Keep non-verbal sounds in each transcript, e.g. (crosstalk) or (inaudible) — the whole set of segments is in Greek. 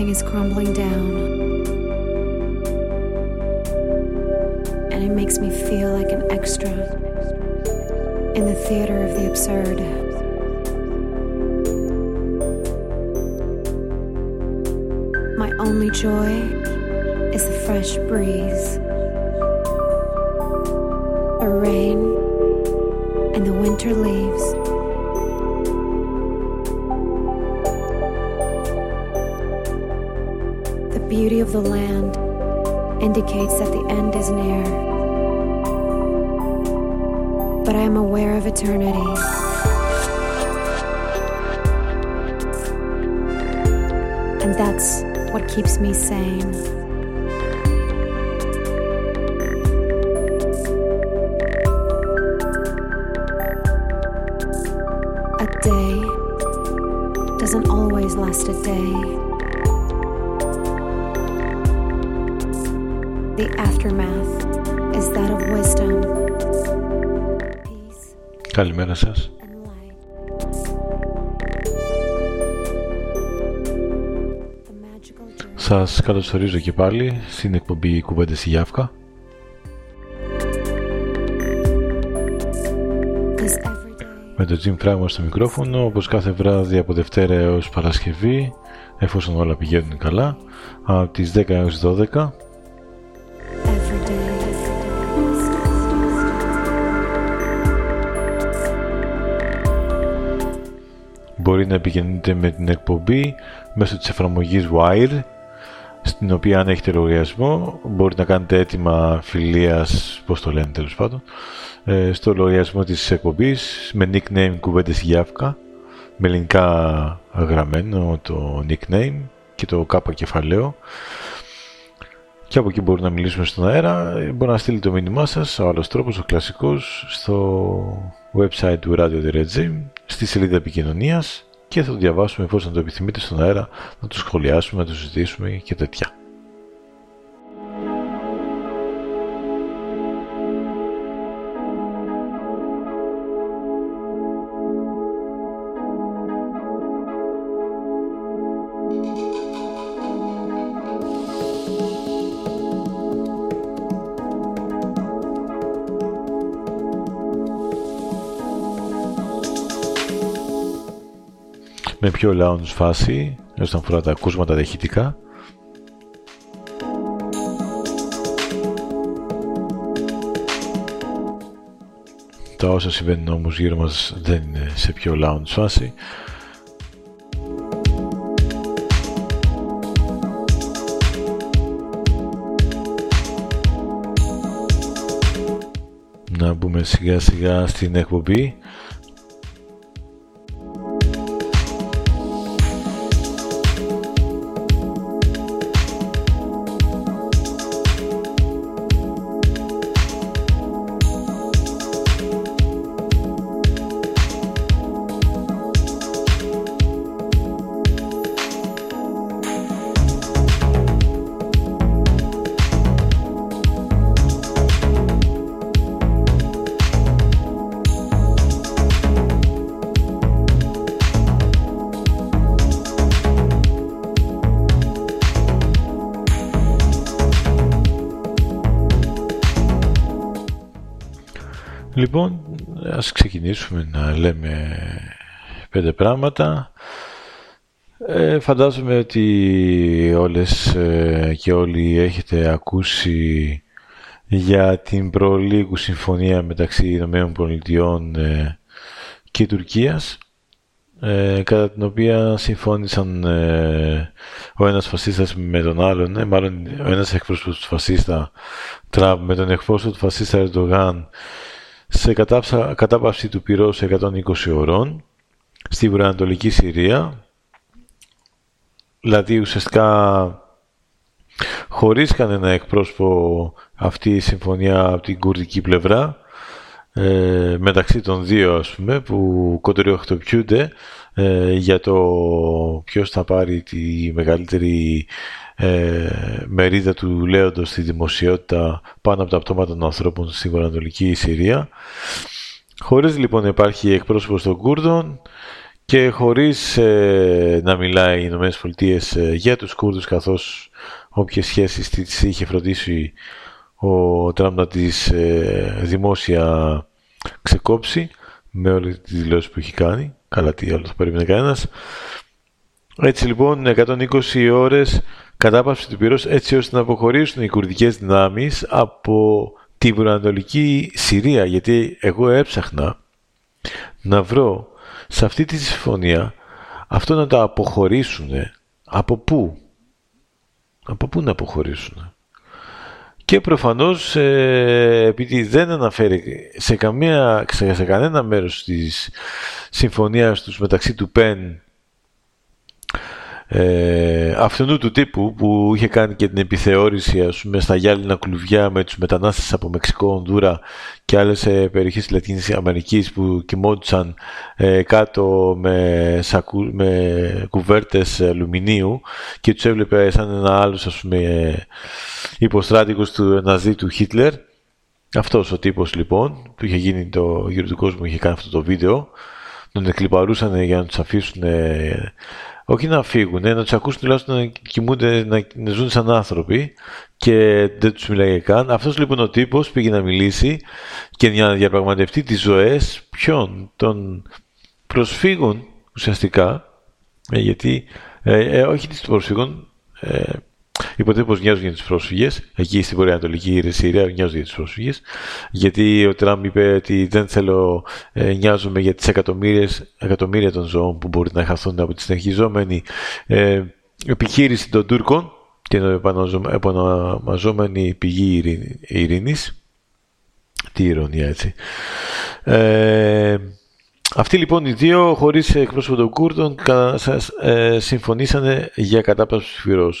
everything is crumbling down. And it makes me feel like an extra in the theater of the absurd. My only joy is the fresh breeze, the rain, and the winter leaves. the land indicates that the end is near. But I am aware of eternity. And that's what keeps me sane. A day doesn't always last a day. Σας καλωσορίζω και πάλι στην εκπομπή Κουβέντες στη Γιάφκα. Με το Jim Fragman στο μικρόφωνο, όπως κάθε βράδυ από Δευτέρα έως Παρασκευή, εφόσον όλα πηγαίνουν καλά, από τις 10 έως 12. Μπορεί να επικοινωνείτε με την εκπομπή μέσω της εφαρμογής Wire στην οποία αν έχετε λογαριασμό μπορείτε να κάνετε έτοιμα φιλίας, πώς το λένε τέλος πάντων, ε, στο λογαριασμό της εκπομπής με nickname κουβέντες Γιάφκα, με ελληνικά γραμμένο το nickname και το κάπου κεφαλαίο. Και από εκεί μπορούμε να μιλήσουμε στον αέρα. Μπορεί να στείλετε το μήνυμά σας, ο άλλος τρόπος, ο κλασικός, στο website του Radio The στη σελίδα επικοινωνίας και θα το διαβάσουμε εφόσον το επιθυμείτε στον αέρα, να το σχολιάσουμε, να το συζητήσουμε και τέτοια. Πιο lounge φάση όσον αφορά τα ακούσματα δεχητικά τα όσα συμβαίνουν όμως γύρω μας δεν είναι σε πιο lounge φάση. Να μπούμε σιγά σιγά στην εκπομπή ας ξεκινήσουμε να λέμε πέντε πράγματα. Ε, φαντάζομαι ότι όλες ε, και όλοι έχετε ακούσει για την προλίγου συμφωνία μεταξύ Ηνωμένων Πολιτειών ε, και Τουρκίας ε, κατά την οποία συμφώνησαν ο ένας φασίστας με τον άλλον, μάλλον ο ένας εκπρόσωπος του φασίστα Τραμπ με τον εκπρόσωπο του φασίστα Ερντογάν σε κατάπαυση του πυρός σε 120 ωρών στη βορειοανατολική Συρία. Δηλαδή ουσιαστικά χωρίς κανένα εκπρόσωπο αυτή η συμφωνία από την κουρδική πλευρά ε, μεταξύ των δύο ας πούμε που κοντριοχτωπιούνται ε, για το ποιος θα πάρει τη μεγαλύτερη ε, μερίδα του λέοντος στη δημοσιότητα πάνω από τα πτώματα των ανθρώπων στη βορειοανατολική Συρία. Χωρίς λοιπόν να υπάρχει εκπρόσωπος των Κούρδων και χωρίς ε, να μιλάει οι Ηνωμένες Πολιτείες ε, για τους Κούρδους καθώς όποιες σχέσεις τις είχε φροντίσει ο Τραμπ να τις ε, δημόσια ξεκόψει με όλη τη δηλώση που έχει κάνει. Καλά τι άλλο θα περίμενε κανένας. Έτσι λοιπόν 120 ώρες κατάπαυση του πυρός έτσι ώστε να αποχωρήσουν οι κουρδικές δυνάμεις από τη βορειοανατολική Συρία. Γιατί εγώ έψαχνα να βρω σε αυτή τη συμφωνία αυτό να τα αποχωρήσουν από πού; Από πού να αποχωρήσουν και προφανώς ε, επειδή δεν αναφέρει σε, καμία, σε κανένα μέρος της συμφωνίας τους μεταξύ του ΠΕΝ ε, αυτού του τύπου που είχε κάνει και την επιθεώρηση ας πούμε, στα γυάλινα κλουβιά με τους μετανάστες από Μεξικό, Ονδούρα και άλλες ε, περιοχές της Λατινικής Αμερικής που κοιμόντουσαν ε, κάτω με, σακου, με κουβέρτες αλουμινίου και τους έβλεπε σαν ένα άλλος ας πούμε, υποστράτικος του Ναζί του Χίτλερ. Αυτός ο τύπος λοιπόν που είχε γίνει το γύρο του κόσμου είχε κάνει αυτό το βίντεο τον εκλυπαρούσαν για να τους αφήσουν όχι να φύγουν, να τους ακούσουν τουλάχιστον να κοιμούνται, να, να ζουν σαν άνθρωποι και δεν τους μιλάει καν. Αυτός λοιπόν ο τύπος πήγε να μιλήσει και για να διαπραγματευτεί τις ζωές ποιον, των προσφύγων ουσιαστικά, ε, γιατί, ε, ε, όχι των προσφύγων, ε, Υποτίθεται πως νοιάζουν για του πρόσφυγες. Εκεί στην Βορειοανατολική Συρία νοιάζουν για του πρόσφυγες. Γιατί ο Τραμπ είπε ότι δεν θέλω, ε, νοιάζομαι για τις εκατομμύρια των ζώων που μπορεί να χαθούν από τη συνεχιζόμενη ε, επιχείρηση των Τούρκων και επωνομαζόμενη πηγή ειρήνης. Τι ηρωνία έτσι. Ε, αυτοί λοιπόν οι δύο, χωρίς εκπρόσωπο των Κούρδων, ε, συμφωνήσανε για κατάπαυση του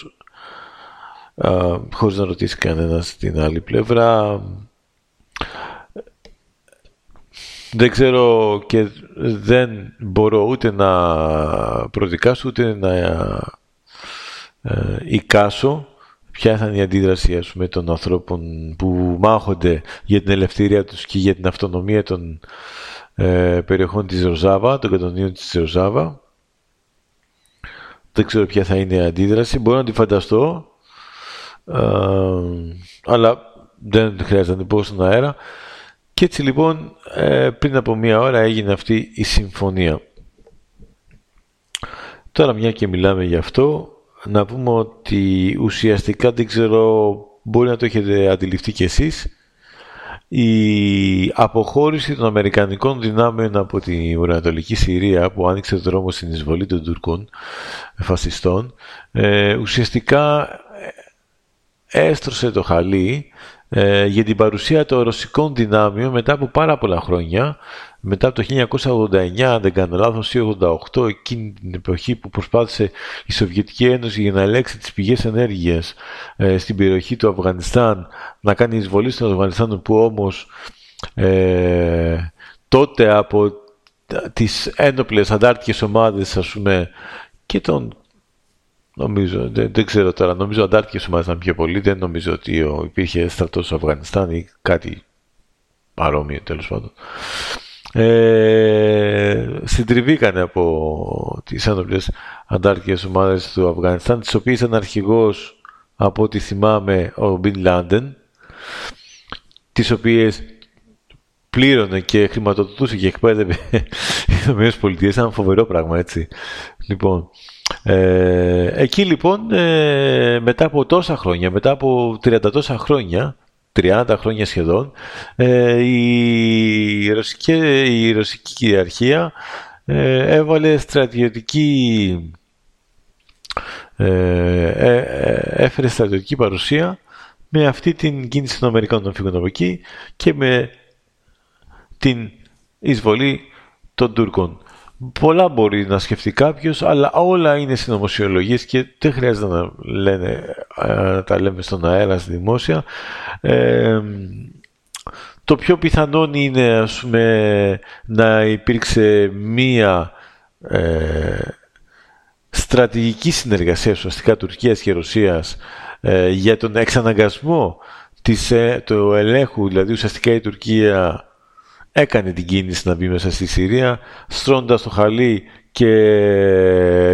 φυρός χωρίς να ρωτήσει κανένας την άλλη πλευρά. Δεν ξέρω και δεν μπορώ ούτε να προδικάσω ούτε να ε, εικάσω ποια θα είναι η αντίδραση ας πούμε, των ανθρώπων που μάχονται για την ελευθερία τους και για την αυτονομία των ε, περιοχών της Ροζάβα, των κατονίων της Ροζάβα. Δεν ξέρω ποια θα είναι η αντίδραση. Μπορώ να τη φανταστώ αλλά δεν χρειάζεται να την πω στον αέρα. Και έτσι λοιπόν ε, πριν από μία ώρα έγινε αυτή η συμφωνία. Τώρα μια και μιλάμε γι' αυτό, να πούμε ότι ουσιαστικά δεν ξέρω, μπορεί να το έχετε αντιληφθεί κι εσείς, η αποχώρηση των Αμερικανικών δυνάμεων από τη Βορειοανατολική Συρία που άνοιξε το δρόμο στην εισβολή των Τούρκων φασιστών ε, ουσιαστικά έστρωσε το χαλί ε, για την παρουσία των ρωσικών δυνάμεων μετά από πάρα πολλά χρόνια, μετά από το 1989, αν δεν κάνω λάθος, ή 88, εκείνη την εποχή που προσπάθησε η Σοβιετική Ένωση για να ελέγξει τις πηγές ενέργειας ε, στην περιοχή του Αφγανιστάν, να κάνει εισβολή στον Αφγανιστάν, που όμως ε, τότε από τις ένοπλες αντάρτικες ομάδες, ας πούμε, και των Νομίζω, δεν, δεν ξέρω τώρα. Νομίζω αντάρτικες ομάδες ήταν πιο πολύ. Δεν νομίζω ότι υπήρχε στρατός στο Αφγανιστάν ή κάτι παρόμοιο τέλος πάντων. Ε, συντριβήκανε από τις άνοπλες αντάρτικες ομάδες του Αφγανιστάν, τις οποίες ήταν αρχηγός από ό,τι θυμάμαι ο Μπιν Λάντεν, τις οποίες πλήρωνε και χρηματοδοτούσε και εκπαίδευε (laughs) οι ΗΠΑ. Ένα φοβερό πράγμα, έτσι. Λοιπόν, ε, εκεί λοιπόν ε, μετά από τόσα χρόνια, μετά από 30 τόσα χρόνια, 30 χρόνια σχεδόν, ε, η, ρωσική, η ρωσική κυριαρχία ε, έβαλε στρατιωτική έφερε στρατιωτική παρουσία με αυτή την κίνηση των Αμερικάνων να φύγουν από εκεί και με την εισβολή των Τούρκων. Πολλά μπορεί να σκεφτεί κάποιος, αλλά όλα είναι συνωμοσιολογίες και δεν χρειάζεται να λένε, ε, τα λέμε στον αέρα, στη δημόσια. Ε, το πιο πιθανό είναι ας πούμε, να υπήρξε μία ε, στρατηγική συνεργασία ουσιαστικά Τουρκίας και Ρωσίας ε, για τον εξαναγκασμό της, ε, του ελέγχου, δηλαδή ουσιαστικά η Τουρκία έκανε την κίνηση να μπει μέσα στη Συρία, στρώντας το χαλί και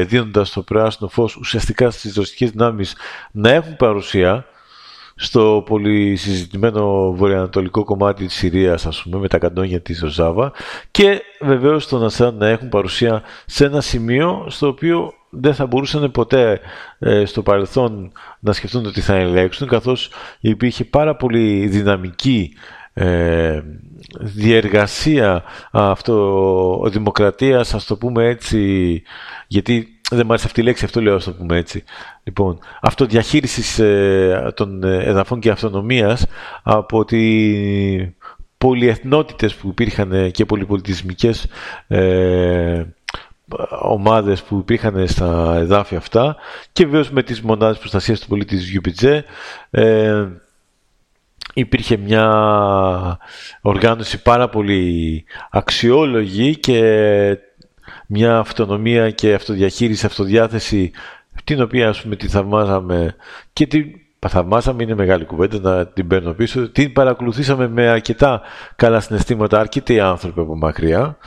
δίνοντας το πράσινο φως ουσιαστικά στις ρωσικές δυνάμεις να έχουν παρουσία στο πολύ συζητημένο βορειοανατολικό κομμάτι της Συρίας, ας πούμε, με τα καντόνια της Ροζάβα και βεβαίως στον Ασάν να έχουν παρουσία σε ένα σημείο στο οποίο δεν θα μπορούσαν ποτέ ε, στο παρελθόν να σκεφτούν ότι θα ελέγξουν καθώς υπήρχε πάρα πολύ δυναμική ε, διεργασία αυτό, δημοκρατίας, ας το πούμε έτσι, γιατί δεν μου άρεσε αυτή η λέξη, αυτό λέω, ας το πούμε έτσι. Λοιπόν, αυτοδιαχείρισης ε, των εδαφών και αυτονομίας από ότι πολυεθνότητες που υπήρχαν και πολυπολιτισμικές ε, ομάδες που υπήρχαν στα εδάφια αυτά και βέβαια με τις μονάδες προστασίας του πολίτη της UPG ε, υπήρχε μια οργάνωση πάρα πολύ αξιόλογη και μια αυτονομία και αυτοδιαχείριση, αυτοδιάθεση την οποία ας πούμε τη θαυμάζαμε και την θαυμάσαμε είναι μεγάλη κουβέντα να την παίρνω πίσω την παρακολουθήσαμε με αρκετά καλά συναισθήματα αρκετοί άνθρωποι από μακριά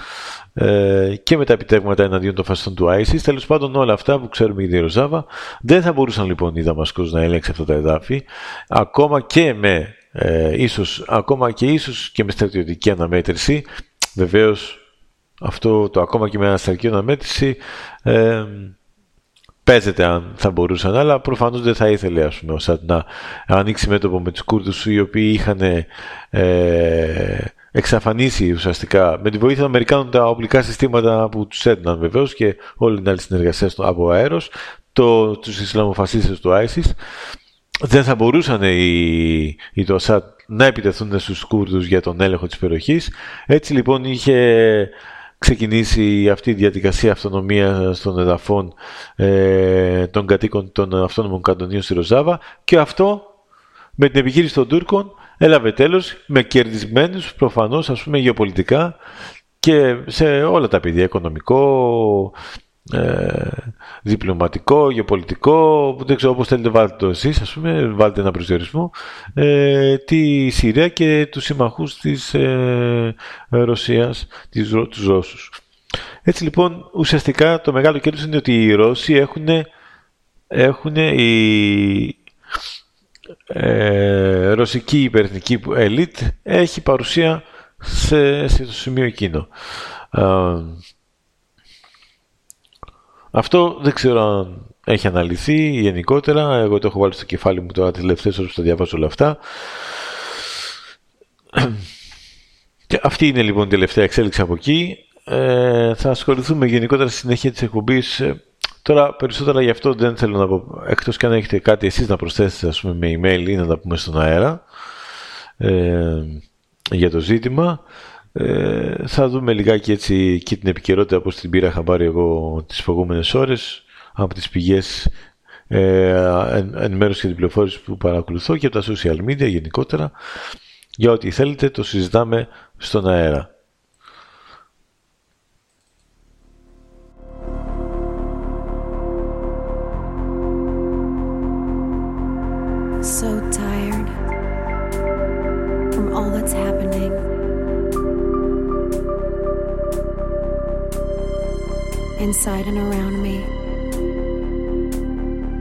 ε, και με τα επιτεύγματα εναντίον των φασιστών του ISIS. Τέλος πάντων, όλα αυτά που ξέρουμε για τη Ροζάβα δεν θα μπορούσαν λοιπόν η Δαμασκός να ελέγξει αυτά τα εδάφη, ακόμα και με ε, ίσως, ακόμα και ίσως και με στρατιωτική αναμέτρηση. Βεβαίως αυτό το ακόμα και με στρατιωτική αναμέτρηση ε, παίζεται αν θα μπορούσαν, αλλά προφανώς δεν θα ήθελε ας πούμε, να ανοίξει μέτωπο με τους Κούρδους οι οποίοι είχαν ε, εξαφανίσει ουσιαστικά με τη βοήθεια των Αμερικάνων τα οπλικά συστήματα που τους έδιναν βεβαίως και όλη την άλλη συνεργασία από αέρος, το, τους Ισλαμοφασίστες του ISIS δεν θα μπορούσαν οι, οι να επιτεθούν στους Κούρδους για τον έλεγχο της περιοχής. Έτσι λοιπόν είχε ξεκινήσει αυτή η διαδικασία αυτονομίας των εδαφών ε, των κατοίκων των αυτόνομων καντονίων στη Ροζάβα και αυτό με την επιχείρηση των Τούρκων έλαβε τέλος με κερδισμένους προφανώς ας πούμε γεωπολιτικά και σε όλα τα παιδιά, οικονομικό, ε, διπλωματικό, γεωπολιτικό, δεν ξέρω πώς θέλετε βάλτε το εσείς, ας πούμε, βάλτε ένα προσδιορισμό, ε, τη Συρία και τους συμμαχούς της ε, Ρωσίας, της, τους Ρώσους. Έτσι λοιπόν, ουσιαστικά το μεγάλο κέρδος είναι ότι οι Ρώσοι έχουν, έχουν η ε, ρωσική υπερεθνική ελίτ έχει παρουσία σε, σε το σημείο εκείνο. Ε, αυτό δεν ξέρω αν έχει αναλυθεί γενικότερα. Εγώ το έχω βάλει στο κεφάλι μου τώρα τελευταίες ώρες που τα διαβάζω όλα αυτά. Και αυτή είναι λοιπόν η τελευταία εξέλιξη από εκεί. Ε, θα ασχοληθούμε γενικότερα στη συνέχεια της εκπομπής. Ε, τώρα περισσότερα γι' αυτό δεν θέλω να πω, εκτός και αν έχετε κάτι εσείς να προσθέσετε ας πούμε, με email ή να τα πούμε στον αέρα ε, για το ζήτημα. Ε, θα δούμε λιγάκι έτσι και την επικαιρότητα όπως την πήρα χαμπάρι εγώ τις προηγούμενες ώρες από τις πηγές ε, εν, ενημέρωση και την πληροφόρηση που παρακολουθώ και από τα social media γενικότερα για ό,τι θέλετε το συζητάμε στον αέρα. Inside and around me.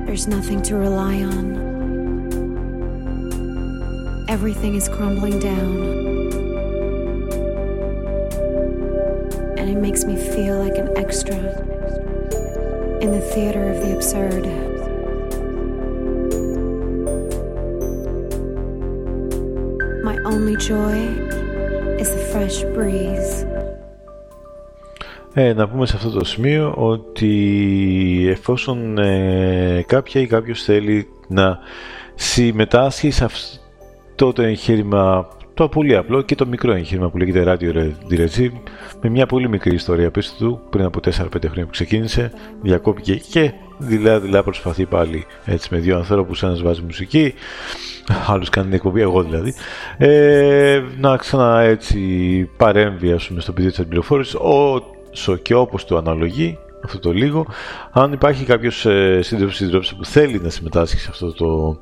There's nothing to rely on. Everything is crumbling down. And it makes me feel like an extra in the theater of the absurd. My only joy is the fresh breeze. Ε, να πούμε σε αυτό το σημείο ότι εφόσον ε, κάποια ή κάποιος θέλει να συμμετάσχει σε αυτό το εγχείρημα το πολύ απλό και το μικρό εγχείρημα που λέγεται Radio Regime με μια πολύ μικρή ιστορία πίσω του πριν από 4-5 χρόνια που ξεκίνησε διακόπηκε και δειλά δειλά προσπαθεί πάλι έτσι με δύο ανθρώπους ένας βάζει μουσική άλλους κάνει την εκπομπή, εγώ δηλαδή ε, να ξανά έτσι παρέμβει ας πούμε στο πεδίο της πληροφόρησης όσο και όπως το αναλογεί αυτό το λίγο. Αν υπάρχει κάποιος ε, σύντροφος που θέλει να συμμετάσχει σε αυτό το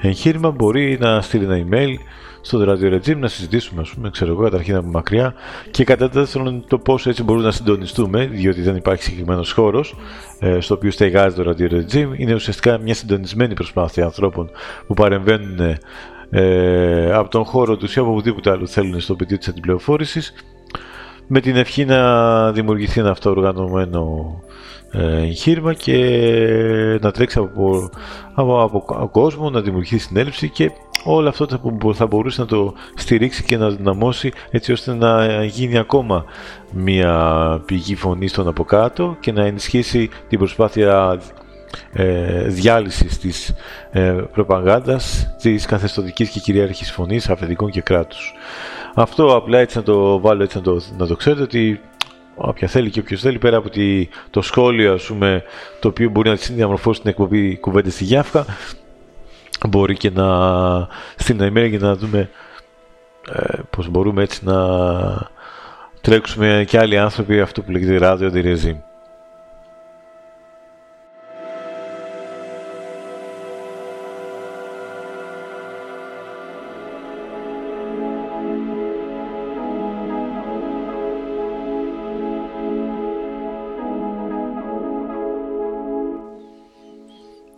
εγχείρημα, μπορεί να στείλει ένα email στο Radio Regime να συζητήσουμε, ας πούμε, ξέρω εγώ, καταρχήν από μακριά και κατά δεύτερον το πώς έτσι μπορούμε να συντονιστούμε, διότι δεν υπάρχει συγκεκριμένος χώρος ε, στο οποίο στεγάζει το Radio Regime. Είναι ουσιαστικά μια συντονισμένη προσπάθεια ανθρώπων που παρεμβαίνουν ε, από τον χώρο τους ή από οπουδήποτε άλλο θέλουν στο πεδίο της αντιπληροφόρησης με την ευχή να δημιουργηθεί ένα αυτοοργανωμένο ε, εγχείρημα και να τρέξει από, από, από, κόσμο, να δημιουργήσει συνέλευση και όλο αυτό θα μπορούσε να το στηρίξει και να δυναμώσει έτσι ώστε να γίνει ακόμα μια πηγή φωνής στον από κάτω και να ενισχύσει την προσπάθεια ε, διάλυσης της ε, προπαγάνδας της καθεστωτικής και κυριαρχής φωνής αφεντικών και κράτους. Αυτό απλά έτσι να το βάλω έτσι να το, να το ξέρετε ότι όποια θέλει και όποιος θέλει πέρα από το σχόλιο ας πούμε, το οποίο μπορεί να διαμορφώσει την εκπομπή κουβέντες στη Γιάφκα μπορεί και να στείλει ένα email για να δούμε ε, πώς μπορούμε έτσι να τρέξουμε και άλλοι άνθρωποι αυτό που λέγεται ράδιο αντιρεζίμ.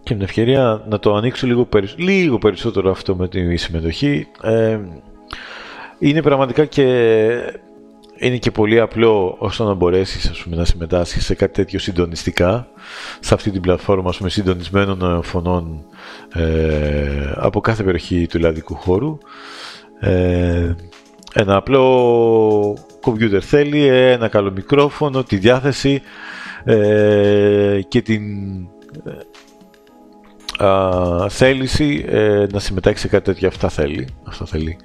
Και με την ευκαιρία να το ανοίξω λίγο, λίγο περισσότερο αυτό με τη συμμετοχή. Ε, είναι πραγματικά και είναι και πολύ απλό ώστε να μπορέσεις ας πούμε, να συμμετάσχεις σε κάτι τέτοιο συντονιστικά σε αυτή την πλατφόρμα ας πούμε, συντονισμένων φωνών ε, από κάθε περιοχή του ελλαδικού χώρου. Ε, ένα απλό κομπιούτερ θέλει, ένα καλό μικρόφωνο, τη διάθεση ε, και την α, θέληση ε, να συμμετάξει σε κάτι τέτοιο. Αυτά θέλει. Αυτά θέλει.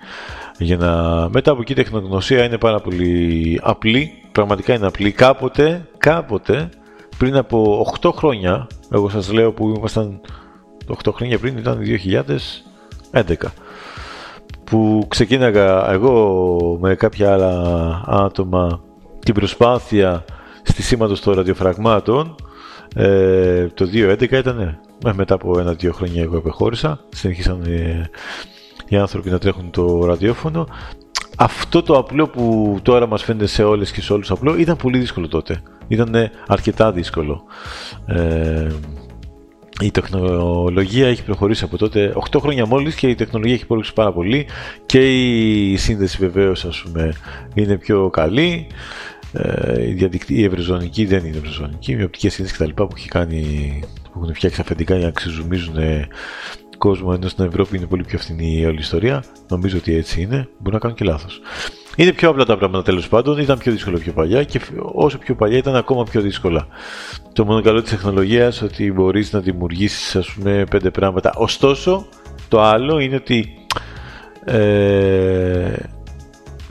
Για να... Μετά από εκεί η τεχνογνωσία είναι πάρα πολύ απλή. Πραγματικά είναι απλή. Κάποτε, κάποτε, πριν από 8 χρόνια, εγώ σας λέω που ήμασταν 8 χρόνια πριν, ήταν 2011 που ξεκίναγα εγώ με κάποια άλλα άτομα την προσπάθεια στη σήματος των ραδιοφραγμάτων ε, το 2011 ήταν ε, μετά από ένα-δύο χρόνια εγώ επεχώρησα. Συνεχίσαν ε, οι άνθρωποι να τρέχουν το ραδιόφωνο. Αυτό το απλό που τώρα μας φαίνεται σε όλες και σε όλους απλό ήταν πολύ δύσκολο τότε. Ήταν αρκετά δύσκολο. Ε, η τεχνολογία έχει προχωρήσει από τότε 8 χρόνια μόλις και η τεχνολογία έχει προχωρήσει πάρα πολύ και η σύνδεση βεβαίως ας πούμε είναι πιο καλή ε, η, διαδικτυ... η ευρυζωνική δεν είναι ευρυζωνική, η οπτική σύνδεση κτλ. που έχει κάνει που έχουν φτιάξει αφεντικά για να ξεζουμίζουν κόσμο, ενώ στην Ευρώπη είναι πολύ πιο φθηνή η όλη ιστορία. Νομίζω ότι έτσι είναι. Μπορεί να κάνω και λάθος. Είναι πιο απλά τα πράγματα τέλος πάντων. Ήταν πιο δύσκολο πιο παλιά και όσο πιο παλιά ήταν ακόμα πιο δύσκολα. Το μόνο καλό της τεχνολογίας ότι μπορείς να δημιουργήσεις, ας πούμε, πέντε πράγματα. Ωστόσο, το άλλο είναι ότι ε,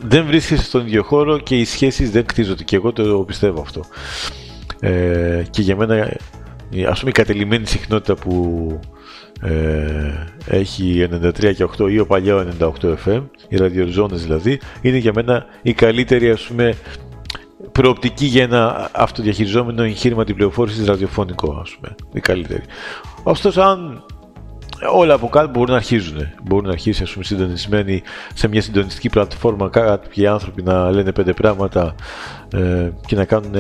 δεν βρίσκεσαι στον ίδιο χώρο και οι σχέσεις δεν κτίζονται και εγώ το πιστεύω αυτό. Ε, και για μένα ας πούμε η κατελημένη συχνότητα που ε, έχει 93 και 8 ή ο παλιό 98 FM, οι ραδιοζώνες δηλαδή, είναι για μένα η καλύτερη ας πούμε προοπτική για ένα αυτοδιαχειριζόμενο εγχείρημα την πληροφόρηση ραδιοφωνικό, ας πούμε, η καλύτερη. Ωστόσο, αν όλα από κάτω μπορούν να αρχίζουν. Μπορούν να αρχίσει ας πούμε, συντονισμένοι σε μια συντονιστική πλατφόρμα κάποιοι άνθρωποι να λένε πέντε πράγματα ε, και να κάνουν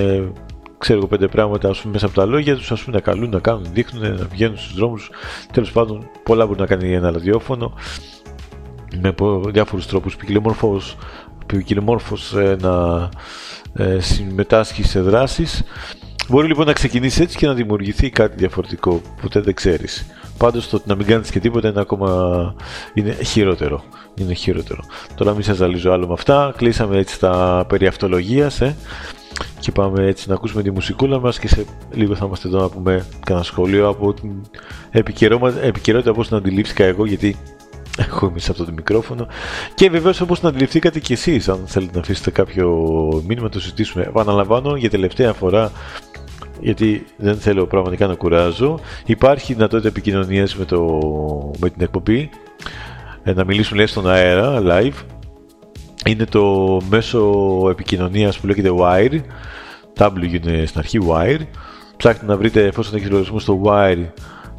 ξέρω εγώ πέντε πράγματα ας πούμε, μέσα από τα λόγια τους, ας πούμε, να καλούν, να κάνουν, δείχνουν, να βγαίνουν στους δρόμους. Τέλος πάντων, πολλά μπορεί να κάνει ένα ραδιόφωνο με διάφορους τρόπους ποικιλομόρφος, ποικιλομόρφος ε, να ε, συμμετάσχει σε δράσεις. Μπορεί λοιπόν να ξεκινήσει έτσι και να δημιουργηθεί κάτι διαφορετικό, ποτέ δεν ξέρεις. Πάντως το να μην κάνεις και τίποτα είναι ακόμα είναι χειρότερο. Είναι χειρότερο. Τώρα μην σας ζαλίζω άλλο με αυτά. Κλείσαμε έτσι τα περί αυτολογίας, ε και πάμε έτσι να ακούσουμε τη μουσικούλα μας και σε λίγο θα είμαστε εδώ να πούμε κανένα σχόλιο από την επικαιρότητα όπως την αντιλήφθηκα εγώ γιατί έχω εμείς αυτό το μικρόφωνο. Και βεβαίως όπως να αντιληφθήκατε κι εσείς, αν θέλετε να αφήσετε κάποιο μήνυμα, το συζητήσουμε. Επαναλαμβάνω για τελευταία φορά, γιατί δεν θέλω πραγματικά να κουράζω. Υπάρχει δυνατότητα επικοινωνίας με, με την εκπομπή. Ε, να μιλήσουν λέει στον αέρα, live. Είναι το μέσο επικοινωνίας που λέγεται Wire. W είναι στην αρχή Wire. Ψάχνετε να βρείτε εφόσον έχετε λογαριασμό στο Wire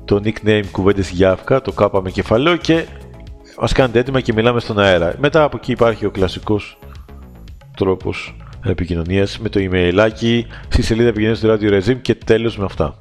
το nickname κουβέντες Γιάφκα, το κάπα με κεφαλαίο και μας κάνετε έτοιμα και μιλάμε στον αέρα. Μετά από εκεί υπάρχει ο κλασικός τρόπος επικοινωνίας με το emailάκι στη σελίδα επικοινωνίας του Radio Regime και τέλος με αυτά.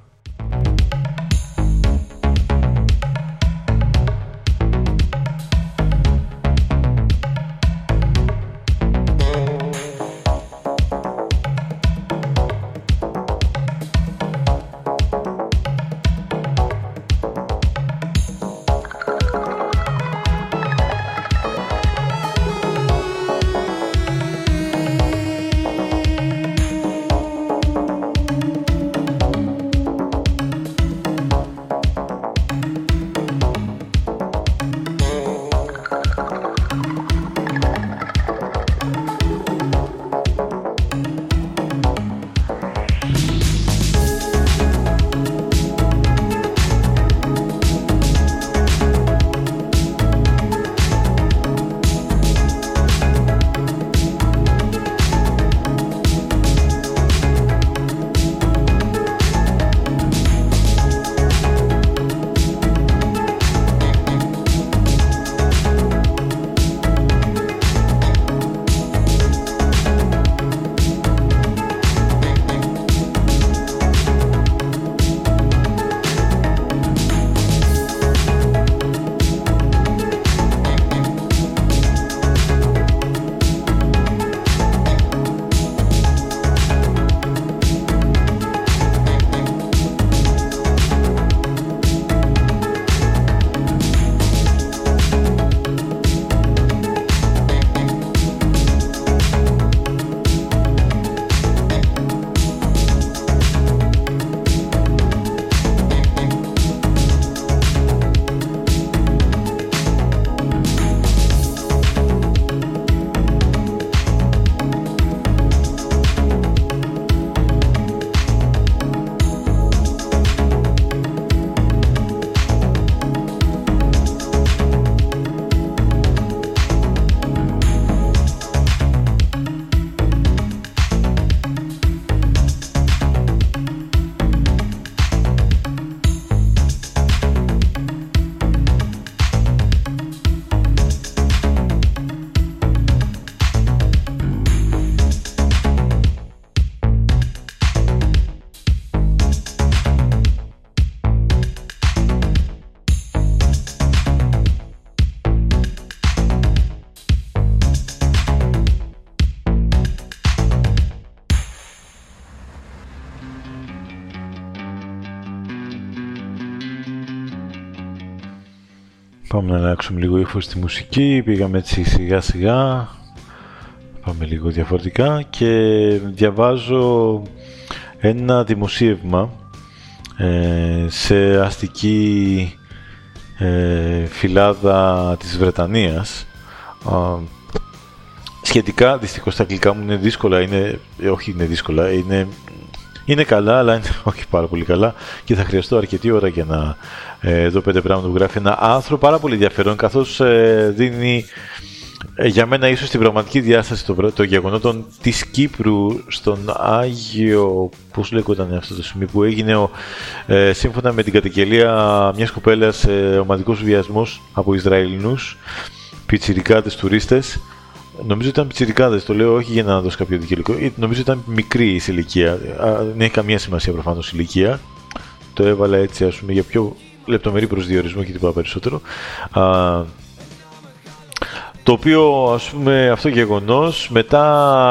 Πάμε να αλλάξουμε λίγο ύφο στη μουσική, πήγαμε έτσι σιγά σιγά, πάμε λίγο διαφορετικά και διαβάζω ένα δημοσίευμα ε, σε αστική ε, φυλάδα της Βρετανίας. Σχετικά, δυστυχώς τα αγγλικά μου είναι δύσκολα, είναι, ε, όχι είναι δύσκολα, είναι είναι καλά, αλλά είναι (laughs) όχι πάρα πολύ καλά και θα χρειαστώ αρκετή ώρα για να ε, δω πέντε πράγματα που γράφει ένα άνθρωπο. Πάρα πολύ ενδιαφέρον καθώς ε, δίνει ε, για μένα ίσως την πραγματική διάσταση των το γεγονότων της Κύπρου στον Άγιο, πώς λέγονταν αυτό το σημείο που έγινε ο, ε, σύμφωνα με την καταγγελία μιας κοπέλας ε, ομαδικός βιασμός από Ισραηλινούς πιτσιρικάτες τουρίστες Νομίζω ήταν πιτσιρικάδες, το λέω όχι για να δώσω κάποιο δικαιολογικό. Νομίζω ήταν μικρή η ηλικία. Δεν έχει καμία σημασία προφανώς η ηλικία. Το έβαλα έτσι ας πούμε για πιο λεπτομερή προσδιορισμό και τίποτα περισσότερο. Α, το οποίο ας πούμε αυτό γεγονός μετά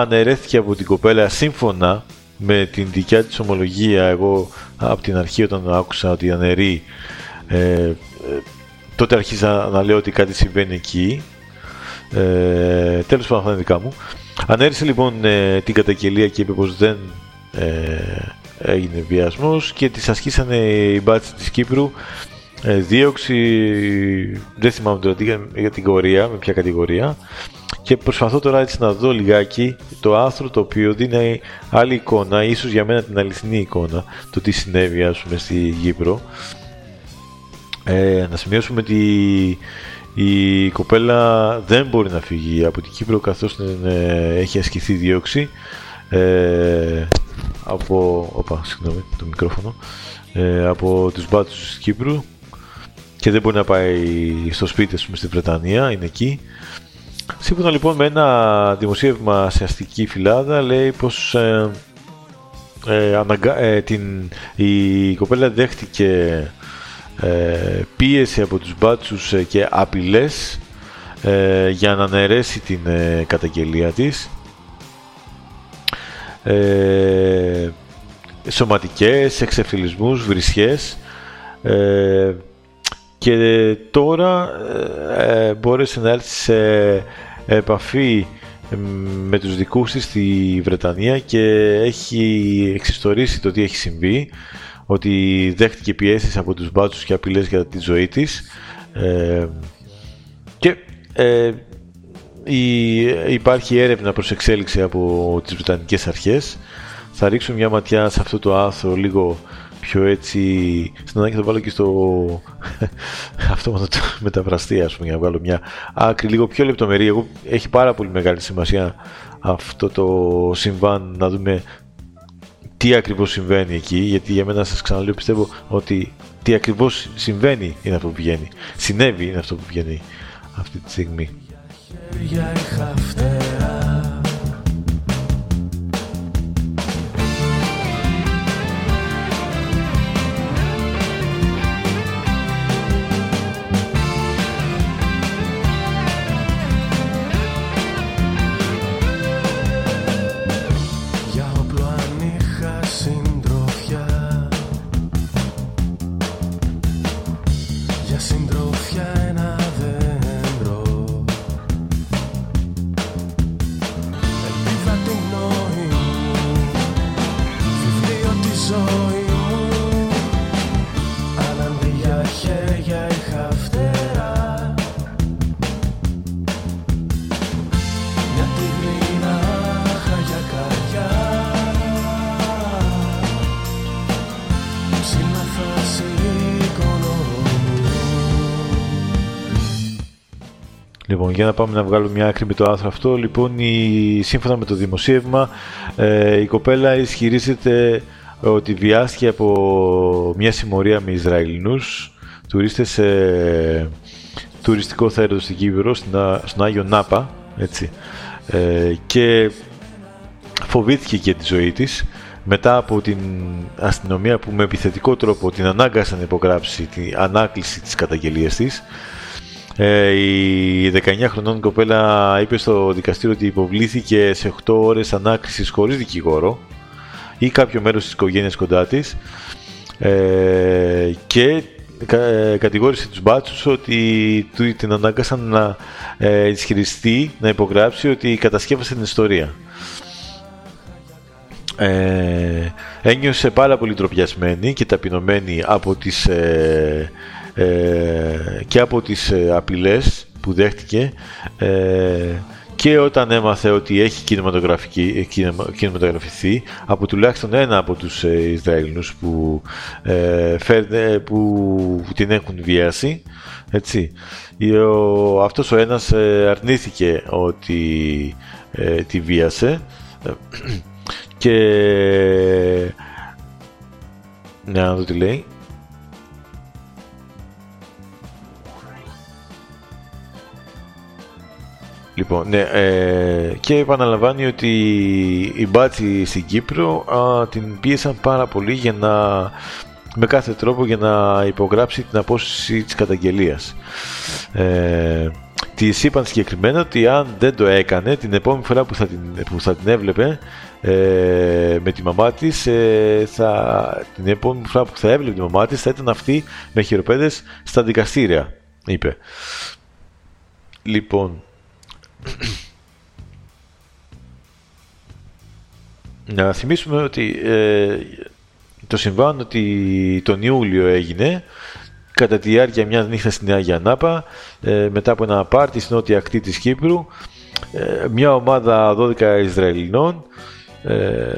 αναιρέθηκε από την κοπέλα σύμφωνα με την δικιά της ομολογία εγώ από την αρχή όταν άκουσα ότι αναιρεί ε, ε, τότε αρχίζα να λέω ότι κάτι συμβαίνει εκεί ε, τέλος πάντων, αυτά είναι δικά μου. Ανέρισε λοιπόν ε, την καταγγελία και είπε πως δεν ε, έγινε βιασμός και τις ασκήσανε οι μπάτσοι της Κύπρου ε, δίωξη, δεν θυμάμαι τώρα για την κατηγορία, με ποια κατηγορία. Και προσπαθώ τώρα έτσι να δω λιγάκι το άθρο το οποίο δίνει άλλη εικόνα, ίσως για μένα την αληθινή εικόνα, το τι συνέβη ας πούμε στη Κύπρο. Ε, να σημειώσουμε ότι η κοπέλα δεν μπορεί να φύγει από την Κύπρο καθώς ε, έχει ασκηθεί δίωξη ε, από, οπα, συγγνώμη, το μικρόφωνο, ε, από τους μπάτσους της Κύπρου και δεν μπορεί να πάει στο σπίτι, πούμε, στη Βρετανία, είναι εκεί. Σύμφωνα λοιπόν με ένα δημοσίευμα σε αστική φυλάδα λέει πως ε, ε, αναγκα... ε, την... η κοπέλα δέχτηκε ε, πίεση από τους μπάτσους ε, και απειλές ε, για να αναιρέσει την καταγγελία της. Ε, σωματικές, εξεφυλισμούς, βρισιές και τώρα ε, μπόρεσε να έρθει σε επαφή με τους δικούς της στη Βρετανία και έχει εξιστορήσει το τι έχει συμβεί ότι δέχτηκε πιέσεις από τους μπάτσους και απειλές για τη ζωή της. Ε, και ε, η, υπάρχει έρευνα προς εξέλιξη από τις Βρετανικές Αρχές. Θα ρίξω μια ματιά σε αυτό το άθρο λίγο πιο έτσι στην ανάγκη θα βάλω και στο (laughs) αυτό με το μεταφραστή ας πούμε για να βγάλω μια άκρη λίγο πιο λεπτομερή. Εγώ έχει πάρα πολύ μεγάλη σημασία αυτό το συμβάν να δούμε τι ακριβώς συμβαίνει εκεί, γιατί για μένα σας ξαναλέω πιστεύω ότι τι ακριβώς συμβαίνει είναι αυτό που βγαίνει. Συνέβη είναι αυτό που βγαίνει αυτή τη στιγμή. Για να πάμε να βγάλουμε μια άκρη με το άρθρο αυτό. Λοιπόν, η, σύμφωνα με το δημοσίευμα, ε, η κοπέλα ισχυρίζεται ότι βιάστηκε από μια συμμορία με Ισραηλινούς τουρίστες σε τουριστικό θέρετο στην Κύπρο, στον Άγιο Νάπα, έτσι, ε, και φοβήθηκε και τη ζωή της μετά από την αστυνομία που με επιθετικό τρόπο την ανάγκασαν να υπογράψει την ανάκληση της καταγγελίας της ε, η 19 χρονών κοπέλα είπε στο δικαστήριο ότι υποβλήθηκε σε 8 ώρες ανάκρισης χωρίς δικηγόρο ή κάποιο μέρος της οικογένειας κοντά της ε, και ε, κατηγόρησε τους μπάτσους ότι την ανάγκασαν να ε, ισχυριστεί, να υπογράψει ότι κατασκεύασε την ιστορία. Ε, ένιωσε πάρα πολύ τροπιασμένη και ταπεινωμένη από τις ε, ε, και από τις ε, απειλές που δέχτηκε ε, και όταν έμαθε ότι έχει κινηματογραφική, κινηματογραφηθεί από τουλάχιστον ένα από τους Ισραηλινούς που, φέρνε, που την έχουν βιάσει έτσι. Ο, αυτός ο ένας αρνήθηκε ότι τη βίασε και ναι, να δω τι λέει Λοιπόν, ναι, ε, και επαναλαμβάνει ότι οι μπάτσοι στην Κύπρο α, την πίεσαν πάρα πολύ για να, με κάθε τρόπο για να υπογράψει την απόσταση της καταγγελίας. Ε, Της είπαν συγκεκριμένα ότι αν δεν το έκανε την επόμενη φορά που θα την, που θα την έβλεπε ε, με τη μαμά της ε, θα, την επόμενη φορά που θα έβλεπε τη μαμά της θα ήταν αυτή με χειροπέδες στα δικαστήρια είπε λοιπόν να θυμίσουμε ότι ε, το συμβάν ότι τον Ιούλιο έγινε κατά τη διάρκεια μιας νύχτας στην Άγια Νάπα, ε, μετά από ένα πάρτι στην νότια ακτή της Κύπρου, ε, μια ομάδα 12 Ισραηλινών, ε,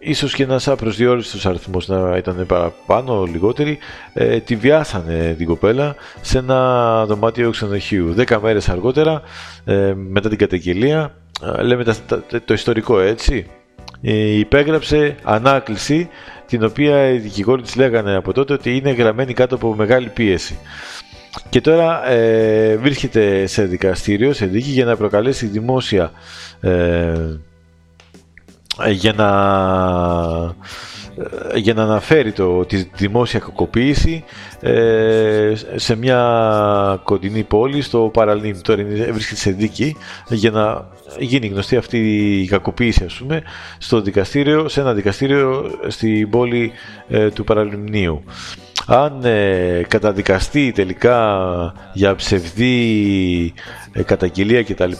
ίσως και ένας απροσδιόριστος αριθμός να ήταν παραπάνω, λιγότεροι, ε, τη βιάσανε την κοπέλα σε ένα δωμάτιο ξενοδοχείου. Δέκα μέρες αργότερα, ε, μετά την καταγγελία, ε, λέμε το ιστορικό έτσι, υπέγραψε ανάκληση την οποία οι δικηγόροι της λέγανε από τότε ότι είναι γραμμένη κάτω από μεγάλη πίεση. Και τώρα ε, βρίσκεται σε δικαστήριο, σε δίκη, για να προκαλέσει δημόσια ε, για να, ε, για να αναφέρει το, τη δημόσια κακοποίηση ε, σε μια κοντινή πόλη στο Παραλίμ. Τώρα βρίσκεται σε δίκη για να γίνει γνωστή αυτή η κακοποίηση ας πούμε στο δικαστήριο, σε ένα δικαστήριο στην πόλη ε, του Παραλιμνίου αν ε, καταδικαστεί τελικά για ψευδή ε, καταγγελία κτλ.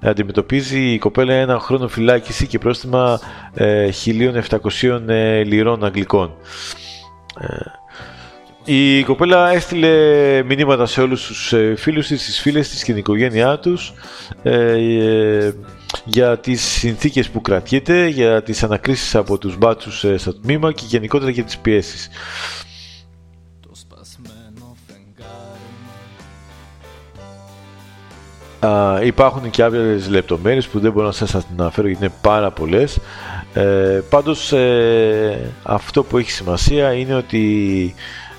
αντιμετωπίζει η κοπέλα ένα χρόνο φυλάκιση και πρόστιμα ε, 1.700 ε, λιρών αγγλικών. Ε, η κοπέλα έστειλε μηνύματα σε όλους τους φίλους της, τις φίλες της και την οικογένειά τους για τις συνθήκες που κρατιέται, για τις ανακρίσεις από τους μπάτσους στο τμήμα και γενικότερα για τις πιέσεις. Υπάρχουν και άλλες λεπτομέρειες που δεν μπορώ να σας αναφέρω γιατί είναι πάρα πολλές. Ε, πάντως ε, αυτό που έχει σημασία είναι ότι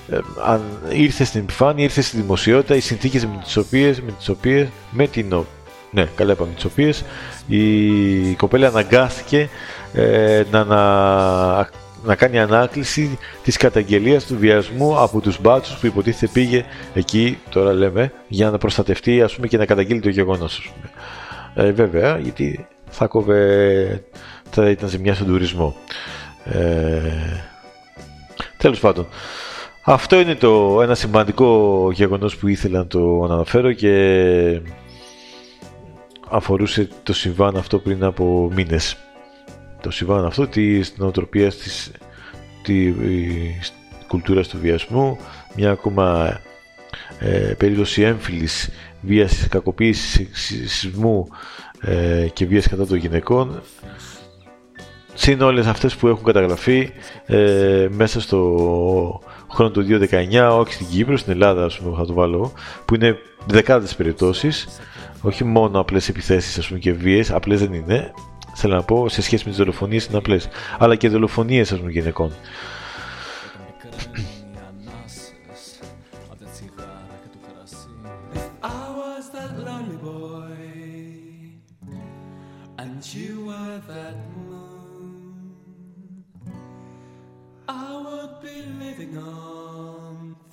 ε, αν ήρθε στην επιφάνεια, ήρθε στη δημοσιότητα οι συνθήκες με τις οποίες, με τις οποίες, με την, ναι, καλά είπαμε, τις οποίες η κοπέλα αναγκάστηκε ε, να, να να κάνει ανάκληση της καταγγελίας του βιασμού από τους μπάτσους που υποτίθεται πήγε εκεί, τώρα λέμε, για να προστατευτεί ας πούμε, και να καταγγείλει το γεγονός. Ας πούμε. Ε, βέβαια, γιατί θα κόβε, θα ήταν σε μια στον τουρισμό. Ε, τέλος πάντων. Αυτό είναι το ένα σημαντικό γεγονός που ήθελα να το αναφέρω και αφορούσε το συμβάν αυτό πριν από μήνες το συμβάν αυτό της νοοτροπίας της τη, κουλτούρας του βιασμού μια ακόμα ε, περίπτωση έμφυλης βίας, κακοποίησης, σεισμού ε, και βίας κατά των γυναικών. Συν όλες αυτές που έχουν καταγραφεί ε, μέσα στο χρόνο του 2019 όχι στην Κύπρο, στην Ελλάδα ας πούμε θα το βάλω που είναι δεκάδες περιπτώσεις όχι μόνο απλές επιθέσεις ας πούμε, και βίες, απλές δεν είναι Θέλω να πω σε σχέση με τις δολοφονίες είναι απλές. Αλλά και δολοφονίες ας πούμε γυναικών.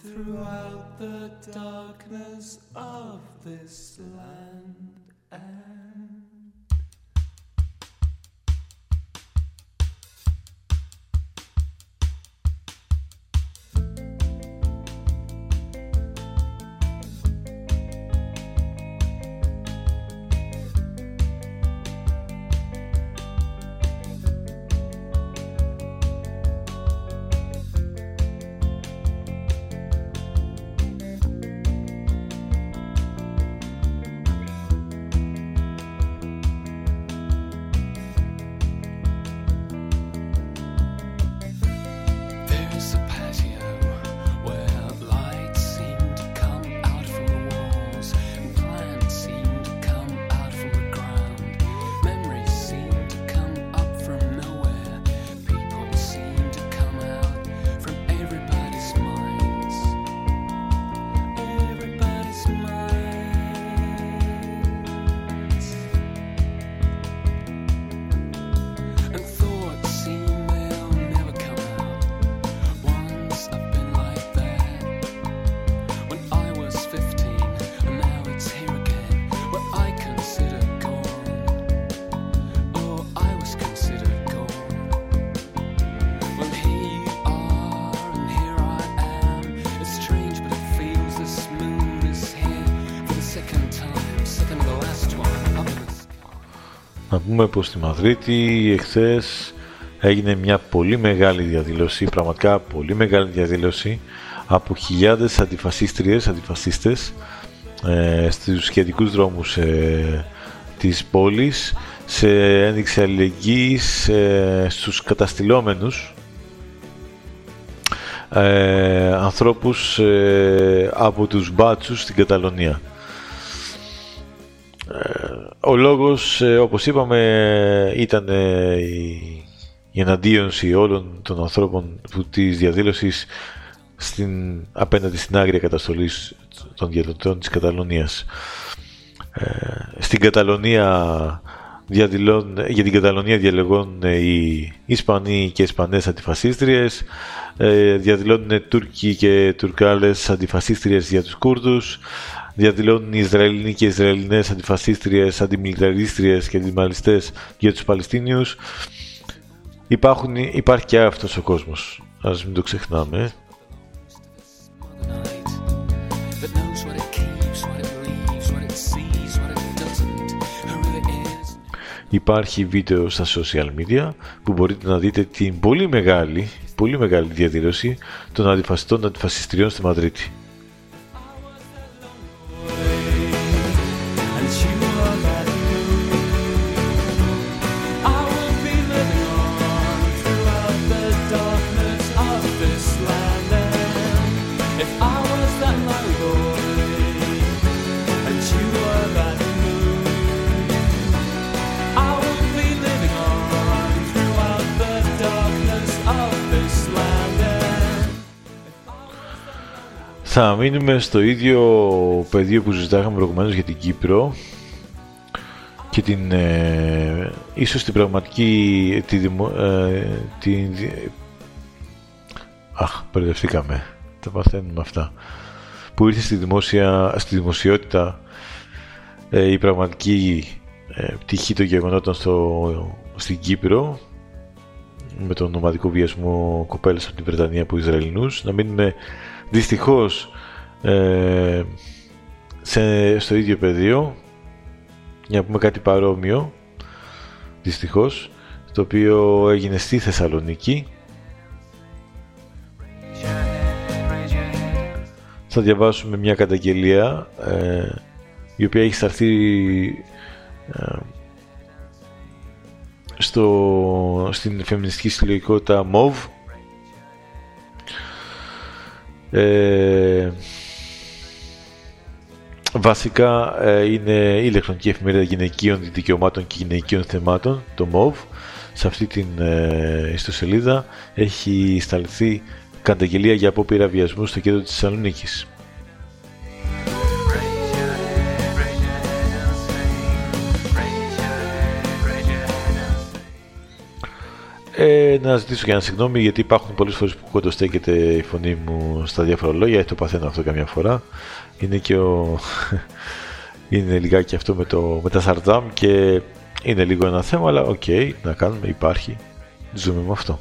throughout the darkness of this land. Πούμε πως στη Μαδρίτη εχθές έγινε μια πολύ μεγάλη διαδήλωση, πραγματικά πολύ μεγάλη διαδήλωση από χιλιάδες αντιφασίστριες, αντιφασίστες ε, στους σχετικούς δρόμους ε, της πόλης σε ένδειξη αλληλεγγύης ε, στους καταστηλόμενους ε, ανθρώπους ε, από τους μπάτσους στην Καταλωνία. Ε, ο λόγος, όπως είπαμε, ήταν η, η εναντίωση όλων των ανθρώπων που της διαδήλωσης στην, απέναντι στην άγρια καταστολή των διαδοτών της Καταλωνίας. στην Καταλωνία διαδηλών, για την Καταλωνία διαλεγούν οι Ισπανοί και Ισπανές αντιφασίστριες, ε, διαδηλώνουν Τούρκοι και Τουρκάλες αντιφασίστριες για τους Κούρδους, διαδηλώνουν οι Ισραηλινοί και Ισραηλινές αντιφασίστριες, αντιμιλιταρίστριες και αντιμαλιστές για τους Παλαιστίνιους. Υπάρχουν, υπάρχει και αυτός ο κόσμος, ας μην το ξεχνάμε. Υπάρχει βίντεο στα social media που μπορείτε να δείτε την πολύ μεγάλη, πολύ μεγάλη διαδήλωση των αντιφασιστών αντιφασιστριών στη Μαδρίτη. Θα μείνουμε στο ίδιο πεδίο που συζητάγαμε προηγουμένως για την Κύπρο και την, ε, ίσως την πραγματική, τη, ε, την, αχ, μπερδευτήκαμε, τα παθαίνουμε αυτά, που ήρθε στη, δημόσια, στη δημοσιότητα ε, η πραγματική ε, πτυχή των γεγονότων στο, στην Κύπρο με τον ομαδικό βιασμό κοπέλας από την Βρετανία από Ισραηλινούς, να μείνουμε Δυστυχώς ε, σε, στο ίδιο πεδίο για να πούμε κάτι παρόμοιο δυστυχώς το οποίο έγινε στη Θεσσαλονίκη. Θα διαβάσουμε μια καταγγελία ε, η οποία έχει σταθεί ε, στο, στην φεμινιστική συλλογικότητα MOV ε, βασικά ε, είναι η ηλεκτρονική εφημερίδα γυναικείων δικαιωμάτων και γυναικείων θεμάτων, το MOV. Σε αυτή την ε, ιστοσελίδα έχει σταλθεί καταγγελία για απόπειρα βιασμού στο κέντρο της Θεσσαλονίκης. Ε, να ζητήσω και ένα συγγνώμη γιατί υπάρχουν πολλές φορές που κοντοστέκεται η φωνή μου στα διάφορα λόγια, το παθαίνω αυτό καμιά φορά. Είναι και ο... (laughs) είναι λιγάκι αυτό με, το... με τα σαρδάμ και είναι λίγο ένα θέμα, αλλά OK, okay, να κάνουμε, υπάρχει. Ζούμε με αυτό.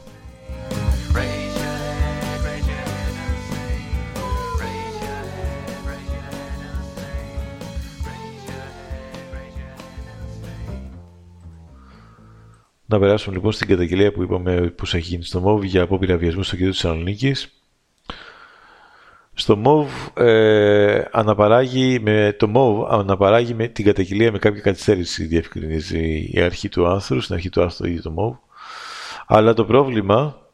Να περάσουμε λοιπόν στην καταγγελία που είπαμε πως έχει γίνει στο ΜΟΒ για απόπειρα βιασμού στο κέντρο της Θεσσαλονίκης. Στο ΜΟΒ ε, αναπαράγει με, το ΜΟΒ αναπαράγει με την καταγγελία με κάποια καθυστέρηση διευκρινίζει η αρχή του άνθρωπου, στην αρχή του άνθρωπου το ίδιο το ΜΟΒ. Αλλά το πρόβλημα,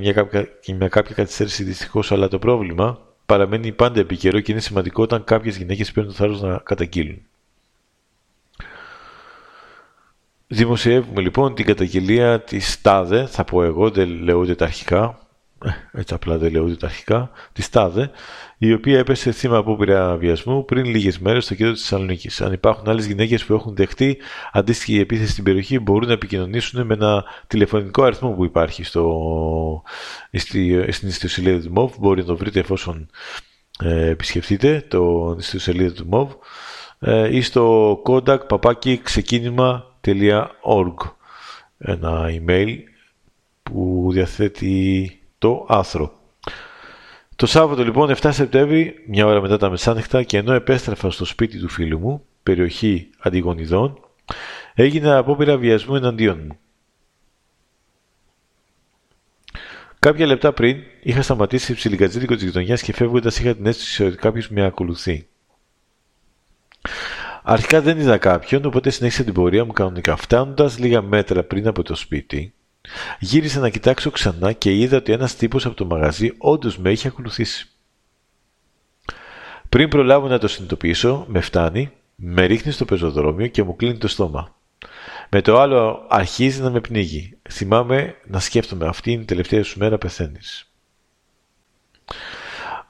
μια κάποια, με κάποια καθυστέρηση δυστυχώς, αλλά το πρόβλημα παραμένει πάντα επικαιρό και είναι σημαντικό όταν κάποιες γυναίκες παίρνουν το θάρρος να καταγγείλουν. Δημοσιεύουμε λοιπόν την καταγγελία της ΤΑΔΕ, θα πω εγώ, δεν λέω ούτε τα αρχικά, ε, έτσι απλά δεν λέω ούτε τα αρχικά, της ΤΑΔΕ, η οποία έπεσε θύμα απόπειρα βιασμού πριν λίγες μέρες στο κέντρο της Θεσσαλονίκης. Αν υπάρχουν άλλες γυναίκες που έχουν δεχτεί αντίστοιχη επίθεση στην περιοχή, μπορούν να επικοινωνήσουν με ένα τηλεφωνικό αριθμό που υπάρχει στο, στην ιστοσελίδα του MOV. Μπορείτε να το βρείτε εφόσον ε, επισκεφτείτε το ιστοσελίδα του MOV ε, ή στο contact παπάκι ξεκίνημα ένα email που διαθέτει το άθρο. Το Σάββατο λοιπόν 7 Σεπτέμβρη, μια ώρα μετά τα μεσάνυχτα και ενώ επέστρεφα στο σπίτι του φίλου μου, περιοχή Αντιγονιδών, έγινε απόπειρα βιασμού εναντίον μου. Κάποια λεπτά πριν είχα σταματήσει ψιλικατζίδικο της γειτονιάς και φεύγοντας είχα την αίσθηση ότι κάποιος με ακολουθεί. Αρχικά δεν είδα κάποιον, οπότε συνέχισα την πορεία μου κανονικά. Φτάνοντας λίγα μέτρα πριν από το σπίτι, γύρισα να κοιτάξω ξανά και είδα ότι ένας τύπος από το μαγαζί όντως με είχε ακολουθήσει. Πριν προλάβω να το συνειδητοποιήσω, με φτάνει, με ρίχνει στο πεζοδρόμιο και μου κλείνει το στόμα. Με το άλλο αρχίζει να με πνίγει. Θυμάμαι να σκέφτομαι αυτή είναι η τελευταία σου μέρα πεθαίνεις.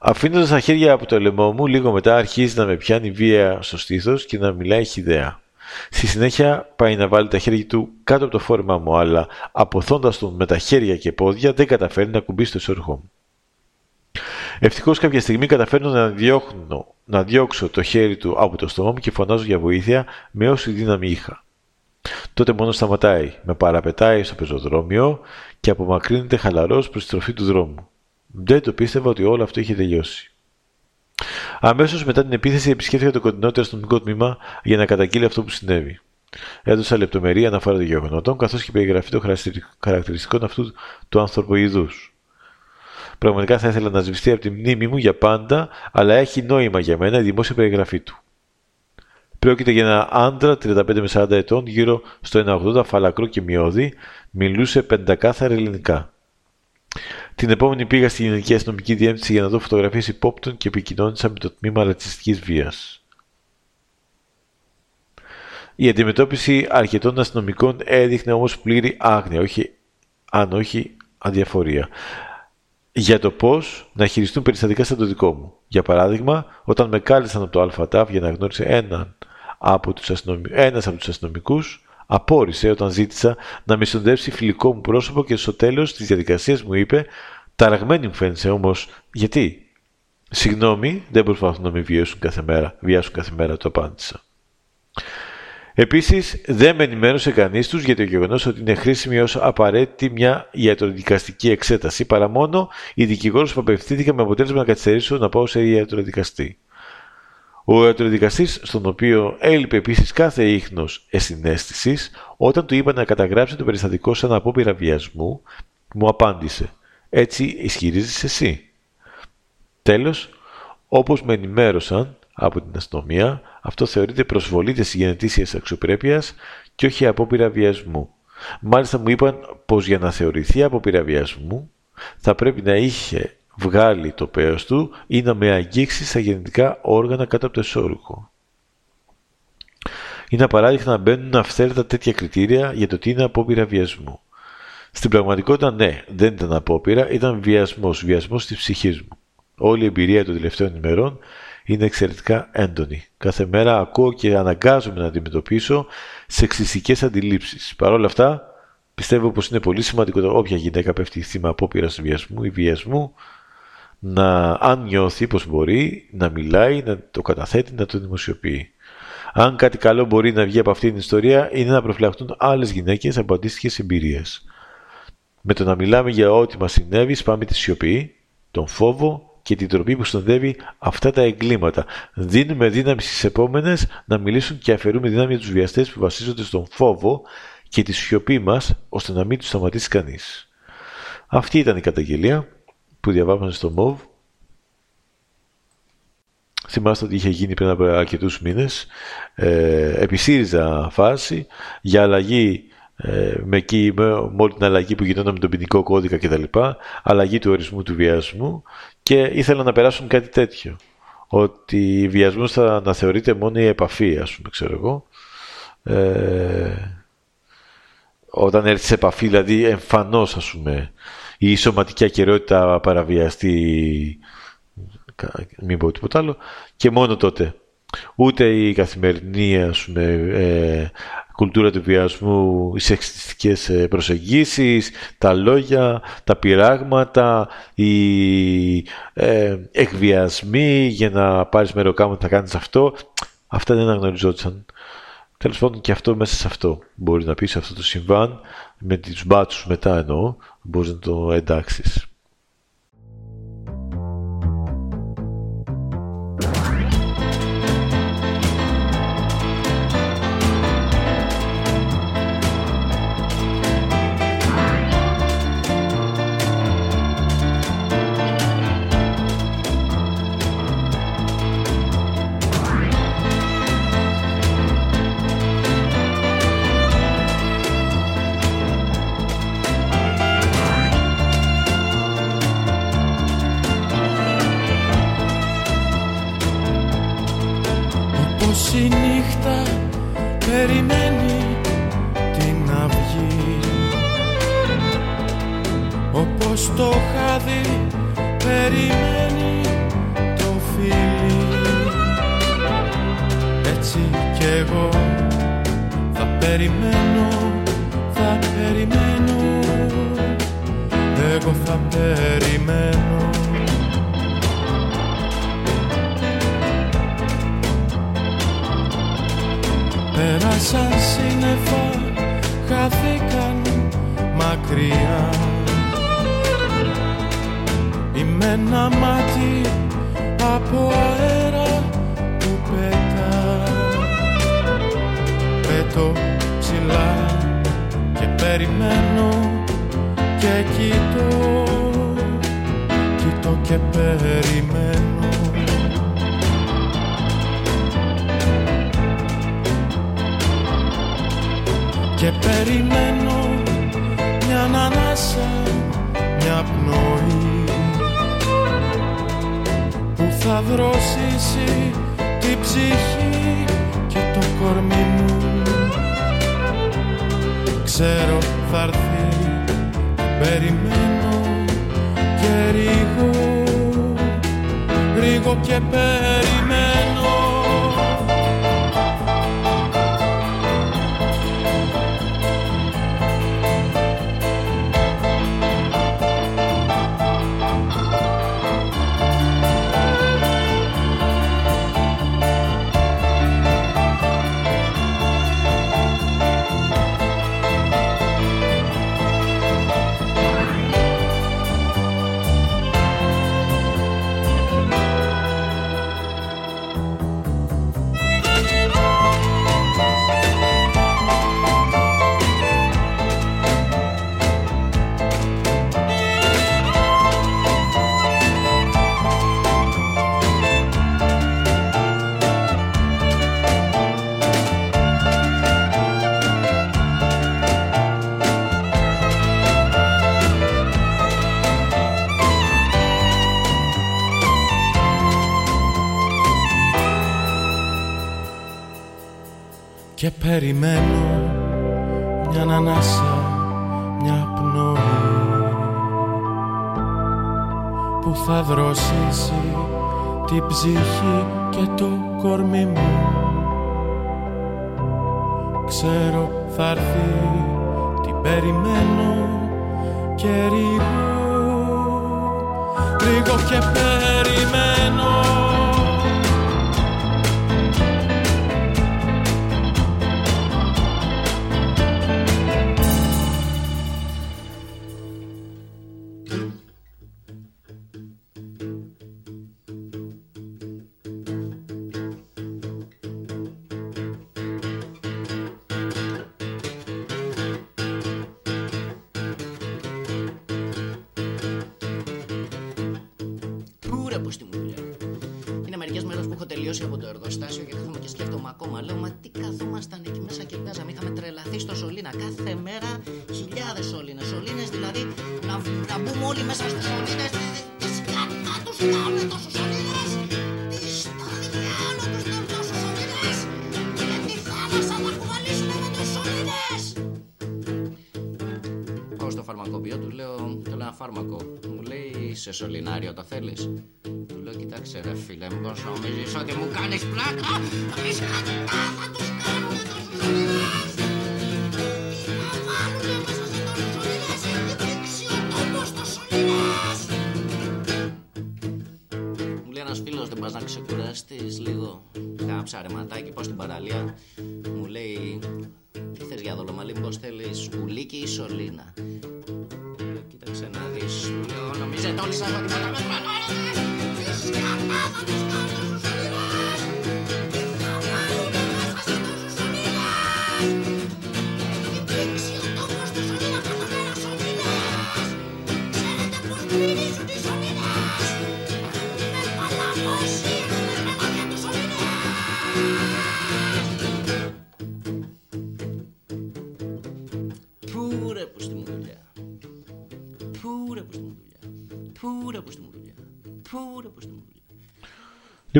Αφήνοντας τα χέρια από το λαιμό μου, λίγο μετά αρχίζει να με πιάνει βία στο στήθος και να μιλάει χιδέα. Στη συνέχεια πάει να βάλει τα χέρια του κάτω από το φόρμα μου, αλλά αποθώντας τον με τα χέρια και πόδια δεν καταφέρει να κουμπίσει το εσωργό μου. Ευτυχώς κάποια στιγμή καταφέρνω να, διώχνω, να διώξω το χέρι του από το στόμα μου και φωνάζω για βοήθεια με όση δύναμη είχα. Τότε μόνο σταματάει, με παραπετάει στο πεζοδρόμιο και απομακρύνεται χαλαρός προς τη στροφή του δρόμου. Δεν το πίστευα ότι όλο αυτό είχε τελειώσει. Αμέσως μετά την επίθεση επισκέφθηκα το κοντινότερο αστυνομικό τμήμα για να καταγγείλει αυτό που συνέβη. Έδωσα λεπτομερή αναφορά των γεγονότων καθώς και περιγραφή των χαρακτηριστικών αυτού του ανθρωποειδού. Πραγματικά θα ήθελα να σβηστεί από τη μνήμη μου για πάντα, αλλά έχει νόημα για μένα η δημόσια περιγραφή του. Πρόκειται για ένα άντρα 35 με 40 ετών, γύρω στο 1,80 φαλακρό και μειώδη, μιλούσε πεντακάθαρα ελληνικά. Την επόμενη πήγα στην Γενική Αστυνομική Διεύθυνση για να δω φωτογραφίες υπόπτων και επικοινώνησα με το τμήμα ρατσιστικής βίας. Η αντιμετώπιση αρκετών αστυνομικών έδειχνε όμως πλήρη άγνοια, όχι, αν όχι αδιαφορία για το πώς να χειριστούν περιστατικά σαν το δικό μου. Για παράδειγμα, όταν με κάλεσαν από το ΑΛΦΑΤΑΦ για να γνώρισε έναν από τους αστυνομι... ένας από τους αστυνομικούς, απόρρισε όταν ζήτησα να με συνοδεύσει φιλικό μου πρόσωπο και στο τέλος της διαδικασίας μου είπε «Ταραγμένη μου φαίνεσαι όμως, γιατί» «Συγγνώμη, δεν προσπαθούν να με βιάσουν κάθε μέρα, βιάσουν κάθε μέρα», το απάντησα. Επίσης, δεν με ενημέρωσε κανείς τους για το γεγονός ότι είναι χρήσιμη ως απαραίτητη μια ιατροδικαστική εξέταση, παρά μόνο η δικηγόρος που απευθύνθηκα με αποτέλεσμα να καθυστερήσω να πάω σε ιατροδικαστή. Ο ιατροδικαστής, στον οποίο έλειπε επίσης κάθε ίχνος εσυναίσθησης, όταν του είπα να καταγράψει το περιστατικό σαν απόπειρα βιασμού, μου απάντησε: Έτσι ισχυρίζεσαι εσύ. Τέλος, όπως με ενημέρωσαν από την αστυνομία, αυτό θεωρείται προσβολή της γενετήσιας αξιοπρέπειας και όχι απόπειρα βιασμού. Μάλιστα μου είπαν πως για να θεωρηθεί απόπειρα βιασμού θα πρέπει να είχε βγάλει το πέος του ή να με αγγίξει στα γενετικά όργανα κάτω από το εσώρουχο. Είναι απαράδεκτο να μπαίνουν αυθαίρετα τέτοια κριτήρια για το τι είναι απόπειρα βιασμού. Στην πραγματικότητα, ναι, δεν ήταν απόπειρα, ήταν βιασμός, βιασμός της ψυχής μου. Όλη η εμπειρία των τελευταίων ημερών είναι εξαιρετικά έντονη. Κάθε μέρα ακούω και αναγκάζομαι να αντιμετωπίσω σεξιστικές αντιλήψεις. Παρ' όλα αυτά, πιστεύω πως είναι πολύ σημαντικό όποια γυναίκα πέφτει θύμα απόπειρας βιασμού ή βιασμού να, αν νιώθει πως μπορεί, να μιλάει, να το καταθέτει, να το δημοσιοποιεί. Αν κάτι καλό μπορεί να βγει από αυτή την ιστορία, είναι να προφυλαχτούν άλλες γυναίκες από αντίστοιχες εμπειρίες. Με το να μιλάμε για ό,τι μας συνέβη, σπάμε τη σιωπή, τον φόβο και την τροπή που συνοδεύει αυτά τα εγκλήματα. Δίνουμε δύναμη στις επόμενες να μιλήσουν και αφαιρούμε δύναμη για τους βιαστές που βασίζονται στον φόβο και τη σιωπή μας, ώστε να μην τους σταματήσει κανείς. Αυτή ήταν η καταγγελία που διαβάζαμε στο ΜΟΒ. Θυμάστε ότι είχε γίνει πριν από αρκετούς μήνες ε, επί ΣΥΡΙΖΑ φάση για αλλαγή ε, με, εκεί, με, όλη την αλλαγή που γινόταν με τον ποινικό κώδικα κτλ. Αλλαγή του ορισμού του βιασμού και ήθελα να περάσουν κάτι τέτοιο. Ότι βιασμός θα να θεωρείται μόνο η επαφή, ας πούμε, ξέρω εγώ. Ε, όταν έρθει σε επαφή, δηλαδή εμφανώς, ας πούμε, η σωματική ακαιρεότητα παραβιαστεί, μην πω τίποτα άλλο, και μόνο τότε. Ούτε η καθημερινή, ας πούμε, ε, κουλτούρα του βιασμού, οι σεξιστικές ε, προσεγγίσεις, τα λόγια, τα πειράγματα, οι ε, εκβιασμοί για να πάρεις μεροκάμα θα κάνεις αυτό. Αυτά δεν αναγνωριζόντουσαν. Τέλος πάντων και αυτό μέσα σε αυτό μπορεί να πεις αυτό το συμβάν με τις μπάτσους μετά εννοώ, μπορείς να το εντάξεις. Περιμένω μια ανάσα, μια πνοή που θα δροσίσει την ψυχή και το κορμί μου. Ξέρω θα έρθει, την περιμένω και ρίγω, ρίγω και περιμένω σε σωληνάρι όταν θέλεις. Του λέω, κοιτάξτε ρε φίλε, μου νομίζει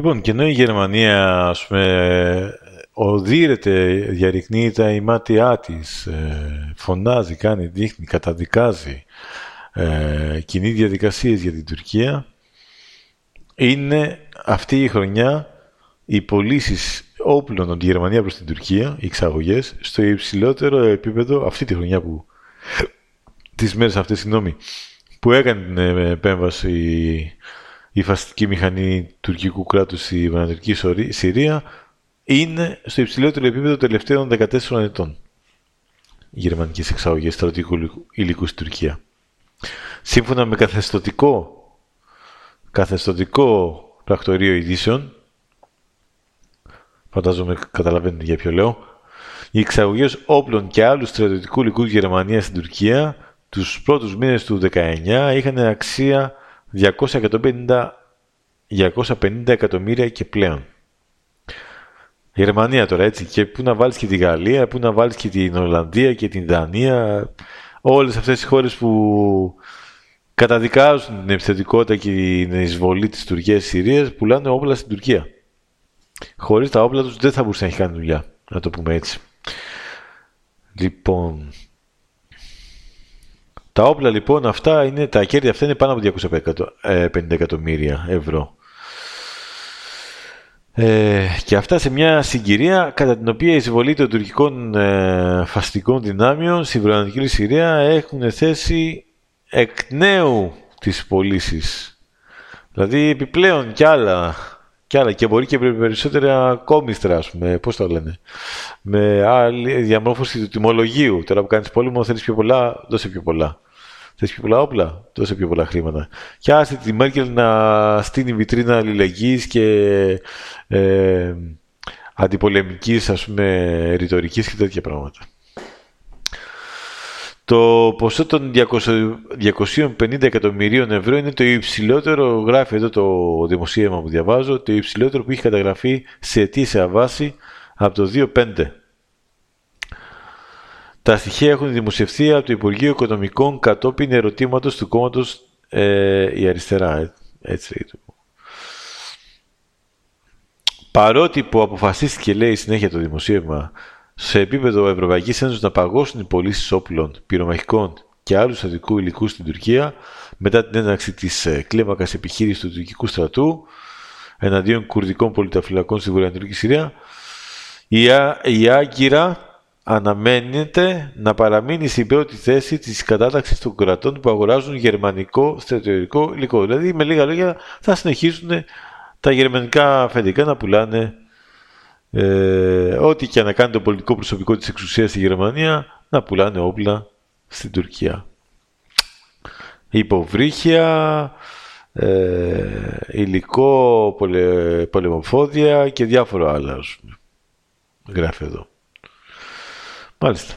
Λοιπόν, και ενώ η Γερμανία, ας πούμε, οδύρεται, διαρρυκνύει τα ημάτια της, ε, φωνάζει, κάνει, δείχνει, καταδικάζει ε, κοινή διαδικασίες για την Τουρκία, είναι αυτή η χρονιά οι πωλήσεις όπλων από τη Γερμανία προς την Τουρκία, οι εξαγωγές στο υψηλότερο επίπεδο αυτή τη χρονιά που τις μέρες αυτές, συγγνώμη, που έκανε την ε, επέμβαση η, η φαστική μηχανή τουρκικού κράτους στη Βανατολική Συρία, είναι στο υψηλότερο επίπεδο των τελευταίων 14 ετών. Οι γερμανικές εξαγωγές στρατηγικού υλικού στην Τουρκία. Σύμφωνα με καθεστωτικό, καθεστωτικό πρακτορείο ειδήσεων, φαντάζομαι καταλαβαίνετε για ποιο λέω, οι εξαγωγές όπλων και άλλους στρατιωτικού υλικού Γερμανίας στην Τουρκία τους πρώτους μήνες του 19 είχαν αξία 250, 250 εκατομμύρια και πλέον. Γερμανία τώρα έτσι και πού να βάλεις και τη Γαλλία, πού να βάλεις και την Ολλανδία και την Δανία, όλες αυτές οι χώρες που καταδικάζουν την επιθετικότητα και την εισβολή της Τουρκίας της Συρίας πουλάνε όπλα στην Τουρκία. Χωρίς τα όπλα τους δεν θα μπορούσε να έχει κάνει δουλειά, να το πούμε έτσι. Λοιπόν, τα όπλα λοιπόν αυτά είναι, τα κέρδη αυτά είναι πάνω από 250 εκατομμύρια ευρώ. Ε, και αυτά σε μια συγκυρία κατά την οποία η εισβολή των τουρκικών ε, φαστικών δυνάμεων στη Βορειοανατολική Συρία έχουν θέσει εκ νέου τις πωλήσεις. Δηλαδή επιπλέον κι άλλα, κι άλλα και μπορεί και περισσότερα κόμιστρα, ας πούμε, πώς το λένε, με άλλη διαμόρφωση του τιμολογίου. Τώρα που κάνεις πόλεμο θέλεις πιο πολλά, δώσε πιο πολλά. Θες πιο πολλά όπλα, δώσε πιο πολλά χρήματα. Και άσε τη Μέρκελ να στείλει βιτρίνα αλληλεγγύης και ε, αντιπολεμικής, ας πούμε, ρητορικής και τέτοια πράγματα. Το ποσό των 250 εκατομμυρίων ευρώ είναι το υψηλότερο, γράφει εδώ το δημοσίευμα που διαβάζω, το υψηλότερο που έχει καταγραφεί σε αιτήσια βάση από το 2005. Τα στοιχεία έχουν δημοσιευθεί από το Υπουργείο Οικονομικών κατόπιν ερωτήματος του κόμματος ε, η αριστερά. Ε, έτσι Παρότι που αποφασίστηκε, λέει συνέχεια το δημοσίευμα, σε επίπεδο Ευρωπαϊκής Ένωσης να παγώσουν οι πωλήσεις όπλων, πυρομαχικών και άλλου στρατικού υλικού στην Τουρκία μετά την έναρξη της ε, κλίμακας επιχείρησης του τουρκικού στρατού εναντίον κουρδικών πολιταφυλακών στη Βορειοανατολική Συρία, η, η Άγκυρα αναμένεται να παραμείνει στην πρώτη θέση της κατάταξης των κρατών που αγοράζουν γερμανικό στρατιωτικό υλικό. Δηλαδή, με λίγα λόγια, θα συνεχίσουν τα γερμανικά αφεντικά να πουλάνε ε, ό,τι και να κάνει το πολιτικό προσωπικό της εξουσίας στη Γερμανία, να πουλάνε όπλα στην Τουρκία. Υποβρύχια, ε, υλικό, πολε, πολεμοφόδια και διάφορα άλλα, Γράφει εδώ. Μάλιστα.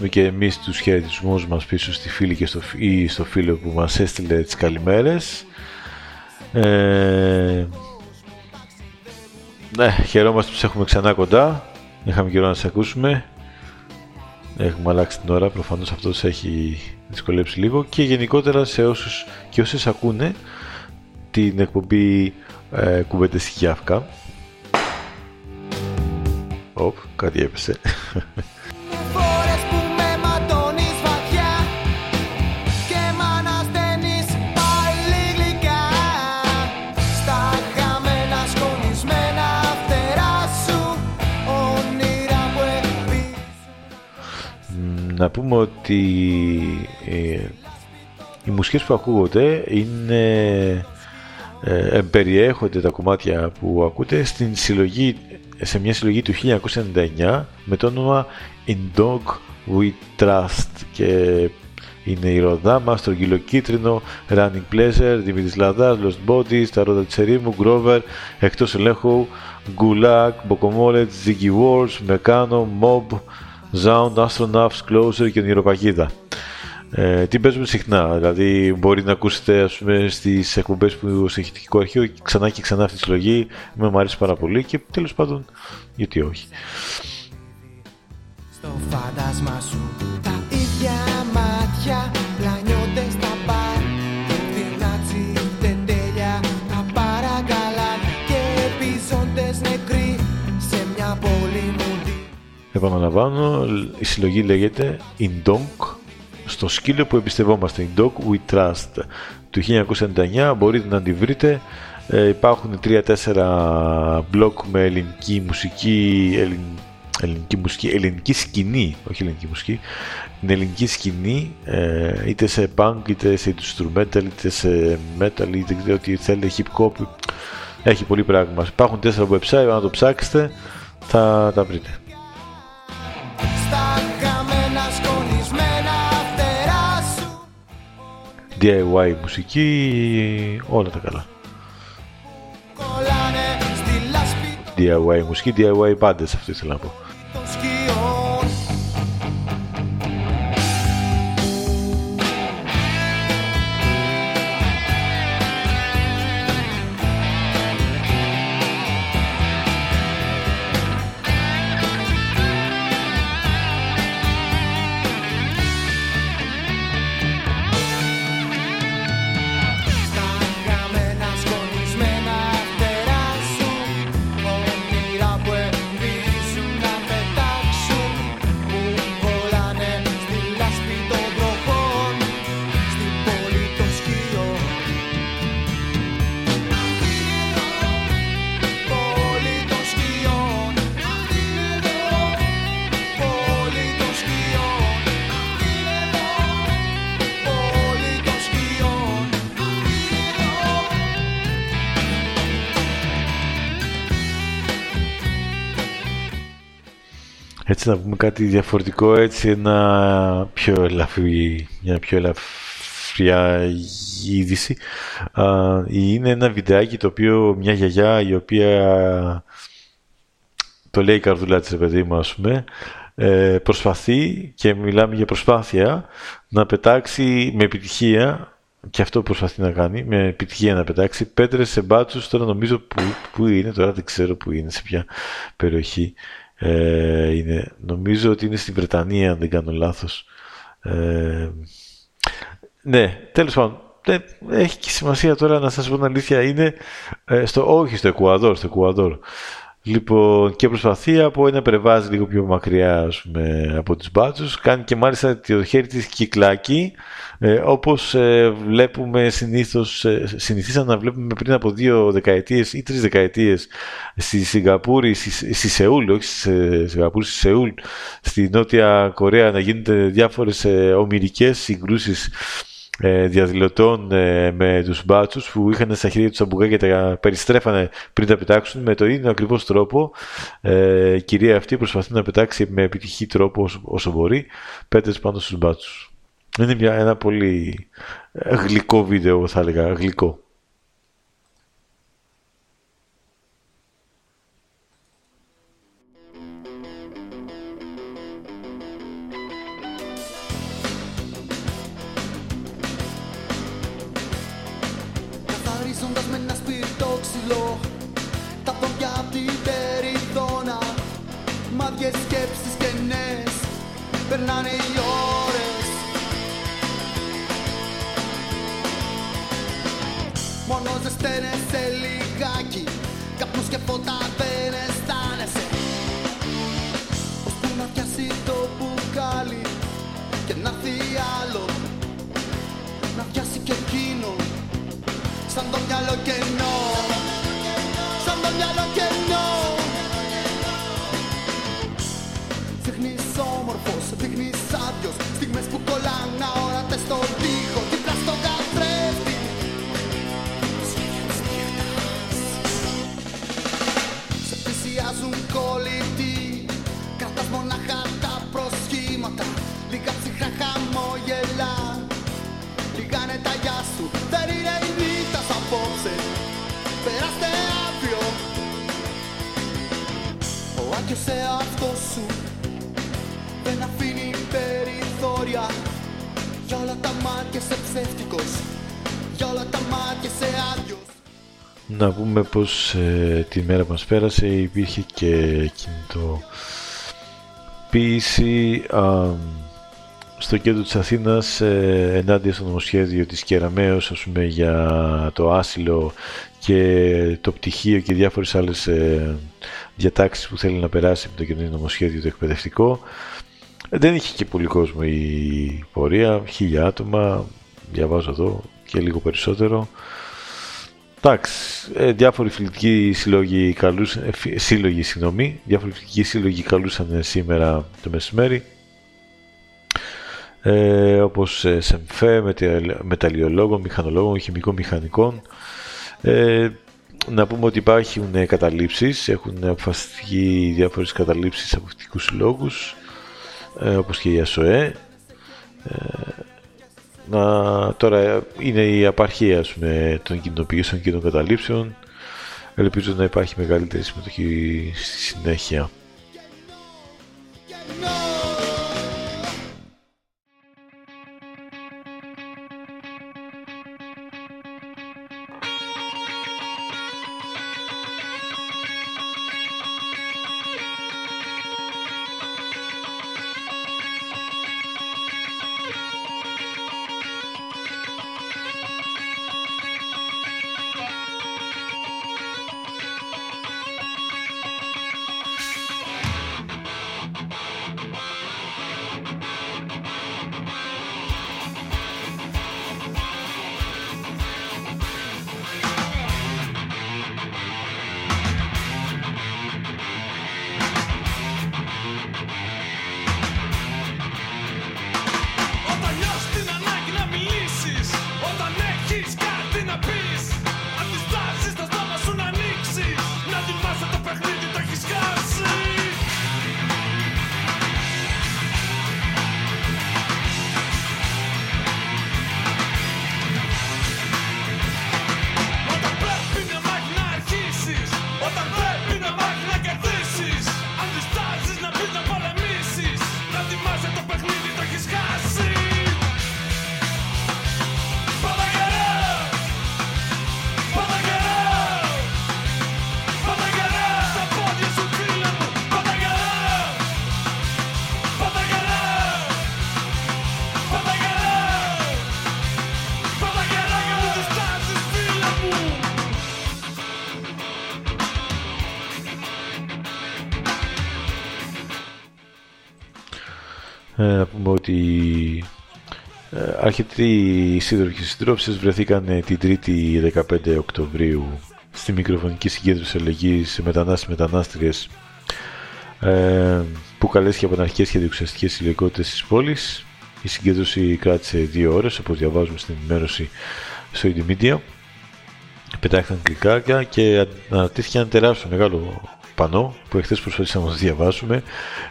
Δώσουμε και εμείς τους χαιρετισμούς μας πίσω στη φίλη και στο, ή στο φίλο που μας έστειλε τις καλημέρες. Ε, ναι, χαιρόμαστε που σε έχουμε ξανά κοντά. Είχαμε καιρό να σε ακούσουμε. Έχουμε αλλάξει την ώρα, προφανώς αυτό έχει δυσκολέψει λίγο. Και γενικότερα σε όσους και όσες ακούνε την εκπομπή ε, κουβέντες Γιάφκα. Οπ, κάτι έπεσε. (laughs) να πούμε ότι ε, οι μουσικές που ακούγονται είναι ε, περιέχονται τα κομμάτια που ακούτε στην συλλογή, σε μια συλλογή του 1999 με το όνομα In Dog We Trust και είναι η Ροδά μας, το Κίτρινο, Running Pleasure, Δημήτρης Λαδάς, Lost Bodies, τα Ρόδα της Ερήμου, Grover, Εκτός Ελέγχου, Gulag, Bokomolet, Ziggy Wars, Meccano, Mob, Sound, Astronauts, Closer και Νηροπαγίδα. Ε, τι παίζουμε συχνά, δηλαδή μπορεί να ακούσετε ας πούμε, στις εκπομπές που στο ηχητικό αρχείο ξανά και ξανά αυτή τη συλλογή, με μου αρέσει πάρα πολύ και τέλος πάντων γιατί όχι. Στο φάντασμα σου τα Επαναλαμβάνω, η συλλογή λέγεται Indonk στο σκύλο που εμπιστευόμαστε, η Dog We Trust του 1999, μπορείτε να τη βρείτε. Ε, υπάρχουν 3-4 μπλοκ με ελληνική μουσική, ελληνική μουσική, ελληνική σκηνή, όχι ελληνική μουσική, την ελληνική σκηνή, ε, είτε σε punk, είτε σε instrumental, είτε σε metal, είτε ξέρω τι θέλετε, hip hop, έχει πολύ πράγμα. Υπάρχουν 4 website, αν το ψάξετε θα τα βρείτε. DIY μουσική, όλα τα καλά. DIY μουσική, DIY πάντες αυτό ήθελα να πω. Να πούμε κάτι διαφορετικό, έτσι ένα πιο ελαφρύ, μια πιο ελαφριά είδηση. είναι ένα βιντεάκι το οποίο μια γιαγιά η οποία το λέει η καρδούλα της παιδί μου ας πούμε, ε, προσπαθεί και μιλάμε για προσπάθεια να πετάξει με επιτυχία και αυτό προσπαθεί να κάνει, με επιτυχία να πετάξει πέτρες σε μπάτσους, τώρα νομίζω που, που είναι, τώρα δεν ξέρω που είναι, σε ποια περιοχή ε, είναι, νομίζω ότι είναι στη Βρετανία, αν δεν κάνω λάθος. Ε, ναι, τέλος πάντων, δεν έχει και σημασία τώρα να σας πω την αλήθεια, είναι ε, στο, όχι στο Εκουαδόρ, στο Εκουαδόρ. Λοιπόν, και προσπαθεί από ένα περβάζει λίγο πιο μακριά πούμε, από τους μπάτσους. Κάνει και μάλιστα το χέρι της κυκλάκι, ε, όπως ε, βλέπουμε συνήθως, ε, συνηθίσαμε να βλέπουμε πριν από δύο δεκαετίες ή τρεις δεκαετίες στη Σιγκαπούρη, στη, στη Σεούλ, όχι στη Σιγκαπούρη, στη Σεούλ, στη Νότια Κορέα να γίνονται διάφορες ε, ομυρικές συγκρούσεις ε, διαδηλωτών ε, με τους μπάτσους που είχαν στα χέρια τους αμπουκά και τα περιστρέφανε πριν τα πετάξουν με το ίδιο ακριβώς τρόπο ε, η κυρία αυτή προσπαθεί να πετάξει με επιτυχή τρόπο όσο, όσο μπορεί πέτρες πάνω στους μπάτσους. Είναι μια, ένα πολύ γλυκό βίντεο θα έλεγα, γλυκό. Να πούμε πως ε, τη μέρα που μας πέρασε υπήρχε και κινητοποίηση α, στο κέντρο της Αθήνας ε, ενάντια στο νομοσχέδιο της Κεραμέως ας πούμε, για το άσυλο και το πτυχίο και διάφορες άλλες ε, διατάξεις που θέλει να περάσει με το καινούργιο νομοσχέδιο το εκπαιδευτικό. Δεν είχε και πολύ κόσμο η πορεία, χίλια άτομα, διαβάζω εδώ και λίγο περισσότερο. Εντάξει, ε, διάφοροι φιλικοί σύλλογοι, καλούς, ε, φι- σύλλογοι, συγγνώμη, διάφοροι φιλικοί σύλλογοι καλούσαν ε, σήμερα το μεσημέρι. Ε, όπως ε, ΣΕΜΦΕ, μετε- μεταλλιολόγων, μηχανολόγων, χημικών-μηχανικών. Ε, να πούμε ότι υπάρχουν ε, καταλήψεις, έχουν αποφασιστεί διάφορες καταλήψεις από αυτικούς συλλόγους, ε, όπως και η ΑΣΟΕ. Ε, να, τώρα ε, είναι η απαρχία ας πούμε, των κοινοποιήσεων και των καταλήψεων. Ελπίζω να υπάρχει μεγαλύτερη συμμετοχή στη συνέχεια. Ε, αρκετοί σύντροφοι και συντρόφισσες βρεθήκαν ε, την 3η 15 Οκτωβρίου στη μικροφωνική συγκέντρωση αλληλεγγύης μετανάστες-μετανάστριες ε, που καλέστηκε από αναρχικές και διοξιαστικές συλλογικότητες της πόλης. Η συγκέντρωση κράτησε δύο ώρες, όπως διαβάζουμε στην ενημέρωση στο Indymedia. Πετάχθηκαν κλικάκια και αναρτήθηκε ένα τεράστιο μεγάλο πανό που εχθές προσπαθήσαμε να το διαβάσουμε.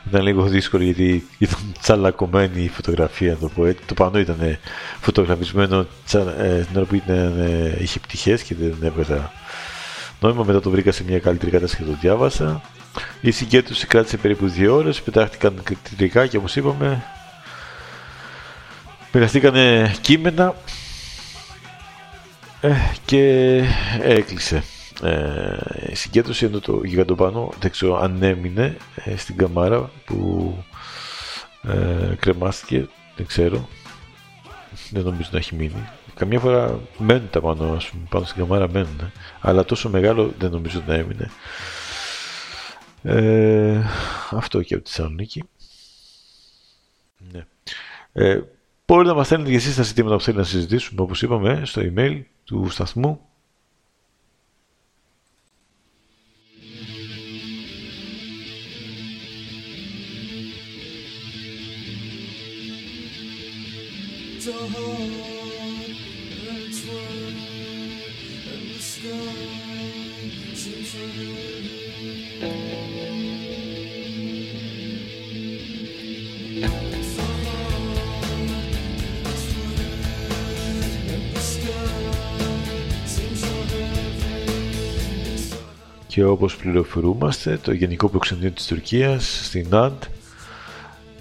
Ήταν λίγο δύσκολο γιατί ήταν τσαλακωμένη η φωτογραφία, να το πω έτσι. Το πανό ήταν φωτογραφισμένο τσα, ε, την ώρα που ήταν, ε, είχε πτυχές και δεν έβγαζα νόημα. Μετά το βρήκα σε μια καλύτερη κατάσταση και το διάβασα. Η συγκέντρωση κράτησε περίπου δύο ώρες, πετάχτηκαν κριτικά και όπως είπαμε μοιραστήκαν κείμενα ε, και έκλεισε. Ε, η συγκέντρωση ενώ το γιγαντοπάνο δεν ξέρω αν έμεινε ε, στην καμάρα που ε, κρεμάστηκε, δεν ξέρω. Δεν νομίζω να έχει μείνει. Καμιά φορά μένουν τα πάνω, ας πούμε, πάνω στην καμάρα μένουν. Αλλά τόσο μεγάλο δεν νομίζω να έμεινε. Ε, αυτό και από τη Θεσσαλονίκη. Ναι. Ε, μπορείτε να μας στέλνετε και εσείς τα ζητήματα που θέλετε να συζητήσουμε, όπως είπαμε, στο email του σταθμού. Και όπως πληροφορούμαστε, το Γενικό Προξενείο της Τουρκίας στην Ναντ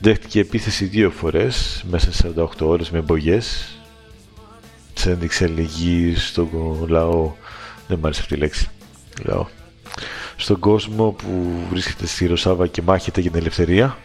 δέχτηκε επίθεση δύο φορές μέσα σε 48 ώρες με εμπογές. Σε ένδειξη αλληλεγγύη στον λαό, δεν μ' άρεσε αυτή η λέξη, λαό, στον κόσμο που βρίσκεται στη Ρωσάβα και μάχεται για την ελευθερία.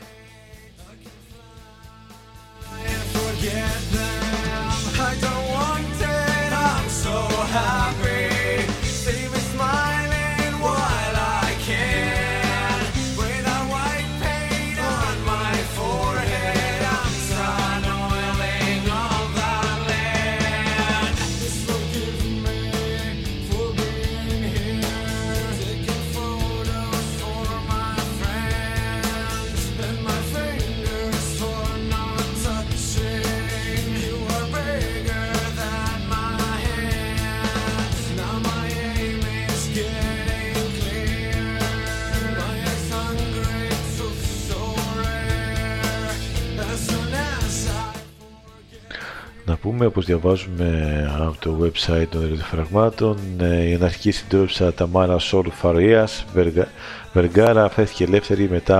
Να πούμε, όπως διαβάζουμε από το website των ραδιοφραγμάτων, ε, η αναρχική συντρόφισσα Ταμάρα Σόλ Φαρίας Βεργα- Βεργάρα φέθηκε ελεύθερη μετά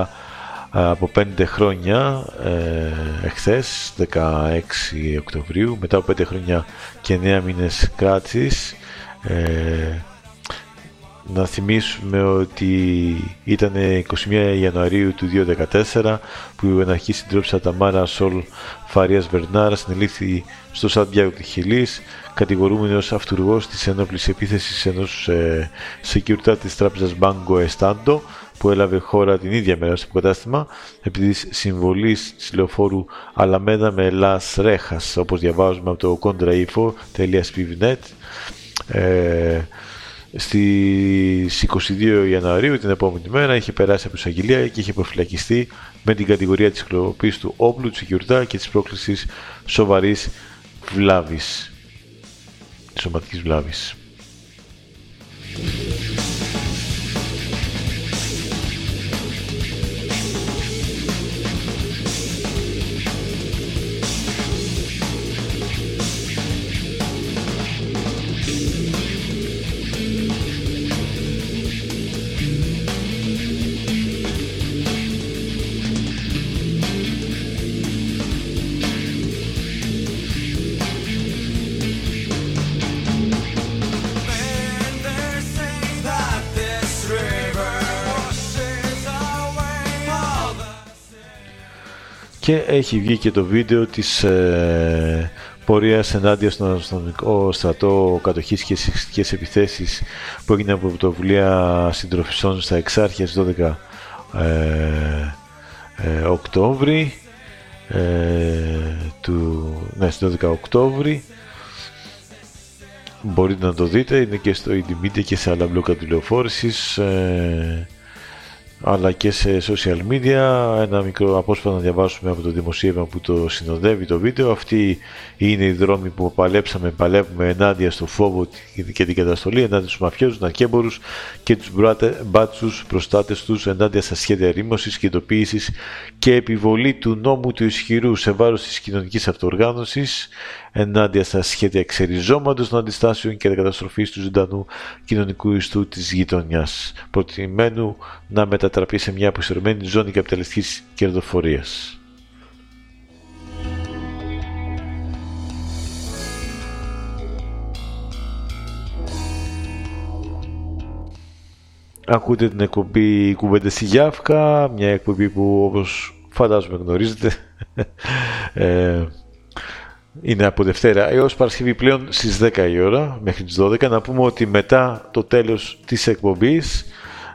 α, από 5 χρόνια ε, εχθές, 16 Οκτωβρίου, μετά από 5 χρόνια και 9 μήνες κράτησης. Ε, να θυμίσουμε ότι ήταν 21 Ιανουαρίου του 2014 που η εναρχή συντρόφισσα Ταμάρα Σολ Φαρίας Βερνάρας συνελήφθη στο Σαντιάγο της Χιλής κατηγορούμενη ως αυτούργος της ενόπλης επίθεσης ενός ε, security της τράπεζας Banco Estando που έλαβε χώρα την ίδια μέρα στο υποκατάστημα επί της συμβολής της λεωφόρου Αλαμέδα με Las Rejas όπως διαβάζουμε από το contrainfo.spvnet ε, στις 22 Ιανουαρίου την επόμενη μέρα είχε περάσει από εισαγγελία και είχε προφυλακιστεί με την κατηγορία της χρεοποίησης του όπλου, της γιουρτά και της πρόκλησης σοβαρής βλάβης. Σωματικής βλάβης. Και έχει βγει και το βίντεο της ε, πορείας ενάντια στον αστυνομικό στρατό κατοχής και σεξιστικές επιθέσεις που έγινε από πρωτοβουλία συντροφισών στα εξάρχεια στις 12 ε, ε, Οκτώβρη ε, του, ναι, στις 12 Οκτώβρη. Μπορείτε να το δείτε είναι και στο Indie και σε άλλα μπλόκα τηλεοφόρησης ε, αλλά και σε social media. Ένα μικρό απόσπασμα να διαβάσουμε από το δημοσίευμα που το συνοδεύει το βίντεο. Αυτοί είναι οι δρόμοι που παλέψαμε, παλεύουμε ενάντια στο φόβο και την καταστολή, ενάντια στους μαφιόζους, ναρκέμπορους και τους μπράτε- μπάτσους προστάτες τους, ενάντια στα σχέδια ρήμωσης και εντοπίησης και επιβολή του νόμου του ισχυρού σε βάρος της κοινωνικής αυτοοργάνωσης, ενάντια στα σχέδια εξεριζώματος των αντιστάσεων και καταστροφής του ζωντανού κοινωνικού ιστού της γειτονιάς, προκειμένου να μετατραπεί σε μια αποσυρωμένη ζώνη καπιταλιστικής κερδοφορίας. Ακούτε την εκπομπή Κουβέντε στη Γιάφκα, μια εκπομπή που όπως φαντάζομαι γνωρίζετε (laughs) ε, είναι από Δευτέρα έως Παρασκευή πλέον στις 10 η ώρα μέχρι τις 12. Να πούμε ότι μετά το τέλος της εκπομπής,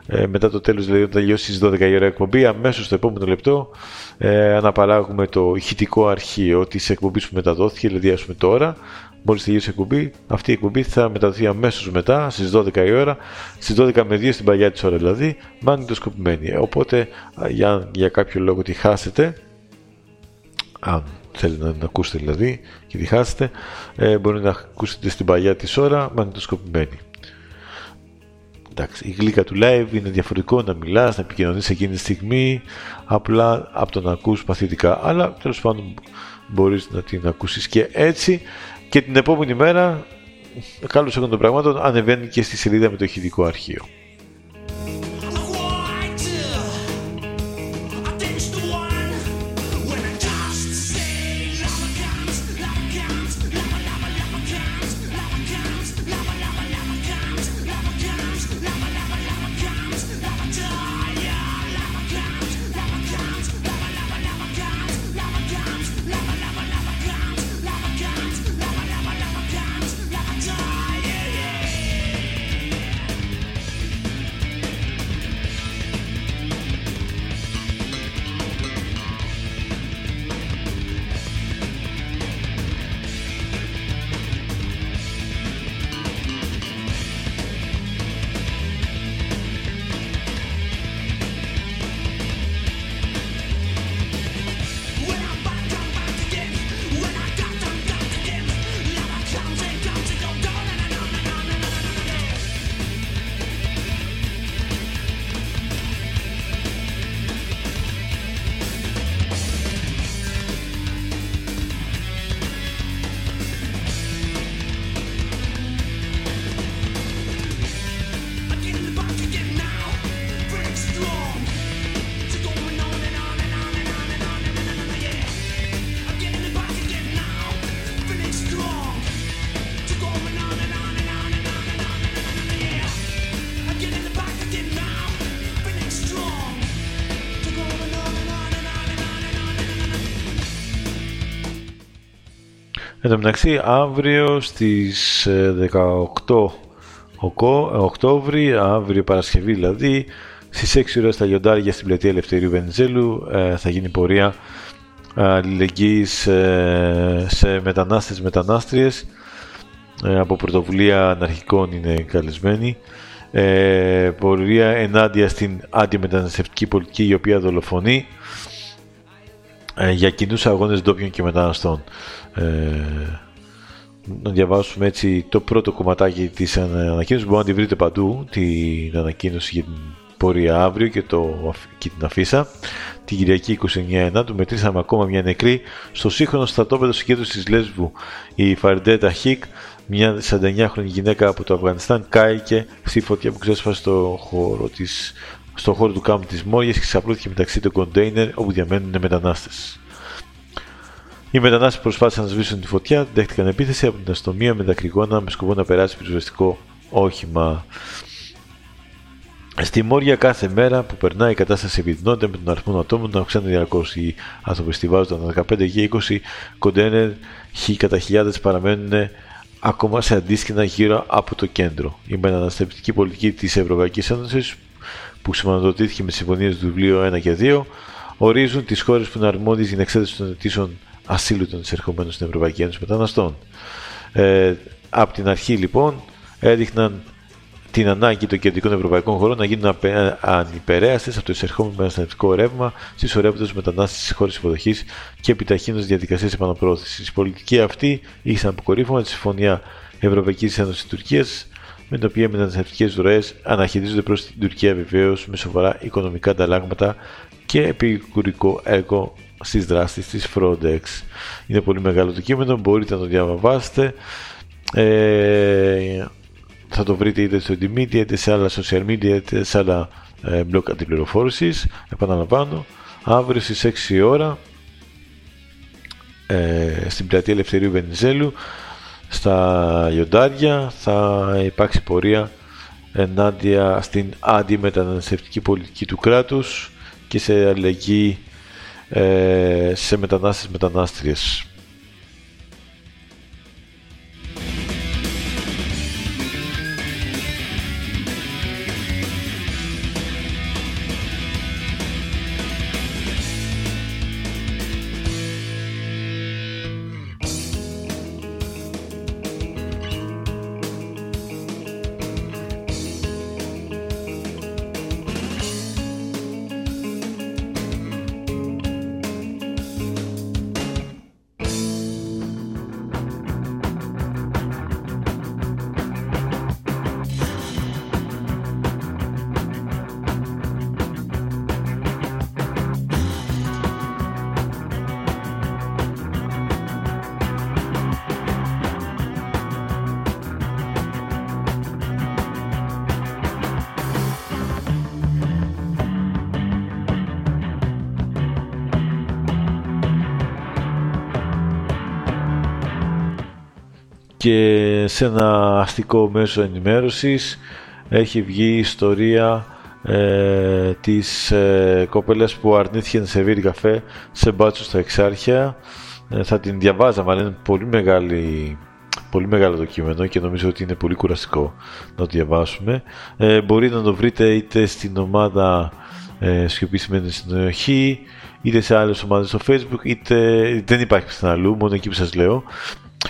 ε, μετά το τέλος δηλαδή όταν τελειώσει στις 12 η ώρα εκπομπή, αμέσως στο επόμενο λεπτό ε, αναπαράγουμε το ηχητικό αρχείο της εκπομπής που μεταδόθηκε, δηλαδή ας πούμε τώρα, μόλις τελειώσει η εκπομπή, αυτή η εκπομπή θα μεταδοθεί αμέσως μετά, στις 12 η ώρα, στις 12 με 2 στην παλιά της ώρα δηλαδή, μαγνητοσκοπημένη. Οπότε, α, για, για κάποιο λόγο τη χάσετε, αν θέλετε να την ακούσετε δηλαδή και τη χάσετε, ε, μπορεί να ακούσετε στην παλιά της ώρα μαγνητοσκοπημένη. Εντάξει, η γλύκα του live είναι διαφορετικό να μιλάς, να επικοινωνείς εκείνη τη στιγμή, απλά από το να ακούς παθητικά, αλλά τέλος πάντων μπορείς να την ακούσεις και έτσι και την επόμενη μέρα, καλώς εγώ των πραγμάτων, ανεβαίνει και στη σελίδα με το ηχητικό αρχείο. Εν τω μεταξύ, αύριο στις 18 ε, Οκτώβρη, αύριο Παρασκευή δηλαδή, στις 6 ώρες στα Λιοντάρια στην πλατεία Ελευθερίου Βενιζέλου ε, θα γίνει πορεία αλληλεγγύης ε, σε μετανάστες μετανάστριες. Από πρωτοβουλία αναρχικών είναι καλεσμένοι. Πορεία ενάντια στην αντιμεταναστευτική πολιτική η οποία δολοφονεί για κοινούς αγώνες ντόπιων και μεταναστών ε, να διαβάσουμε έτσι το πρώτο κομματάκι της ανακοίνωσης. Μπορείτε να τη βρείτε παντού, την ανακοίνωση για την πορεία αύριο και, το, και την αφίσα. Την Κυριακή 29 του μετρήσαμε ακόμα μια νεκρή στο σύγχρονο στρατόπεδο συγκέντρωση της Λέσβου. Η Φαρντέτα Χικ, μια 49χρονη γυναίκα από το Αφγανιστάν, κάηκε στη φωτιά που ξέσπασε στο χώρο, της, στο χώρο του κάμπου της Μόριας και ξαπλώθηκε μεταξύ των κοντέινερ όπου διαμένουν μετανάστες. Οι μετανάστες προσπάθησαν να σβήσουν τη φωτιά, δέχτηκαν επίθεση από την αστυνομία με δακρυγόνα με σκοπό να περάσει πυροσβεστικό όχημα. Στη Μόρια κάθε μέρα που περνάει η κατάσταση επιδεινώνεται με τον αριθμό ατόμων να αυξάνεται διαρκώς. Οι άνθρωποι στηβάζονταν 15 και 20 κοντένερ χι κατά χιλιάδες παραμένουν ακόμα σε αντίσκηνα γύρω από το κέντρο. Η μεταναστευτική πολιτική της Ευρωπαϊκής Ένωσης, που σηματοδοτήθηκε με συμφωνίες του βιβλίου 1 και 2, ορίζουν τις χώρες που είναι αρμόδιες για την εξέταση των αιτήσεων ασύλου των εισερχομένων στην Ευρωπαϊκή Ένωση μεταναστών. Ε, από την αρχή λοιπόν έδειχναν την ανάγκη των κεντρικών ευρωπαϊκών χωρών να γίνουν ανυπερέαστες από το εισερχόμενο μεταναστευτικό ρεύμα, συσσωρεύοντας μετανάστες στις χώρες υποδοχής και επιταχύνοντας διαδικασίες επαναπρόθεση. Η πολιτική αυτή είχε σαν αποκορύφωμα τη Συμφωνία Ευρωπαϊκής Ένωση Τουρκία, με την οποία οι μεταναστευτικέ ροέ αναχειρίζονται προς την Τουρκία βεβαίως με σοβαρά οικονομικά ανταλλάγματα και επικουρικό έργο στις δράσεις της Frontex. Είναι πολύ μεγάλο το κείμενο, μπορείτε να το διαβάσετε. Ε, θα το βρείτε είτε στο Indymedia, είτε σε άλλα social media, είτε σε άλλα ε, blog αντιπληροφόρησης. Επαναλαμβάνω, αύριο στις 6 ώρα ε, στην πλατεία Ελευθερίου Βενιζέλου στα Ιοντάρια θα υπάρξει πορεία ενάντια στην αντιμεταναστευτική πολιτική του κράτους και σε αλληλεγγύη ε, σε μετανάστες μετανάστριες. Και σε ένα αστικό μέσο ενημέρωσης έχει βγει η ιστορία ε, της ε, κοπέλας που αρνήθηκε να σερβίρει καφέ σε μπάτσο στα Εξάρχεια. Ε, θα την διαβάζαμε, αλλά είναι πολύ, μεγάλη, πολύ μεγάλο το κείμενο και νομίζω ότι είναι πολύ κουραστικό να το διαβάσουμε. Ε, μπορείτε να το βρείτε είτε στην ομάδα ε, Σιωπή σημαίνει συνοχή, είτε σε άλλες ομάδες στο facebook, είτε δεν υπάρχει πουθενά αλλού, μόνο εκεί που σας λέω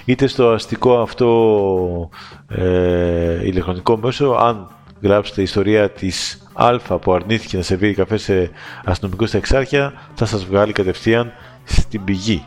είτε στο αστικό αυτό ε, ηλεκτρονικό μέσο, αν γράψετε ιστορία της Α που αρνήθηκε να σερβίρει καφέ σε αστυνομικό στα εξάρχεια, θα σας βγάλει κατευθείαν στην πηγή.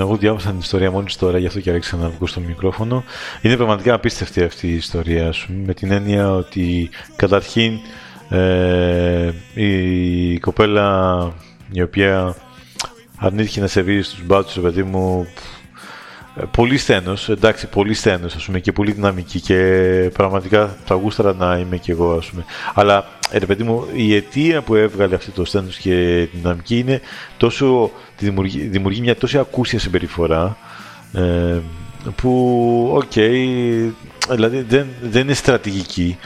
Λοιπόν, εγώ διάβασα την ιστορία μόλις τώρα, γι' αυτό και άρχισα να βγω στο μικρόφωνο. Είναι πραγματικά απίστευτη αυτή η ιστορία σου, με την έννοια ότι καταρχήν ε, η κοπέλα η οποία αρνήθηκε να σερβίρει στους μπάτσους, ρε παιδί μου, ε, πολύ στένος, εντάξει, πολύ στένος, ας πούμε, και πολύ δυναμική και πραγματικά θα γούσταρα να είμαι κι εγώ, ας πούμε. Αλλά ε, ρε παιδί μου, η αιτία που έβγαλε αυτό το στένος και την δυναμική είναι τόσο, τη δημιουργεί, δημιουργεί μια τόσο ακούσια συμπεριφορά ε, που, οκ, δηλαδή δεν, δεν είναι στρατηγική.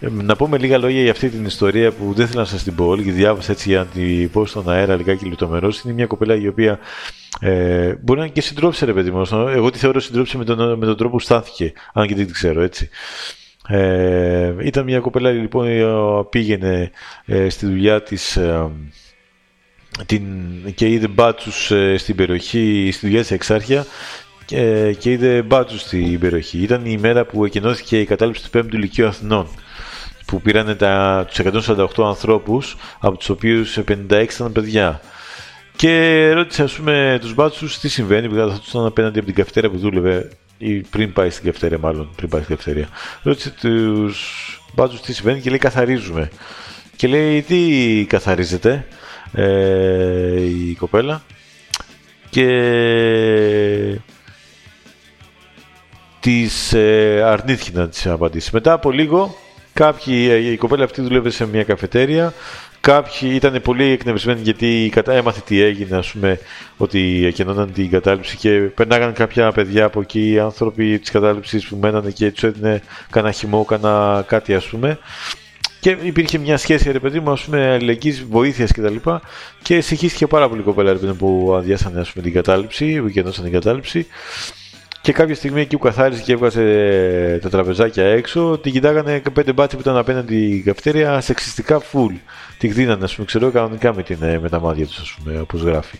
Ε, να πούμε λίγα λόγια για αυτή την ιστορία που δεν θέλω να σας την πω όλη και διάβασα έτσι για να την πω στον αέρα λιγάκι λεπτομερώς. Είναι μια κοπέλα η οποία ε, μπορεί να είναι και συντρόφισσα ρε παιδί μου. Εγώ τη θεωρώ συντρόφισσα με τον, με τον τρόπο που στάθηκε, αν και δεν την ξέρω έτσι. Ε, ήταν μια κοπέλα λοιπόν η πήγαινε ε, στη δουλειά της ε, την, και είδε μπάτσους ε, στην περιοχή, στη δουλειά της Εξάρχεια και, και είδε μπάτσους στην περιοχή. Ήταν η μέρα που εκενώθηκε η κατάληψη του 5ου Λυκείου Αθηνών που πήραν τα, τους 148 ανθρώπους από τους οποίους 56 ήταν παιδιά. Και ρώτησε ας πούμε τους μπάτσους τι συμβαίνει, που θα τους απέναντι από την καυτέρα που δούλευε ή πριν πάει στην καυτέρια μάλλον, πριν πάει στην καυτέρια. Ρώτησε τους μπάτσους τι συμβαίνει και λέει καθαρίζουμε. Και λέει τι καθαρίζετε ε, η κοπέλα και της ε, αρνήθηκε να της απαντήσει. Μετά από λίγο κάποιοι, ε, η κοπέλα αυτή δούλευε σε μια καφετέρια Κάποιοι ήταν πολύ εκνευρισμένοι γιατί έμαθε τι έγινε, ας πούμε, ότι εκενώναν την κατάληψη και περνάγαν κάποια παιδιά από εκεί, άνθρωποι της κατάληψης που μένανε και τους έδινε κανένα χυμό, κανένα κάτι, ας πούμε. Και υπήρχε μια σχέση, ρε παιδί μου, ας πούμε, αλληλεγγύης, βοήθειας κτλ. Και, και συγχύστηκε πάρα πολύ κοπέλα, ρε παιδί που αδειάσανε, ας πούμε, την κατάληψη, που εκενώσαν την κατάληψη. Και κάποια στιγμή εκεί που καθάρισε και έβγαζε τα τραπεζάκια έξω, την κοιτάγανε πέντε μπάτσι που ήταν απέναντι η καυτέρια σεξιστικά full. Την δίνανε, ας πούμε, ξέρω, κανονικά με, την, ε, με τα μάτια τους, ας πούμε, όπως γράφει.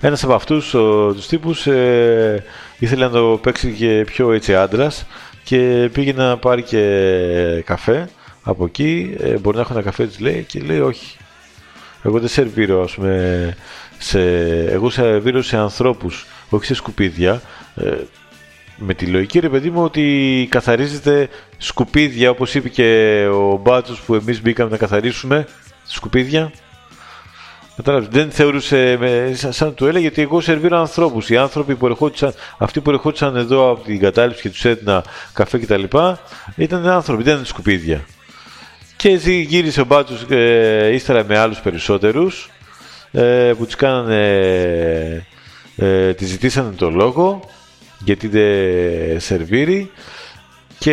Ένας από αυτούς τους τύπους ε, ήθελε να το παίξει και πιο έτσι άντρας και πήγε να πάρει και καφέ από εκεί. Ε, μπορεί να έχω ένα καφέ, της λέει, και λέει όχι. Εγώ δεν σερβίρω, ας πούμε, σε, εγώ σερβίρω σε ανθρώπους όχι σε σκουπίδια. Ε, με τη λογική ρε παιδί μου ότι καθαρίζεται σκουπίδια όπως είπε και ο Μπάτσος που εμείς μπήκαμε να καθαρίσουμε σκουπίδια. Δεν θεωρούσε με, σαν, του έλεγε ότι εγώ σερβίρω ανθρώπους. Οι άνθρωποι που ερχόντουσαν αυτοί που ερχόντουσαν εδώ από την κατάληψη και τους έδινα καφέ κτλ ήταν άνθρωποι, δεν ήταν σκουπίδια. Και γύρισε ο Μπάτσος ε, ύστερα με άλλους περισσότερους ε, που τους κάνανε ε, τη ζητήσανε το λόγο γιατί δεν σερβίρει και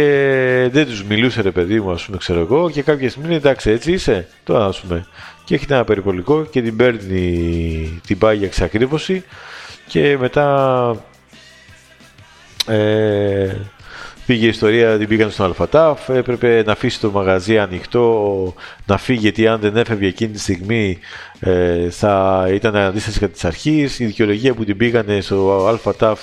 δεν τους μιλούσε ρε παιδί μου ας πούμε ξέρω εγώ και κάποια στιγμή εντάξει έτσι είσαι το ας πούμε και έχει ένα περιπολικό και την παίρνει την πάει για εξακρίβωση και μετά ε, Πήγε η ιστορία, την πήγαν στον Αλφατάφ, έπρεπε να αφήσει το μαγαζί ανοιχτό, να φύγει γιατί αν δεν έφευγε εκείνη τη στιγμή ε, θα ήταν αντίσταση κατά της αρχής. Η δικαιολογία που την πήγανε στο Αλφατάφ,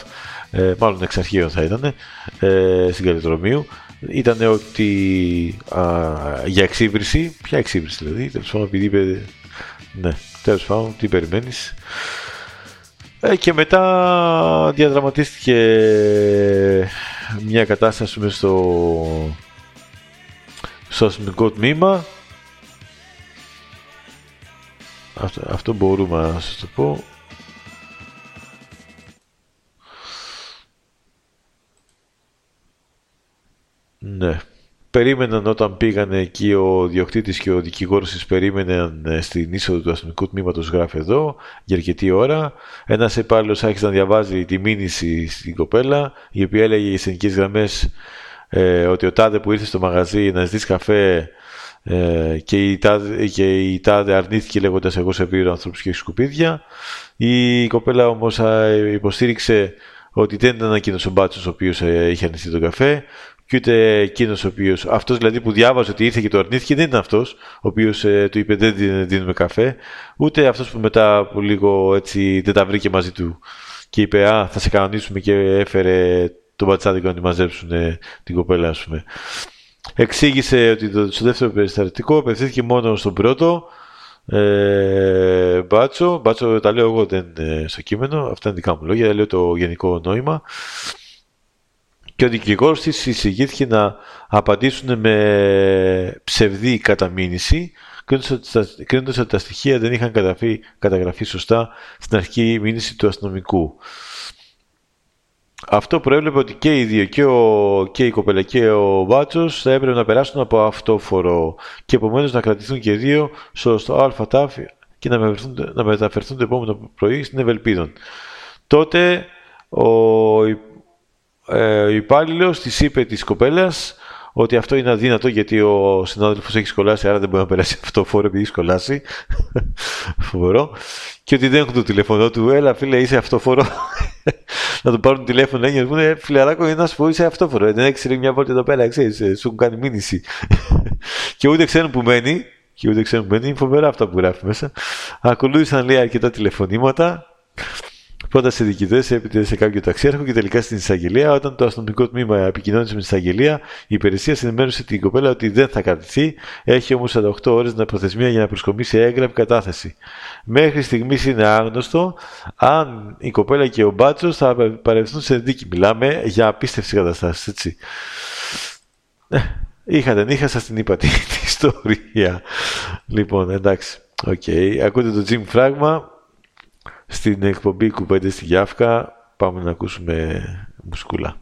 ε, μάλλον εξ αρχείων θα ήταν, ε, στην Καλλιτρομίου, ήταν ότι α, για εξύβριση, ποια εξύβριση δηλαδή, τέλος πάντων επειδή είπε, ναι, τέλος πάντων, τι περιμένεις. Ε, και μετά διαδραματίστηκε μια κατάσταση μέσα στο, στο αστυνομικό τμήμα. Αυτό, αυτό μπορούμε να σας το πω. Ναι περίμεναν όταν πήγαν εκεί ο διοκτήτης και ο δικηγόρος της περίμεναν ε, στην είσοδο του αστυνομικού τμήματος γράφει εδώ για αρκετή ώρα. Ένας υπάλληλος άρχισε να διαβάζει τη μήνυση στην κοπέλα η οποία έλεγε οι γενικές γραμμές ε, ότι ο τάδε που ήρθε στο μαγαζί να ζητήσει καφέ ε, και, η τάδε, και η τάδε αρνήθηκε λέγοντας εγώ σε βίρο ανθρώπους και σκουπίδια. Η κοπέλα όμως υποστήριξε ότι δεν ήταν εκείνος ο μπάτσος ο οποίος είχε αρνηθεί τον καφέ, και ούτε εκείνος ο οποίος. Αυτός δηλαδή που διάβαζε ότι ήρθε και το αρνήθηκε δεν ήταν αυτός, ο οποίος ε, του είπε δεν δίνουμε καφέ, ούτε αυτός που μετά από λίγο έτσι δεν τα βρήκε μαζί του και είπε Α, θα σε κανονίσουμε και έφερε τον πατσάδικο να τη μαζέψουν ε, την κοπέλα, ας πούμε. Εξήγησε ότι το, στο δεύτερο περιστατικό απευθύνθηκε μόνο στον πρώτο. Ε, μπάτσο, μπάτσο τα λέω εγώ δεν ε, στο κείμενο, αυτά είναι δικά μου λόγια, λέω το γενικό νόημα και ο δικηγόρος της εισηγήθηκε να απαντήσουν με ψευδή καταμήνυση κρίνοντας ότι τα στοιχεία δεν είχαν καταγραφεί, καταγραφεί σωστά στην αρχική μήνυση του αστυνομικού. αυτό προέβλεπε ότι και οι δύο, και, ο, και η κοπέλα και ο μπάτσο θα έπρεπε να περάσουν από αυτόφορο και επομένως να κρατηθούν και οι δύο στο, στο ΑΤΑΦ και να μεταφερθούν, να μεταφερθούν το επόμενο πρωί στην Ευελπίδων. Τότε ο, ε, ο υπάλληλο της είπε της κοπέλας ότι αυτό είναι αδύνατο γιατί ο συνάδελφος έχει σκολάσει, άρα δεν μπορεί να περάσει αυτό φόρο επειδή έχει σκολάσει. (laughs) Φοβερό. Και ότι δεν έχουν το τηλέφωνο του. Έλα, φίλε, είσαι αυτοφόρο. (laughs) να του πάρουν τηλέφωνο και να πούνε Φιλαράκο, είναι να σου πω είσαι αυτόφορο. Δεν έχει μια βόλτα εδώ πέρα, ξέρεις, σου έχουν κάνει μήνυση. (laughs) και ούτε ξέρουν που μένει. Και ούτε ξέρουν που μένει. Είναι φοβερά αυτά που γράφει μέσα. Ακολούθησαν λέει αρκετά τηλεφωνήματα. Πρώτα σε διοικητές, έπειτα σε κάποιο ταξιάρχο και τελικά στην εισαγγελία. Όταν το αστυνομικό τμήμα επικοινώνησε με την εισαγγελία, η υπηρεσία συνενημέρωσε την κοπέλα ότι δεν θα κρατηθεί. Έχει όμως 48 ώρες να προθεσμία για να προσκομίσει έγγραφη κατάθεση. Μέχρι στιγμής είναι άγνωστο αν η κοπέλα και ο μπάτσος θα παρευθούν σε δίκη. Μιλάμε για απίστευτη καταστάσεις, έτσι. Ε, είχα δεν είχα, σας την είπα την (laughs) ιστορία. Λοιπόν, εντάξει. Okay. Ακούτε το Jim Fragma στην εκπομπή κουπέντε στη Γιάφκα. Πάμε να ακούσουμε μουσικούλα.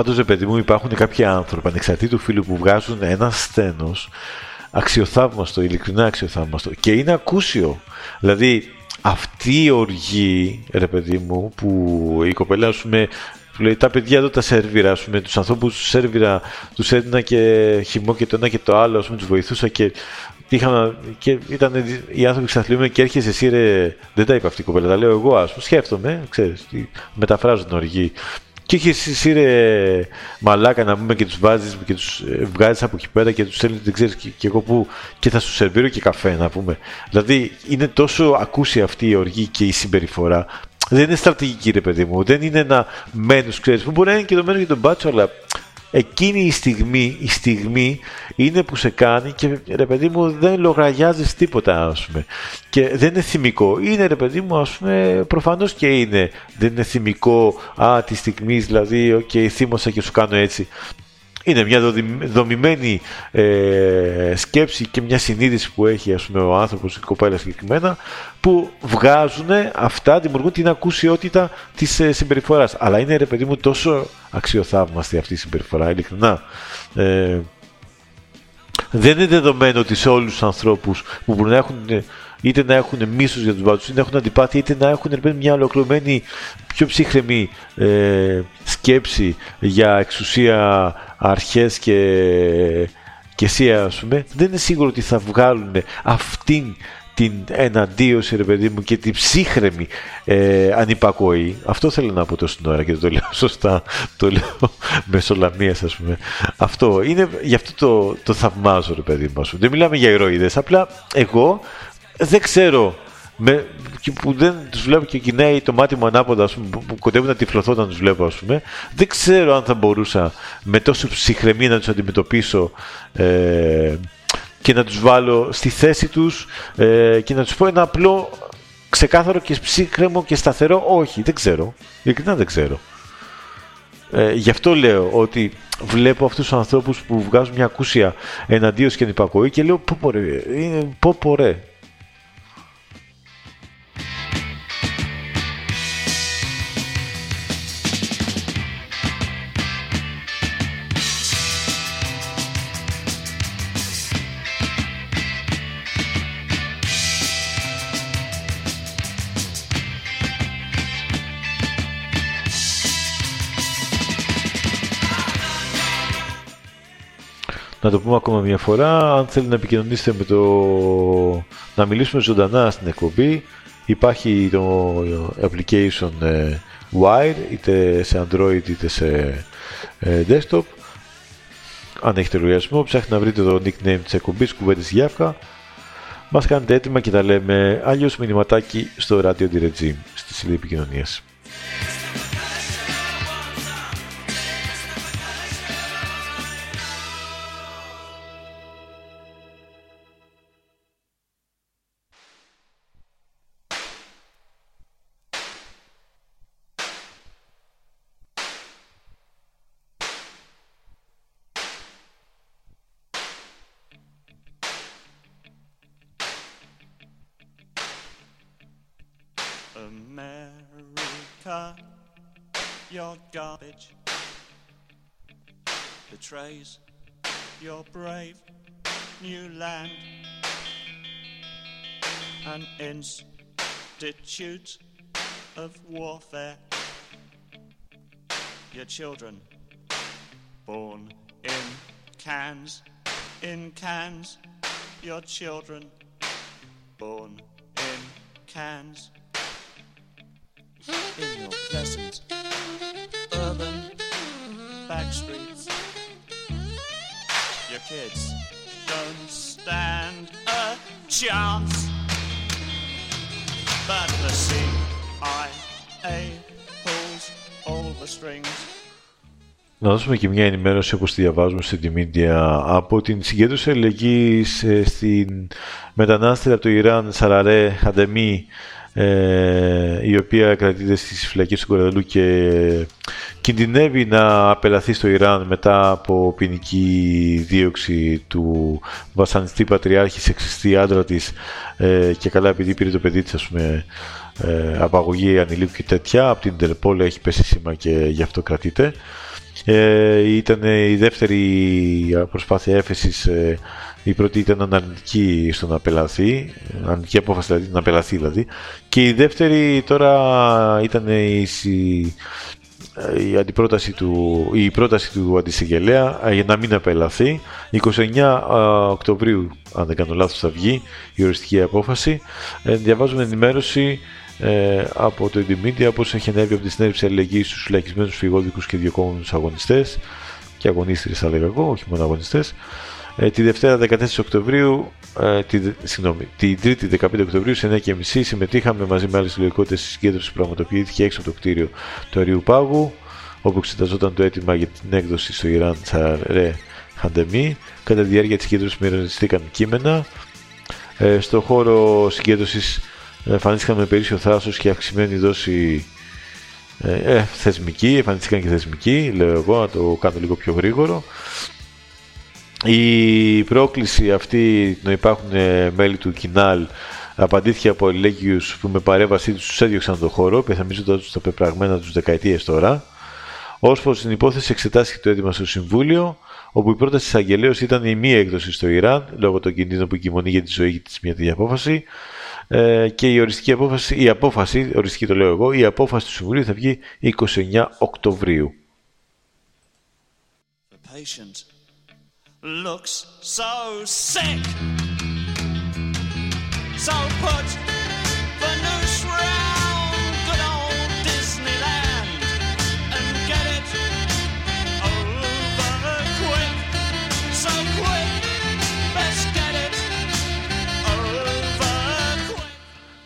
Πάντως, ρε παιδί μου, υπάρχουν κάποιοι άνθρωποι ανεξαρτήτου φίλου που βγάζουν ένα σθένος αξιοθαύμαστο, ειλικρινά αξιοθαύμαστο και είναι ακούσιο. Δηλαδή, αυτή η οργή, ρε παιδί μου, που η κοπέλα, ας πούμε, λέει, τα παιδιά εδώ τα σερβίρα, ας πούμε, τους ανθρώπους τους σερβίρα, τους έδινα και χυμό και το ένα και το άλλο, ας πούμε, τους βοηθούσα και είχαμε, και ήταν οι άνθρωποι ξαθλιούμε και έρχεσαι εσύ ρε, δεν τα είπα αυτή η κοπέλα, τα λέω εγώ ας πούμε, σκέφτομαι, ξέρεις, μεταφράζω την οργή. Και έχει εσύ ρε μαλάκα να πούμε και τους βάζεις και τους ε, βγάζεις από εκεί πέρα και τους στέλνεις δεν ξέρεις και, εγώ που και θα σου σερβίρω και καφέ να πούμε. Δηλαδή είναι τόσο ακούσια αυτή η οργή και η συμπεριφορά. Δεν είναι στρατηγική ρε παιδί μου, δεν είναι ένα μένου, ξέρεις. Που μπορεί να είναι και το μένου για τον μπάτσο, αλλά εκείνη η στιγμή, η στιγμή είναι που σε κάνει και ρε παιδί μου δεν λογαριάζεις τίποτα ας πούμε. Και δεν είναι θυμικό. Είναι ρε παιδί μου ας πούμε προφανώς και είναι. Δεν είναι θυμικό α τη στιγμή δηλαδή OK okay, θύμωσα και σου κάνω έτσι είναι μια δομημένη ε, σκέψη και μια συνείδηση που έχει ας πούμε, ο άνθρωπος, η κοπέλα συγκεκριμένα, που βγάζουν αυτά, δημιουργούν την ακουσιότητα της ε, συμπεριφοράς. Αλλά είναι ρε παιδί μου τόσο αξιοθαύμαστη αυτή η συμπεριφορά, ειλικρινά. Ε, δεν είναι δεδομένο ότι σε όλους τους ανθρώπους που μπορούν να έχουν είτε να έχουν μίσος για τους μπάτσους, είτε να έχουν αντιπάθεια, είτε να έχουν ρε, μια ολοκληρωμένη, πιο ψύχρεμη ε, σκέψη για εξουσία αρχές και, και εσύ ας πούμε, δεν είναι σίγουρο ότι θα βγάλουν αυτήν την εναντίωση ρε παιδί μου και την ψύχρεμη ε, ανυπακοή. Αυτό θέλω να πω τόσο ώρα και το λέω σωστά, το λέω (laughs) μεσολαμίας ας πούμε. Αυτό είναι, γι' αυτό το, το θαυμάζω ρε παιδί μου. Δεν μιλάμε για ηρωίδες, απλά εγώ δεν ξέρω με, που δεν τους βλέπω και κοινάει το μάτι μου ανάποδα, πούμε, που κοντεύουν να τυφλωθώ όταν τους βλέπω, ας πούμε. Δεν ξέρω αν θα μπορούσα με τόσο ψυχραιμία να τους αντιμετωπίσω ε, και να τους βάλω στη θέση τους ε, και να τους πω ένα απλό, ξεκάθαρο και ψύχρεμο και σταθερό όχι. Δεν ξέρω. Ειλικρινά δεν ξέρω. Ε, γι' αυτό λέω ότι βλέπω αυτούς τους ανθρώπους που βγάζουν μια ακούσια εναντίον και ανυπακοή και λέω πω πω ρε, πω, πω ρε να το πούμε ακόμα μια φορά. Αν θέλετε να επικοινωνήσετε με το... να μιλήσουμε ζωντανά στην εκπομπή, υπάρχει το application ε, Wire, είτε σε Android είτε σε ε, desktop. Αν έχετε λογαριασμό, ψάχνετε να βρείτε το nickname της εκπομπής, κουβέντες Γιάφκα. Μας κάνετε έτοιμα και τα λέμε αλλιώς μηνυματάκι στο Radio Direct στη σελίδα επικοινωνίας. Children born in cans, in cans. Your children born in cans. In your pleasant urban back streets. Your kids don't stand a chance. But the CIA pulls all the strings. Να δώσουμε και μια ενημέρωση όπως τη διαβάζουμε στην Media από την συγκέντρωση αλληλεγγύης ε, στην μετανάστρια από το Ιράν Σαραρέ Χαντεμή ε, η οποία κρατείται στις φυλακές του Κοραδελού και κινδυνεύει να απελαθεί στο Ιράν μετά από ποινική δίωξη του βασανιστή πατριάρχης σεξιστή άντρα της ε, και καλά επειδή πήρε το παιδί της ας πούμε ε, απαγωγή ανηλίκου και τέτοια από την Τερπόλ έχει πέσει σήμα και γι' αυτό κρατείται ε, ήταν η δεύτερη προσπάθεια έφεσης ε, η πρώτη ήταν αρνητική στο να απελαθεί, αρνητική απόφαση δηλαδή, να απελαθεί δηλαδή. Και η δεύτερη τώρα ήταν η, η αντιπρόταση του, η πρόταση του αντισυγγελέα ε, για να μην απελαθεί. 29 ε, Οκτωβρίου, αν δεν κάνω λάθος, θα βγει η οριστική απόφαση. Ε, διαβάζουμε ενημέρωση ε, από το Indymedia πώς έχει ανέβει από τη συνέντευξη αλληλεγγύης στους φυλακισμένους φυγόδικους και διοκόμενους αγωνιστές και αγωνίστρες θα λέγα εγώ, όχι μόνο αγωνιστές ε, τη Δευτέρα 14 Οκτωβρίου, ε, τη, συγγνώμη, την Τρίτη 15 Οκτωβρίου σε 9.30 συμμετείχαμε μαζί με άλλες συλλογικότητε στη συγκέντρωση που πραγματοποιήθηκε έξω από το κτίριο του Αριού Πάγου, όπου εξεταζόταν το αίτημα για την έκδοση στο Ιράν Τσαρέ Χαντεμί. Κατά τη διάρκεια της συγκέντρωσης μοιραστήκαν κείμενα. Ε, στο χώρο συγκέντρωσης εμφανίστηκαν με περίσσιο θράσος και αυξημένη δόση ε, ε, θεσμική, εμφανίστηκαν και θεσμικοί, λέω εγώ, να το κάνω λίγο πιο γρήγορο. Η πρόκληση αυτή να υπάρχουν ε, μέλη του Κινάλ απαντήθηκε από ελέγχιους που με παρέμβασή τους έδιωξαν τον χώρο, πεθαμίζοντας τους τα πεπραγμένα τους δεκαετίες τώρα. Ως προς την υπόθεση εξετάστηκε το έτοιμα στο Συμβούλιο, όπου η πρόταση της Αγγελέως ήταν η μία έκδοση στο Ιράν, λόγω των κινδύνων που κοιμονεί για τη ζωή της μια τέτοια απόφαση, ε, και η οριστική απόφαση, η απόφαση, οριστική το λέω εγώ, η απόφαση του Συμβουλίου θα βγει 29 Οκτωβρίου looks so sick. So put the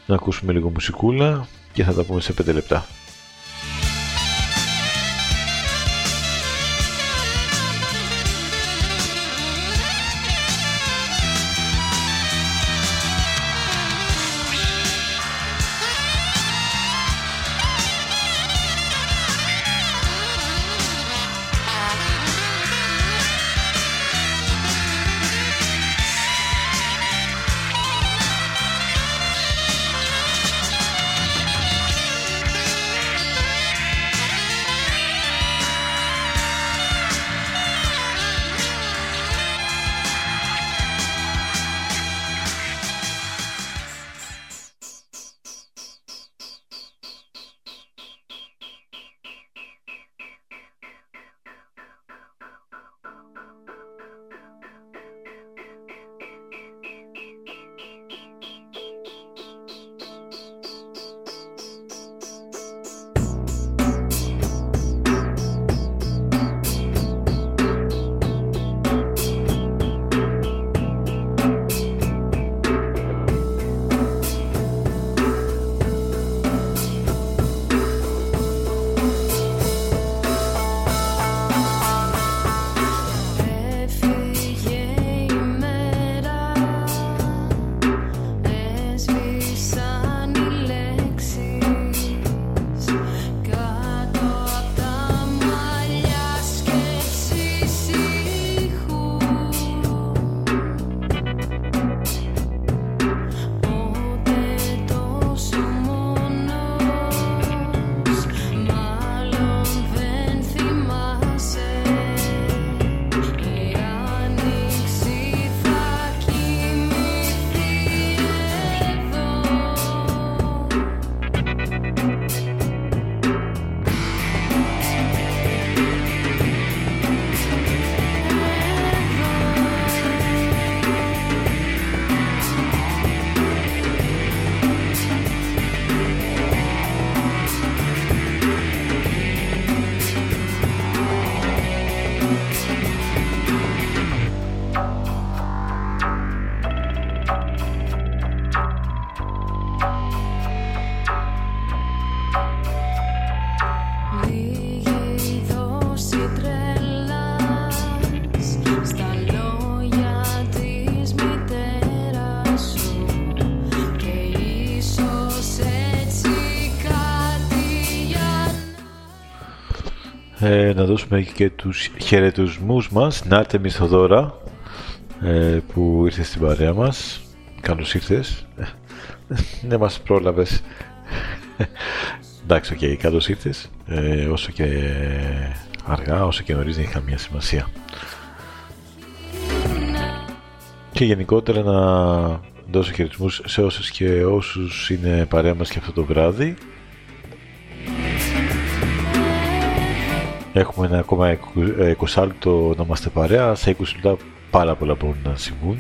Να ακούσουμε λίγο μουσικούλα και θα τα πούμε σε 5 λεπτά. Ε, να δώσουμε και τους χαιρετισμούς μας στην Άρτεμι Θοδώρα ε, που ήρθε στην παρέα μας. Καλώς ήρθες. Δεν μας πρόλαβες. Εντάξει, οκ, καλώς ήρθες. Ε, όσο και αργά, όσο και νωρίς δεν έχει καμία σημασία. Και γενικότερα να δώσω χαιρετισμούς σε όσους και όσους είναι παρέα μας και αυτό το βράδυ. Έχουμε ένα ακόμα 20 λεπτό να είμαστε παρέα. Σε 20 λεπτά πάρα πολλά μπορούν να συμβούν.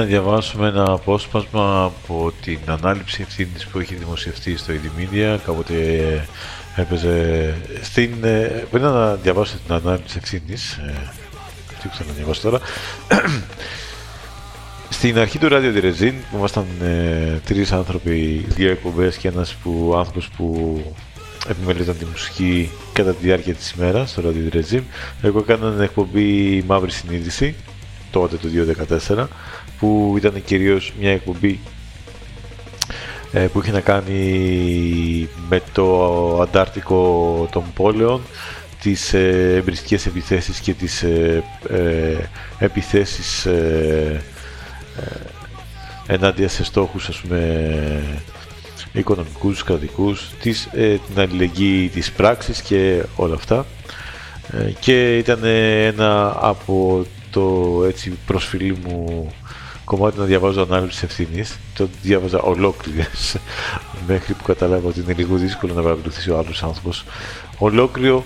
Να διαβάσουμε ένα απόσπασμα από την ανάληψη ευθύνης που έχει δημοσιευτεί στο Indie Media. Κάποτε έπαιζε στην. ε, Μπορεί να διαβάσω την ανάληψη ευθύνης. Ε, τι ξέρω να διαβάσω τώρα. (clears throat) Στην αρχή του Radio Direzin, που ήμασταν ε, τρεις άνθρωποι, δύο εκπομπές και ένας που, άνθρωπος που επιμελήταν τη μουσική κατά τη διάρκεια της ημέρας στο Radio Direzin, εγώ έκανα την εκπομπή Μαύρη Συνείδηση, τότε το 2014, που ήταν κυρίως μια εκπομπή ε, που είχε να κάνει με το αντάρτικο των πόλεων, τις ε, εμπριστικές επιθέσεις και τις ε, ε, επιθέσεις ε, ε, ενάντια σε στόχους ας πούμε οικονομικούς, κρατικούς, της, ε, την αλληλεγγύη της πράξης και όλα αυτά. Ε, και ήταν ένα από το έτσι προσφυλή μου κομμάτι να διαβάζω ανάλυση ευθύνης. Το διάβαζα ολόκληρες μέχρι που κατάλαβα ότι είναι λίγο δύσκολο να παρακολουθήσει ο άλλος άνθρωπος. Ολόκληρο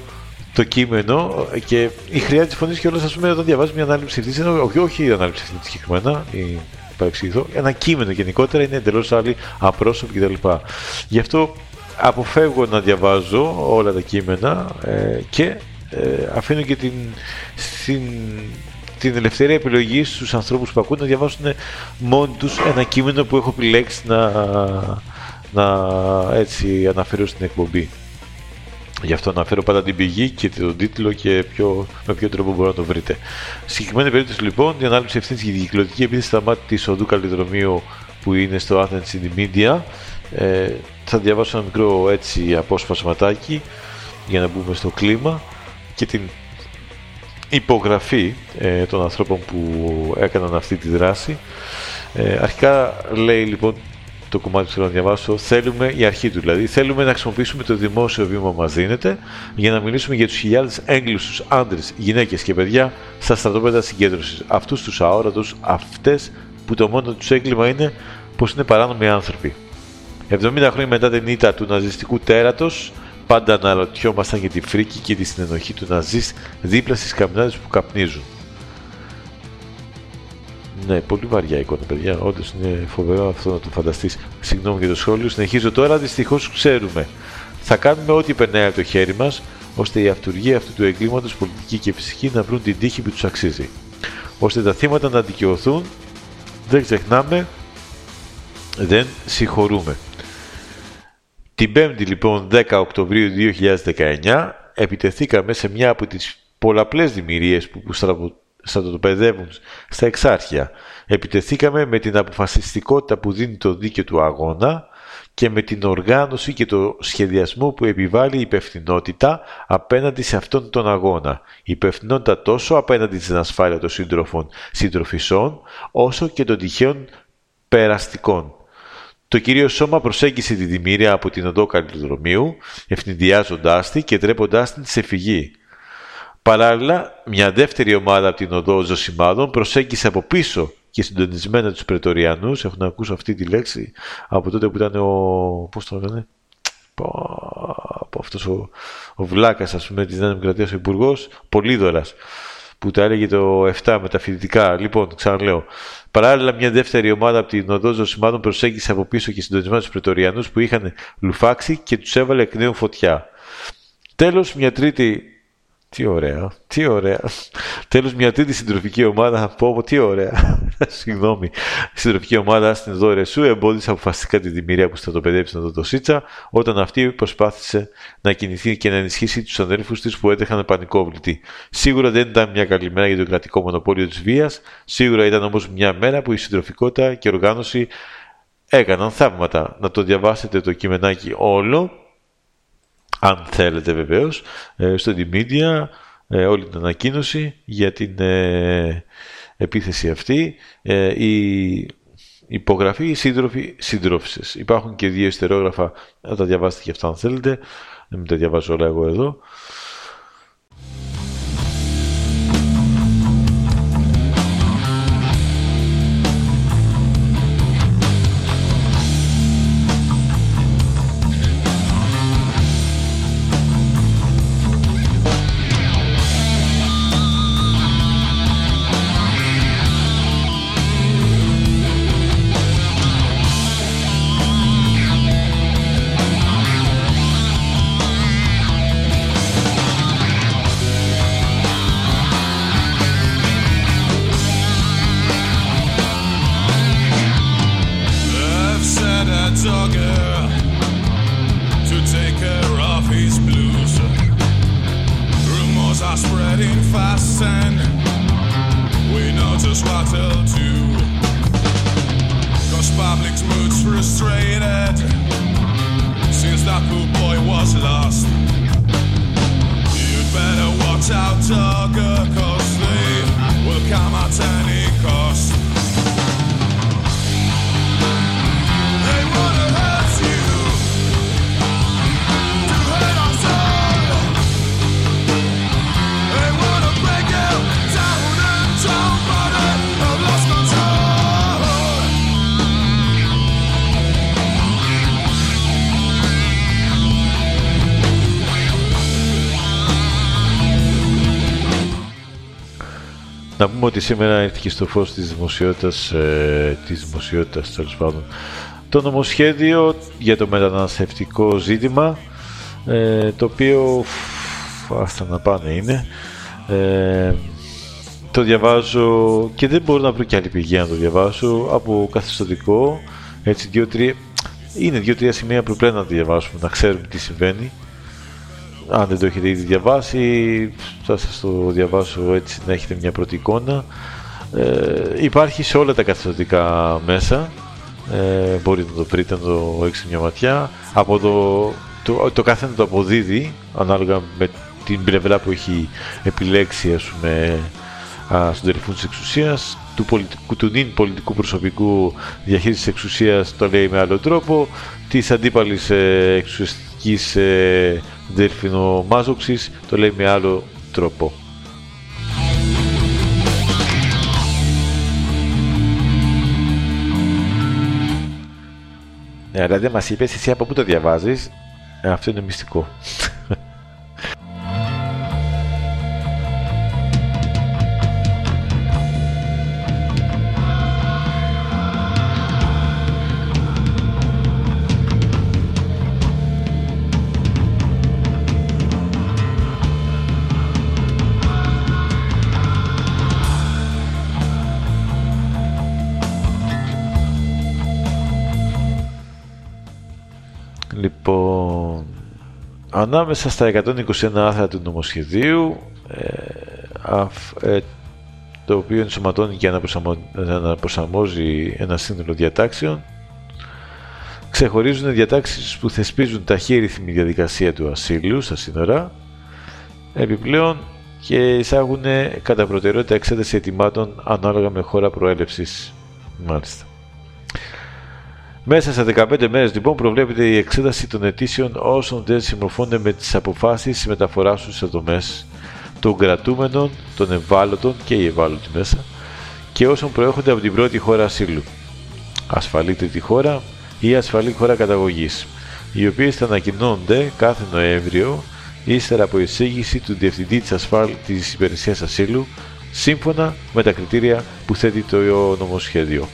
το κείμενο και η χρειά της φωνής και όλα, ας πούμε, όταν διαβάζεις μια ανάλυση ευθύνης, όχι, όχι η ανάλυση ευθύνης συγκεκριμένα, η παρεξηγηθώ, ένα κείμενο γενικότερα είναι εντελώς άλλη, απρόσωπη κτλ. Γι' αυτό αποφεύγω να διαβάζω όλα τα κείμενα ε, και ε, αφήνω και την, στην, την ελευθερία επιλογής στους ανθρώπους που ακούν να διαβάσουν μόνοι τους ένα κείμενο που έχω επιλέξει να, να έτσι αναφέρω στην εκπομπή. Γι' αυτό αναφέρω πάντα την πηγή και τον τίτλο και ποιο, με ποιο τρόπο μπορείτε να το βρείτε. Στη συγκεκριμένη περίπτωση λοιπόν, η ανάληψη ευθύνης για την κυκλωτική επίθεση στα μάτια της οδού καλλιδρομίου που είναι στο Athens in the Media. Ε, θα διαβάσω ένα μικρό έτσι απόσπασματάκι για να μπούμε στο κλίμα και την υπογραφή ε, των ανθρώπων που έκαναν αυτή τη δράση. Ε, αρχικά λέει λοιπόν το κομμάτι που θέλω να διαβάσω, θέλουμε, η αρχή του δηλαδή, θέλουμε να χρησιμοποιήσουμε το δημόσιο βήμα που μας δίνεται για να μιλήσουμε για τους χιλιάδες έγκλειστους άντρες, γυναίκες και παιδιά στα στρατόπεδα συγκέντρωσης. Αυτούς τους αόρατους, αυτές που το μόνο τους έγκλημα είναι πως είναι παράνομοι άνθρωποι. 70 χρόνια μετά την ήττα του ναζιστικού τέρατος, πάντα αναρωτιόμασταν για τη φρίκη και τη συνενοχή του ναζίστ δίπλα στις καμινάδες που καπνίζουν. Ναι, πολύ βαριά εικόνα, παιδιά. Όντως είναι φοβερό αυτό να το φανταστείς. Συγγνώμη για το σχόλιο. Συνεχίζω τώρα. Δυστυχώς ξέρουμε. Θα κάνουμε ό,τι περνάει από το χέρι μας, ώστε η αυτούργία αυτού του εγκλήματος, πολιτική και φυσική, να βρουν την τύχη που τους αξίζει. Ώστε τα θύματα να δικαιωθούν. Δεν ξεχνάμε. Δεν συγχωρούμε. Την 5η λοιπόν 10 Οκτωβρίου 2019 επιτεθήκαμε σε μια από τις πολλαπλές δημιουργίες που, που στρατοπεδεύουν στα εξάρχεια. Επιτεθήκαμε με την αποφασιστικότητα που δίνει το δίκαιο του αγώνα και με την οργάνωση και το σχεδιασμό που επιβάλλει η υπευθυνότητα απέναντι σε αυτόν τον αγώνα. Η υπευθυνότητα τόσο απέναντι στην ασφάλεια των σύντροφων συντροφισών, όσο και των τυχαίων περαστικών. Το κυρίως σώμα προσέγγισε τη Δημήρια από την οδό Καλλιδρομίου, ευνηδιάζοντάς τη και τρέποντάς την σε φυγή. Παράλληλα, μια δεύτερη ομάδα από την οδό Ζωσιμάδων προσέγγισε από πίσω και συντονισμένα τους Πρετοριανούς. Έχουν ακούσει αυτή τη λέξη από τότε που ήταν ο... πώς το λένε; Από αυτός ο, ο Βλάκας, ας πούμε, της Νέας Δημοκρατίας, ο Υπουργός, Πολύδωρας, που τα έλεγε το 7 με τα φοιτητικά. Λοιπόν, ξαναλέω. Παράλληλα, μια δεύτερη ομάδα από την οδό Ζωσιμάδων προσέγγισε από πίσω και συντονισμένα τους Πρετοριανούς που είχαν λουφάξει και τους έβαλε εκ νέου φωτιά. Τέλος, μια τρίτη τι ωραία, τι ωραία. Τέλος, μια τρίτη συντροφική ομάδα. Πω, πω τι ωραία. (laughs) Συγγνώμη. Συντροφική ομάδα στην οδό Ρεσού εμπόδισε αποφασιστικά τη δημιουργία που στρατοπεδεύει να το Σίτσα, όταν αυτή προσπάθησε να κινηθεί και να ενισχύσει τους αδέλφους της που έτρεχαν πανικόβλητοι. Σίγουρα δεν ήταν μια καλή μέρα για το κρατικό μονοπόλιο της βίας, σίγουρα ήταν όμως μια μέρα που η συντροφικότητα και η οργάνωση έκαναν θαύματα. Να το διαβάσετε το κειμενάκι όλο αν θέλετε βεβαίως, ε, στο Media ε, όλη την ανακοίνωση για την ε, επίθεση αυτή. Η υπογραφή, οι σύντροφοι, συντρόφισσες. Υπάρχουν και δύο ιστερόγραφα, να τα διαβάσετε και αυτά αν θέλετε. Δεν τα διαβάζω όλα εγώ εδώ. Frustrated since that poor boy was lost. You'd better watch out, dogger, cause they will come at any cost. Να πούμε ότι σήμερα ήρθε στο φως της δημοσιότητας, ε, της δημοσιότητας τέλος πάντων, το νομοσχέδιο για το μεταναστευτικό ζήτημα, ε, το οποίο φ, άστα να πάνε είναι, ε, το διαβάζω και δεν μπορώ να βρω και άλλη πηγή να το διαβάσω από καθιστοτικό, έτσι δύο-τρία, είναι δύο-τρία σημεία που πρέπει να το διαβάσουμε, να ξέρουμε τι συμβαίνει. Αν δεν το έχετε ήδη διαβάσει, θα σας το διαβάσω έτσι να έχετε μια πρώτη εικόνα. Ε, υπάρχει σε όλα τα καθιστοτικά μέσα, ε, μπορείτε να το βρείτε, να το έχετε μια ματιά. Από το, το, το καθένα το αποδίδει, ανάλογα με την πλευρά που έχει επιλέξει ας πούμε, α, στον τελεφούν της εξουσίας του, πολιτικού, του νυν πολιτικού προσωπικού διαχείρισης της εξουσίας το λέει με άλλο τρόπο της αντίπαλης ε, εξουσιαστικής ε, δελφινομάζοξης το λέει με άλλο τρόπο. Ναι, αλλά δεν μας είπες εσύ από πού το διαβάζεις. Ε, αυτό είναι μυστικό. Ανάμεσα στα 121 άρθρα του νομοσχεδίου, ε, αφ, ε, το οποίο ενσωματώνει και αναπροσαρμόζει ένα σύνολο διατάξεων, ξεχωρίζουν διατάξεις που θεσπίζουν ταχύρυθμη διαδικασία του ασύλου στα σύνορα, επιπλέον και εισάγουν κατά προτεραιότητα εξέταση ετοιμάτων ανάλογα με χώρα προέλευσης. Μάλιστα. Μέσα σε 15 μέρες λοιπόν προβλέπεται η εξέταση των αιτήσεων όσων δεν συμμορφώνται με τις αποφάσεις μεταφοράς στους δομές των κρατούμενων, των ευάλωτων και οι ευάλωτοι μέσα και όσων προέρχονται από την πρώτη χώρα ασύλου, ασφαλή τρίτη χώρα ή ασφαλή χώρα καταγωγής, οι οποίες θα ανακοινώνονται κάθε Νοέμβριο ύστερα από εισήγηση του Διευθυντή της, Ασφάλ... της Υπηρεσίας Ασύλου σύμφωνα με τα κριτήρια που θέτει το νομοσχέδιο.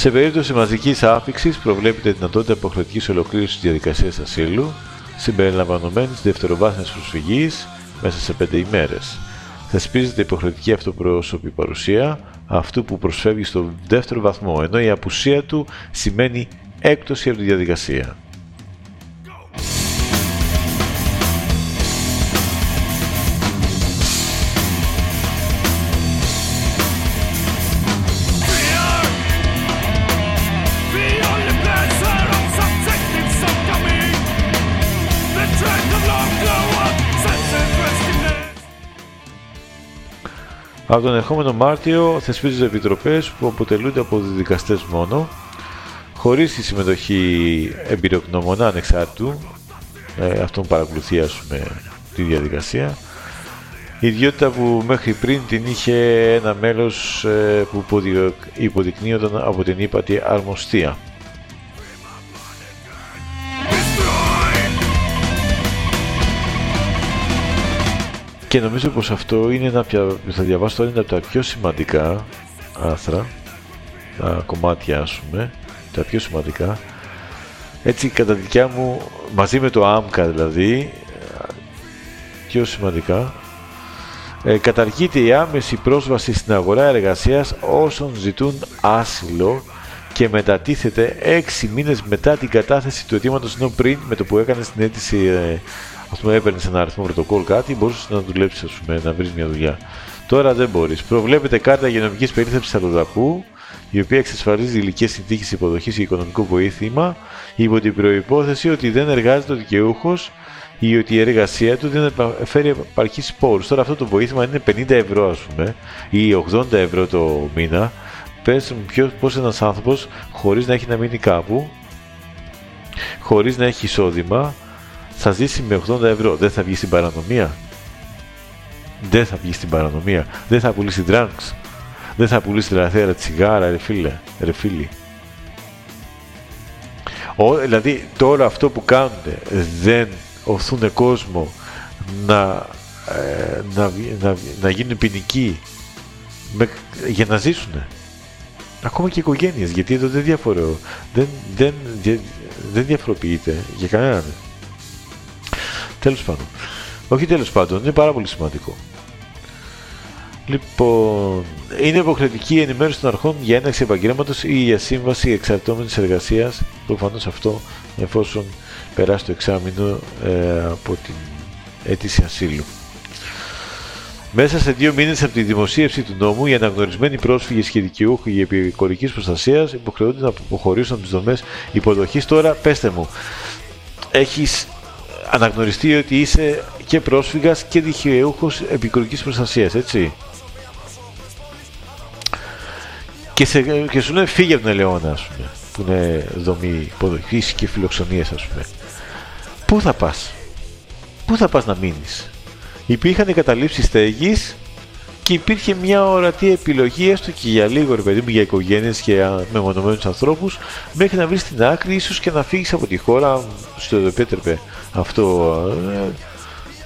Σε περίπτωση μαζικής άφηξης, προβλέπεται δυνατότητα υποχρεωτικής ολοκλήρωσης της διαδικασίας ασύλου, συμπεριλαμβανομένης της δευτεροβάθμιας προσφυγής μέσα σε 5 ημέρες. Θεσπίζεται υποχρεωτική αυτοπρόσωπη παρουσία αυτού που προσφεύγει στο δεύτερο βαθμό, ενώ η απουσία του σημαίνει έκπτωση από τη διαδικασία. Από τον ερχόμενο Μάρτιο θεσπίζονται επιτροπές που αποτελούνται από δικαστές μόνο, χωρίς τη συμμετοχή εμπειρογνωμονά ανεξάρτητου, ε, αυτόν παρακολουθεί ας πούμε, τη διαδικασία. Η ιδιότητα που μέχρι πριν την είχε ένα μέλος ε, που υποδεικνύονταν από την ύπατη αρμοστία. Και νομίζω πως αυτό είναι ένα πια, θα διαβάσω τώρα, είναι από τα πιο σημαντικά άθρα, τα κομμάτια ας πούμε, τα πιο σημαντικά. Έτσι κατά δικιά μου, μαζί με το ΆΜΚΑ δηλαδή, πιο σημαντικά, ε, καταργείται η άμεση πρόσβαση στην αγορά εργασίας όσων ζητούν άσυλο και μετατίθεται έξι μήνες μετά την κατάθεση του αιτήματος ενώ πριν με το που έκανε την αίτηση ε, ας πούμε, έπαιρνες ένα αριθμό πρωτοκόλλου κάτι, μπορούσες να δουλέψεις, ας πούμε, να βρεις μια δουλειά. Τώρα δεν μπορείς. Προβλέπεται κάρτα υγειονομικής περίθαλψη αλλοδαπού, η οποία εξασφαλίζει ηλικίε συνθήκες υποδοχής και οικονομικό βοήθημα, υπό την προπόθεση ότι δεν εργάζεται ο δικαιούχος ή ότι η εργασία του δεν φέρει επαρκή πόρου. Τώρα αυτό το βοήθημα είναι 50 ευρώ, ας πούμε, ή 80 ευρώ το μήνα. Πες μου πώς ένας άνθρωπος χωρίς να έχει να μείνει κάπου, χωρίς να έχει εισόδημα, θα ζήσει με 80 ευρώ. Δεν θα βγει στην παρανομία. Δεν θα βγει στην παρανομία. Δεν θα πουλήσει drugs. Δεν θα πουλήσει λαθέρα τσιγάρα, ρε φίλε. Ρε φίλοι. Ο, δηλαδή τώρα αυτό που κάνουν δεν οθούν κόσμο να, ε, να, να, να γίνουν ποινικοί με, για να ζήσουν. Ακόμα και οικογένειες, γιατί εδώ δεν, διαφορε, δεν, δεν, δεν, δεν διαφοροποιείται για κανέναν. Τέλος πάντων. Όχι τέλος πάντων, είναι πάρα πολύ σημαντικό. Λοιπόν, είναι υποχρεωτική η ενημέρωση των αρχών για ένταξη επαγγέλματος ή για σύμβαση εξαρτώμενης εργασίας. Προφανώς αυτό εφόσον περάσει το εξάμεινο ε, από την αίτηση ασύλου. Μέσα σε δύο μήνες από τη δημοσίευση του νόμου, οι αναγνωρισμένοι πρόσφυγες και δικαιούχοι επικορική προστασίας υποχρεούνται να αποχωρήσουν από τις δομές υποδοχής. Τώρα, πέστε μου, έχεις αναγνωριστεί ότι είσαι και πρόσφυγας και δικαιούχος επικορική προστασίας, έτσι. Και, σε, και σου λένε φύγε από την Ελαιώνα, ας πούμε, που είναι δομή υποδοχής και φιλοξενίας, ας πούμε. Πού θα πας, Πού θα πας να μείνεις, υπήρχαν καταλήψεις στέγης και υπήρχε μια ορατή επιλογή έστω και για λίγο ρε παιδί μου για οικογένειες και μεμονωμένους ανθρώπους μέχρι να βρεις την άκρη ίσως και να φύγεις από τη χώρα στο επέτρεπε αυτό ε,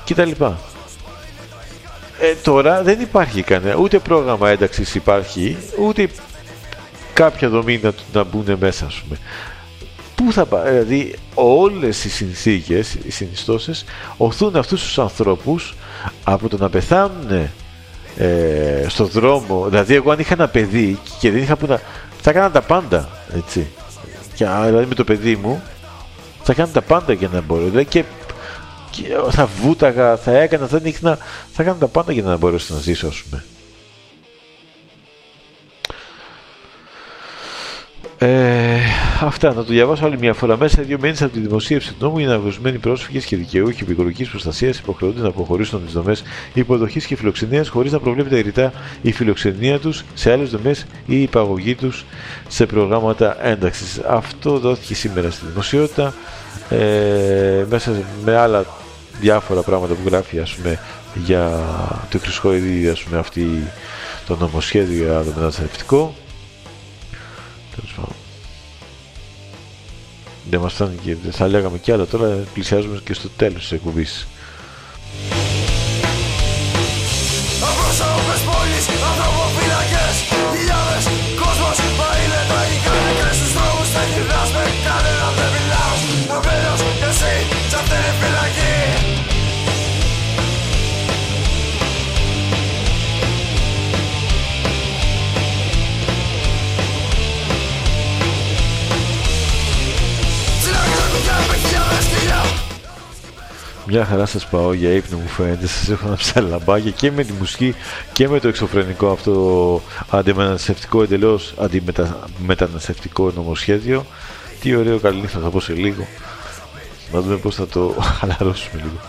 και τα λοιπά. Ε, τώρα δεν υπάρχει κανένα, ούτε πρόγραμμα ένταξης υπάρχει, ούτε κάποια δομή να, να μπουν μέσα, ας πούμε. Πού θα πάει, δηλαδή όλες οι συνθήκες, οι συνιστώσεις, οθούν αυτούς τους ανθρώπους από το να πεθάνουν ε, στο δρόμο. Δηλαδή, εγώ αν είχα ένα παιδί και δεν είχα που να. θα έκανα τα πάντα. Έτσι. Και, δηλαδή με το παιδί μου θα έκανα τα πάντα για να μπορώ. Δηλαδή και, και θα βούταγα, θα έκανα, θα, νύχνα, θα έκανα τα πάντα για να μπορέσω να ζήσω, ας πούμε. Ε, αυτά, να το διαβάσω άλλη μια φορά. Μέσα σε δύο μήνες από τη δημοσίευση του νόμου, οι αναγνωρισμένοι πρόσφυγες και δικαιούχοι επικοινωνικής προστασίας υποχρεούνται να αποχωρήσουν από τις δομές υποδοχής και φιλοξενίας χωρίς να προβλέπεται ρητά η φιλοξενία τους σε άλλες δομές ή η υπαγωγή τους σε προγράμματα ένταξης. Αυτό δόθηκε σήμερα στη δημοσιότητα. Ε, μέσα με άλλα διάφορα πράγματα που γράφει ας πούμε, για το Χρυσχοειδή, ας πούμε, αυτή το νομοσχέδιο για το μεταναστευτικό δεν μας φτάνει και θα λέγαμε κι άλλα τώρα πλησιάζουμε και στο τέλος της εκπομπής Μια χαρά σας πάω για ύπνο μου φαίνεται, σας έχω ένα ψαλαμπάκια και με τη μουσική και με το εξωφρενικό αυτό αντιμεταναστευτικό εντελώς αντιμεταναστευτικό νομοσχέδιο. Τι ωραίο καλή νύχτα θα πω σε λίγο. Να δούμε πώς θα το (laughs) χαλαρώσουμε λίγο.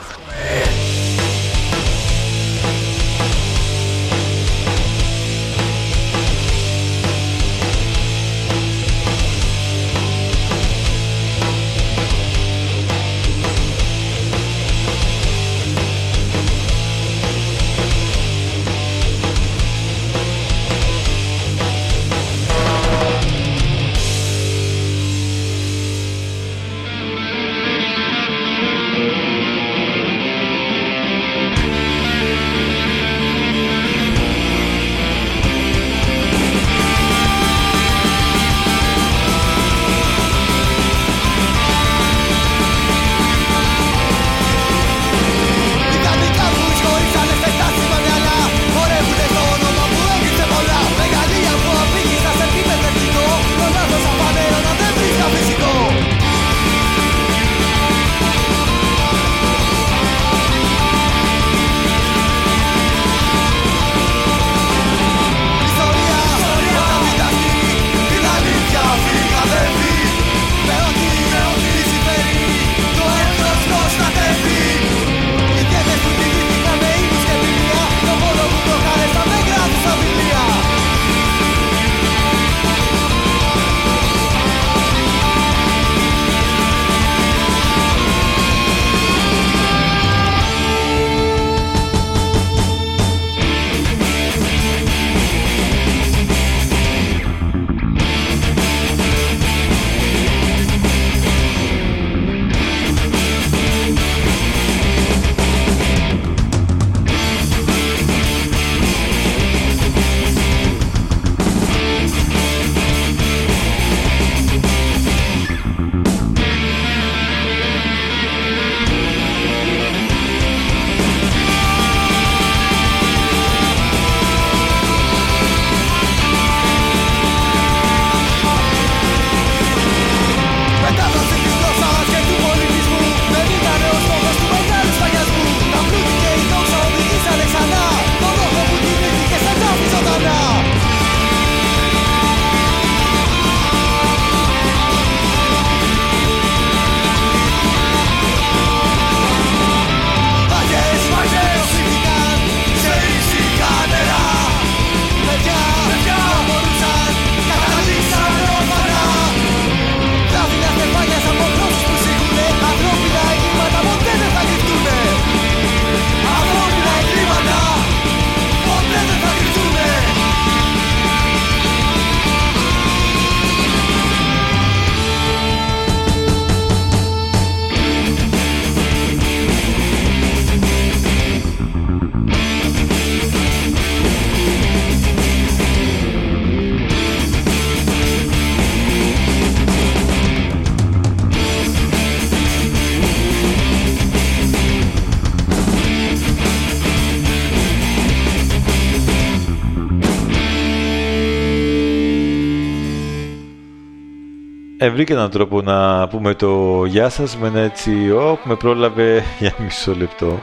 Ε, βρήκα έναν τρόπο να πούμε το γεια σας με ένα έτσι, όπ, με πρόλαβε (laughs) για μισό λεπτό.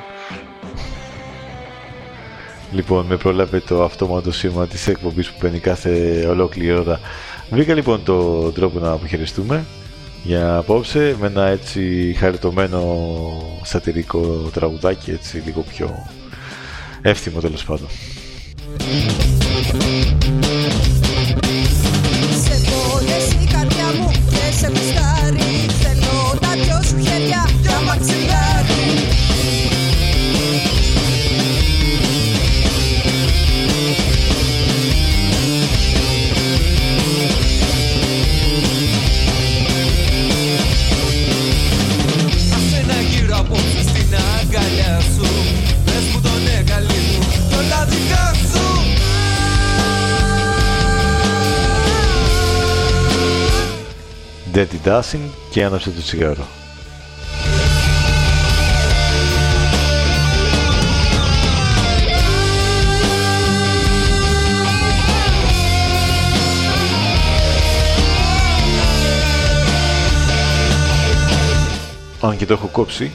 Λοιπόν, με πρόλαβε το αυτόματο σήμα της εκπομπής που παίρνει κάθε ολόκληρη ώρα. Βρήκα λοιπόν το τρόπο να αποχαιριστούμε για απόψε με ένα έτσι χαριτωμένο σατυρικό τραγουδάκι, έτσι λίγο πιο εύθυμο τέλος πάντων. Dirty Dancing και άναψε το τσιγάρο. Αν και το έχω κόψει,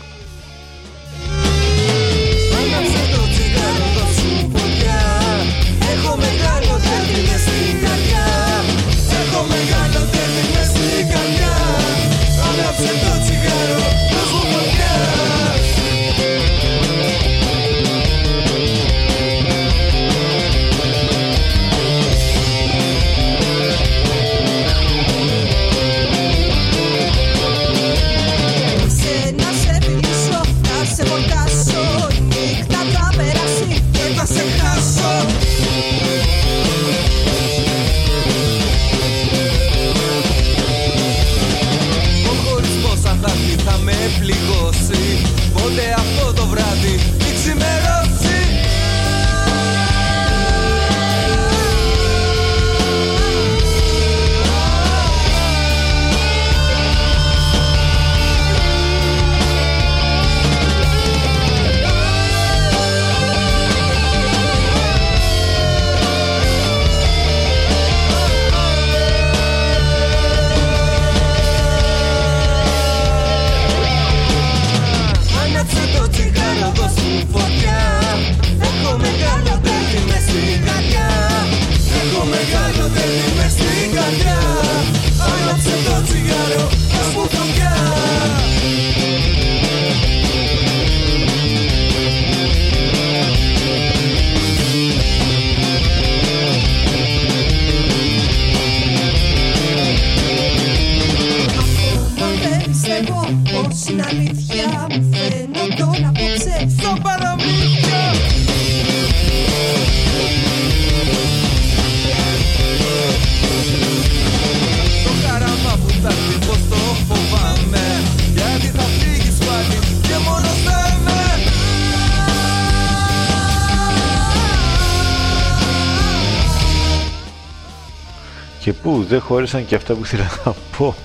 και που δεν χώρισαν και αυτά που ήθελα (laughs) να πω.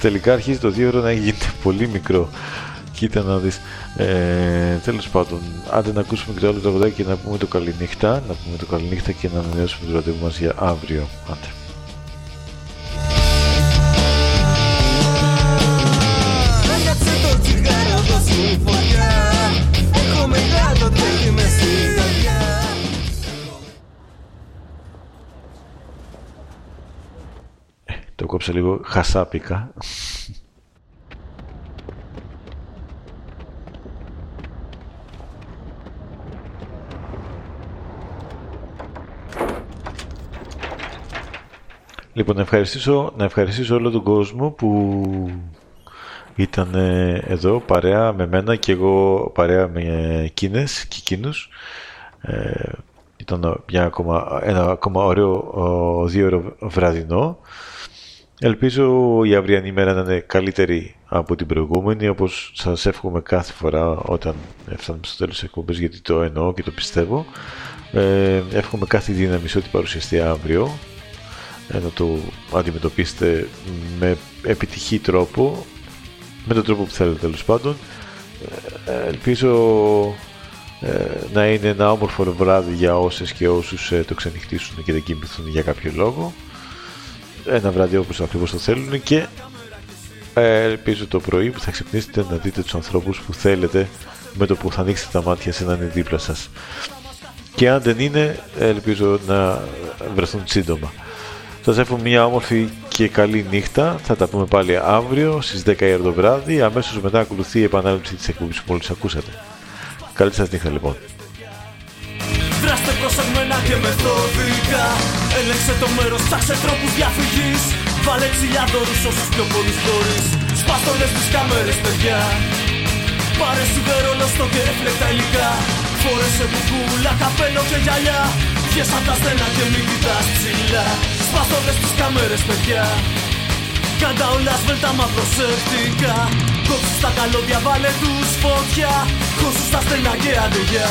Τελικά αρχίζει το δύο ώρο να γίνεται πολύ μικρό. Κοίτα να δεις. Ε, τέλος πάντων, άντε να ακούσουμε και το άλλο τραγουδάκι και να πούμε το καληνύχτα. Να πούμε το καληνύχτα και να ανανεώσουμε το ραντεβού μας για αύριο. Άντε. Άναψε το Το κόψα λίγο χασάπικα. Λοιπόν, να ευχαριστήσω, να ευχαριστήσω όλο τον κόσμο που ήταν ε, εδώ παρέα με μένα και εγώ παρέα με εκείνες και εκείνους. Ε, ήταν μια ακόμα, ένα ακόμα ωραίο ο, δύο ώρο βραδινό. Ελπίζω η αυριανή μέρα να είναι καλύτερη από την προηγούμενη, όπως σας εύχομαι κάθε φορά όταν φτάνουμε στο τέλος της εκπομπής, γιατί το εννοώ και το πιστεύω. Ε, εύχομαι κάθε δύναμη σε ό,τι παρουσιαστεί αύριο, ε, να το αντιμετωπίσετε με επιτυχή τρόπο, με τον τρόπο που θέλετε τέλος πάντων. Ε, ελπίζω ε, να είναι ένα όμορφο βράδυ για όσες και όσους ε, το ξενυχτήσουν και δεν κοιμηθούν για κάποιο λόγο. Ένα βράδυ όπως ακριβώς το θέλουν και Ε, ελπίζω το πρωί που θα ξυπνήσετε να δείτε τους ανθρώπους που θέλετε με το που θα ανοίξετε τα μάτια σε να είναι δίπλα σας. Και αν δεν είναι, ελπίζω να βρεθούν σύντομα. Σας εύχομαι μια όμορφη και καλή νύχτα. Θα τα πούμε πάλι αύριο στις 10 η ώρα το βράδυ. Αμέσως μετά ακολουθεί η επανάληψη της εκπομπής που μόλις ακούσατε. Καλή σας νύχτα λοιπόν. Δράστε προσεγμένα και μεθοδικά Έλεξε το μέρος, ψάξε τρόπους διαφυγής. Βάλε ξυλιά δώρους όσους πιο πολλούς μπορείς. Σπάστο όλες τις κάμερες παιδιά. Πάρε σιδερόλωστο και έφλεκτα υλικά. Φόρεσε κουκούλα, καπέλο και γυαλιά. Βγες απ' τα στενά και μην κοιτάς ψηλά. Σπάστο όλες τις κάμερες παιδιά. Κάντα όλα σβέλτα μα προσεκτικά Κόψου στα καλώδια, βάλε τους φωτιά. Χώσου στα στενά και αντεγιά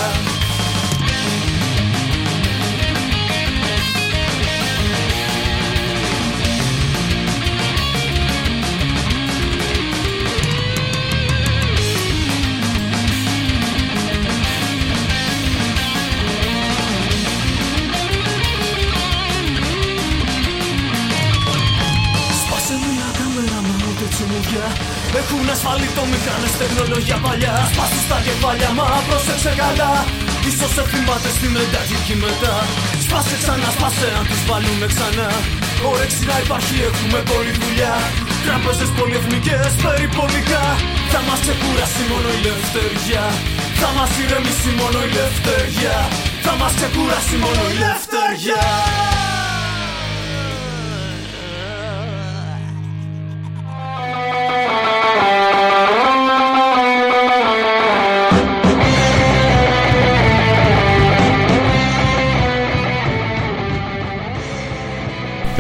Έχουν ασφαλεί το μηχανές τεχνολογία παλιά. Σπάσου στα κεφάλια μα πρόσεξε καλά. Ίσως σε θυμάται στην ενταγική μετά. Σπάσε ξανά σπάσε αν τις βάλουμε ξανά. Όρεξη να υπάρχει έχουμε πολλή δουλειά. Τράπεζες πολυεθνικές περιπολικά. Θα μας ξεκουράσει μόνο η λευτεριά. Θα μας ηρεμήσει μόνο η λευτεριά. Θα μας ξεκουράσει μόνο η λευτεριά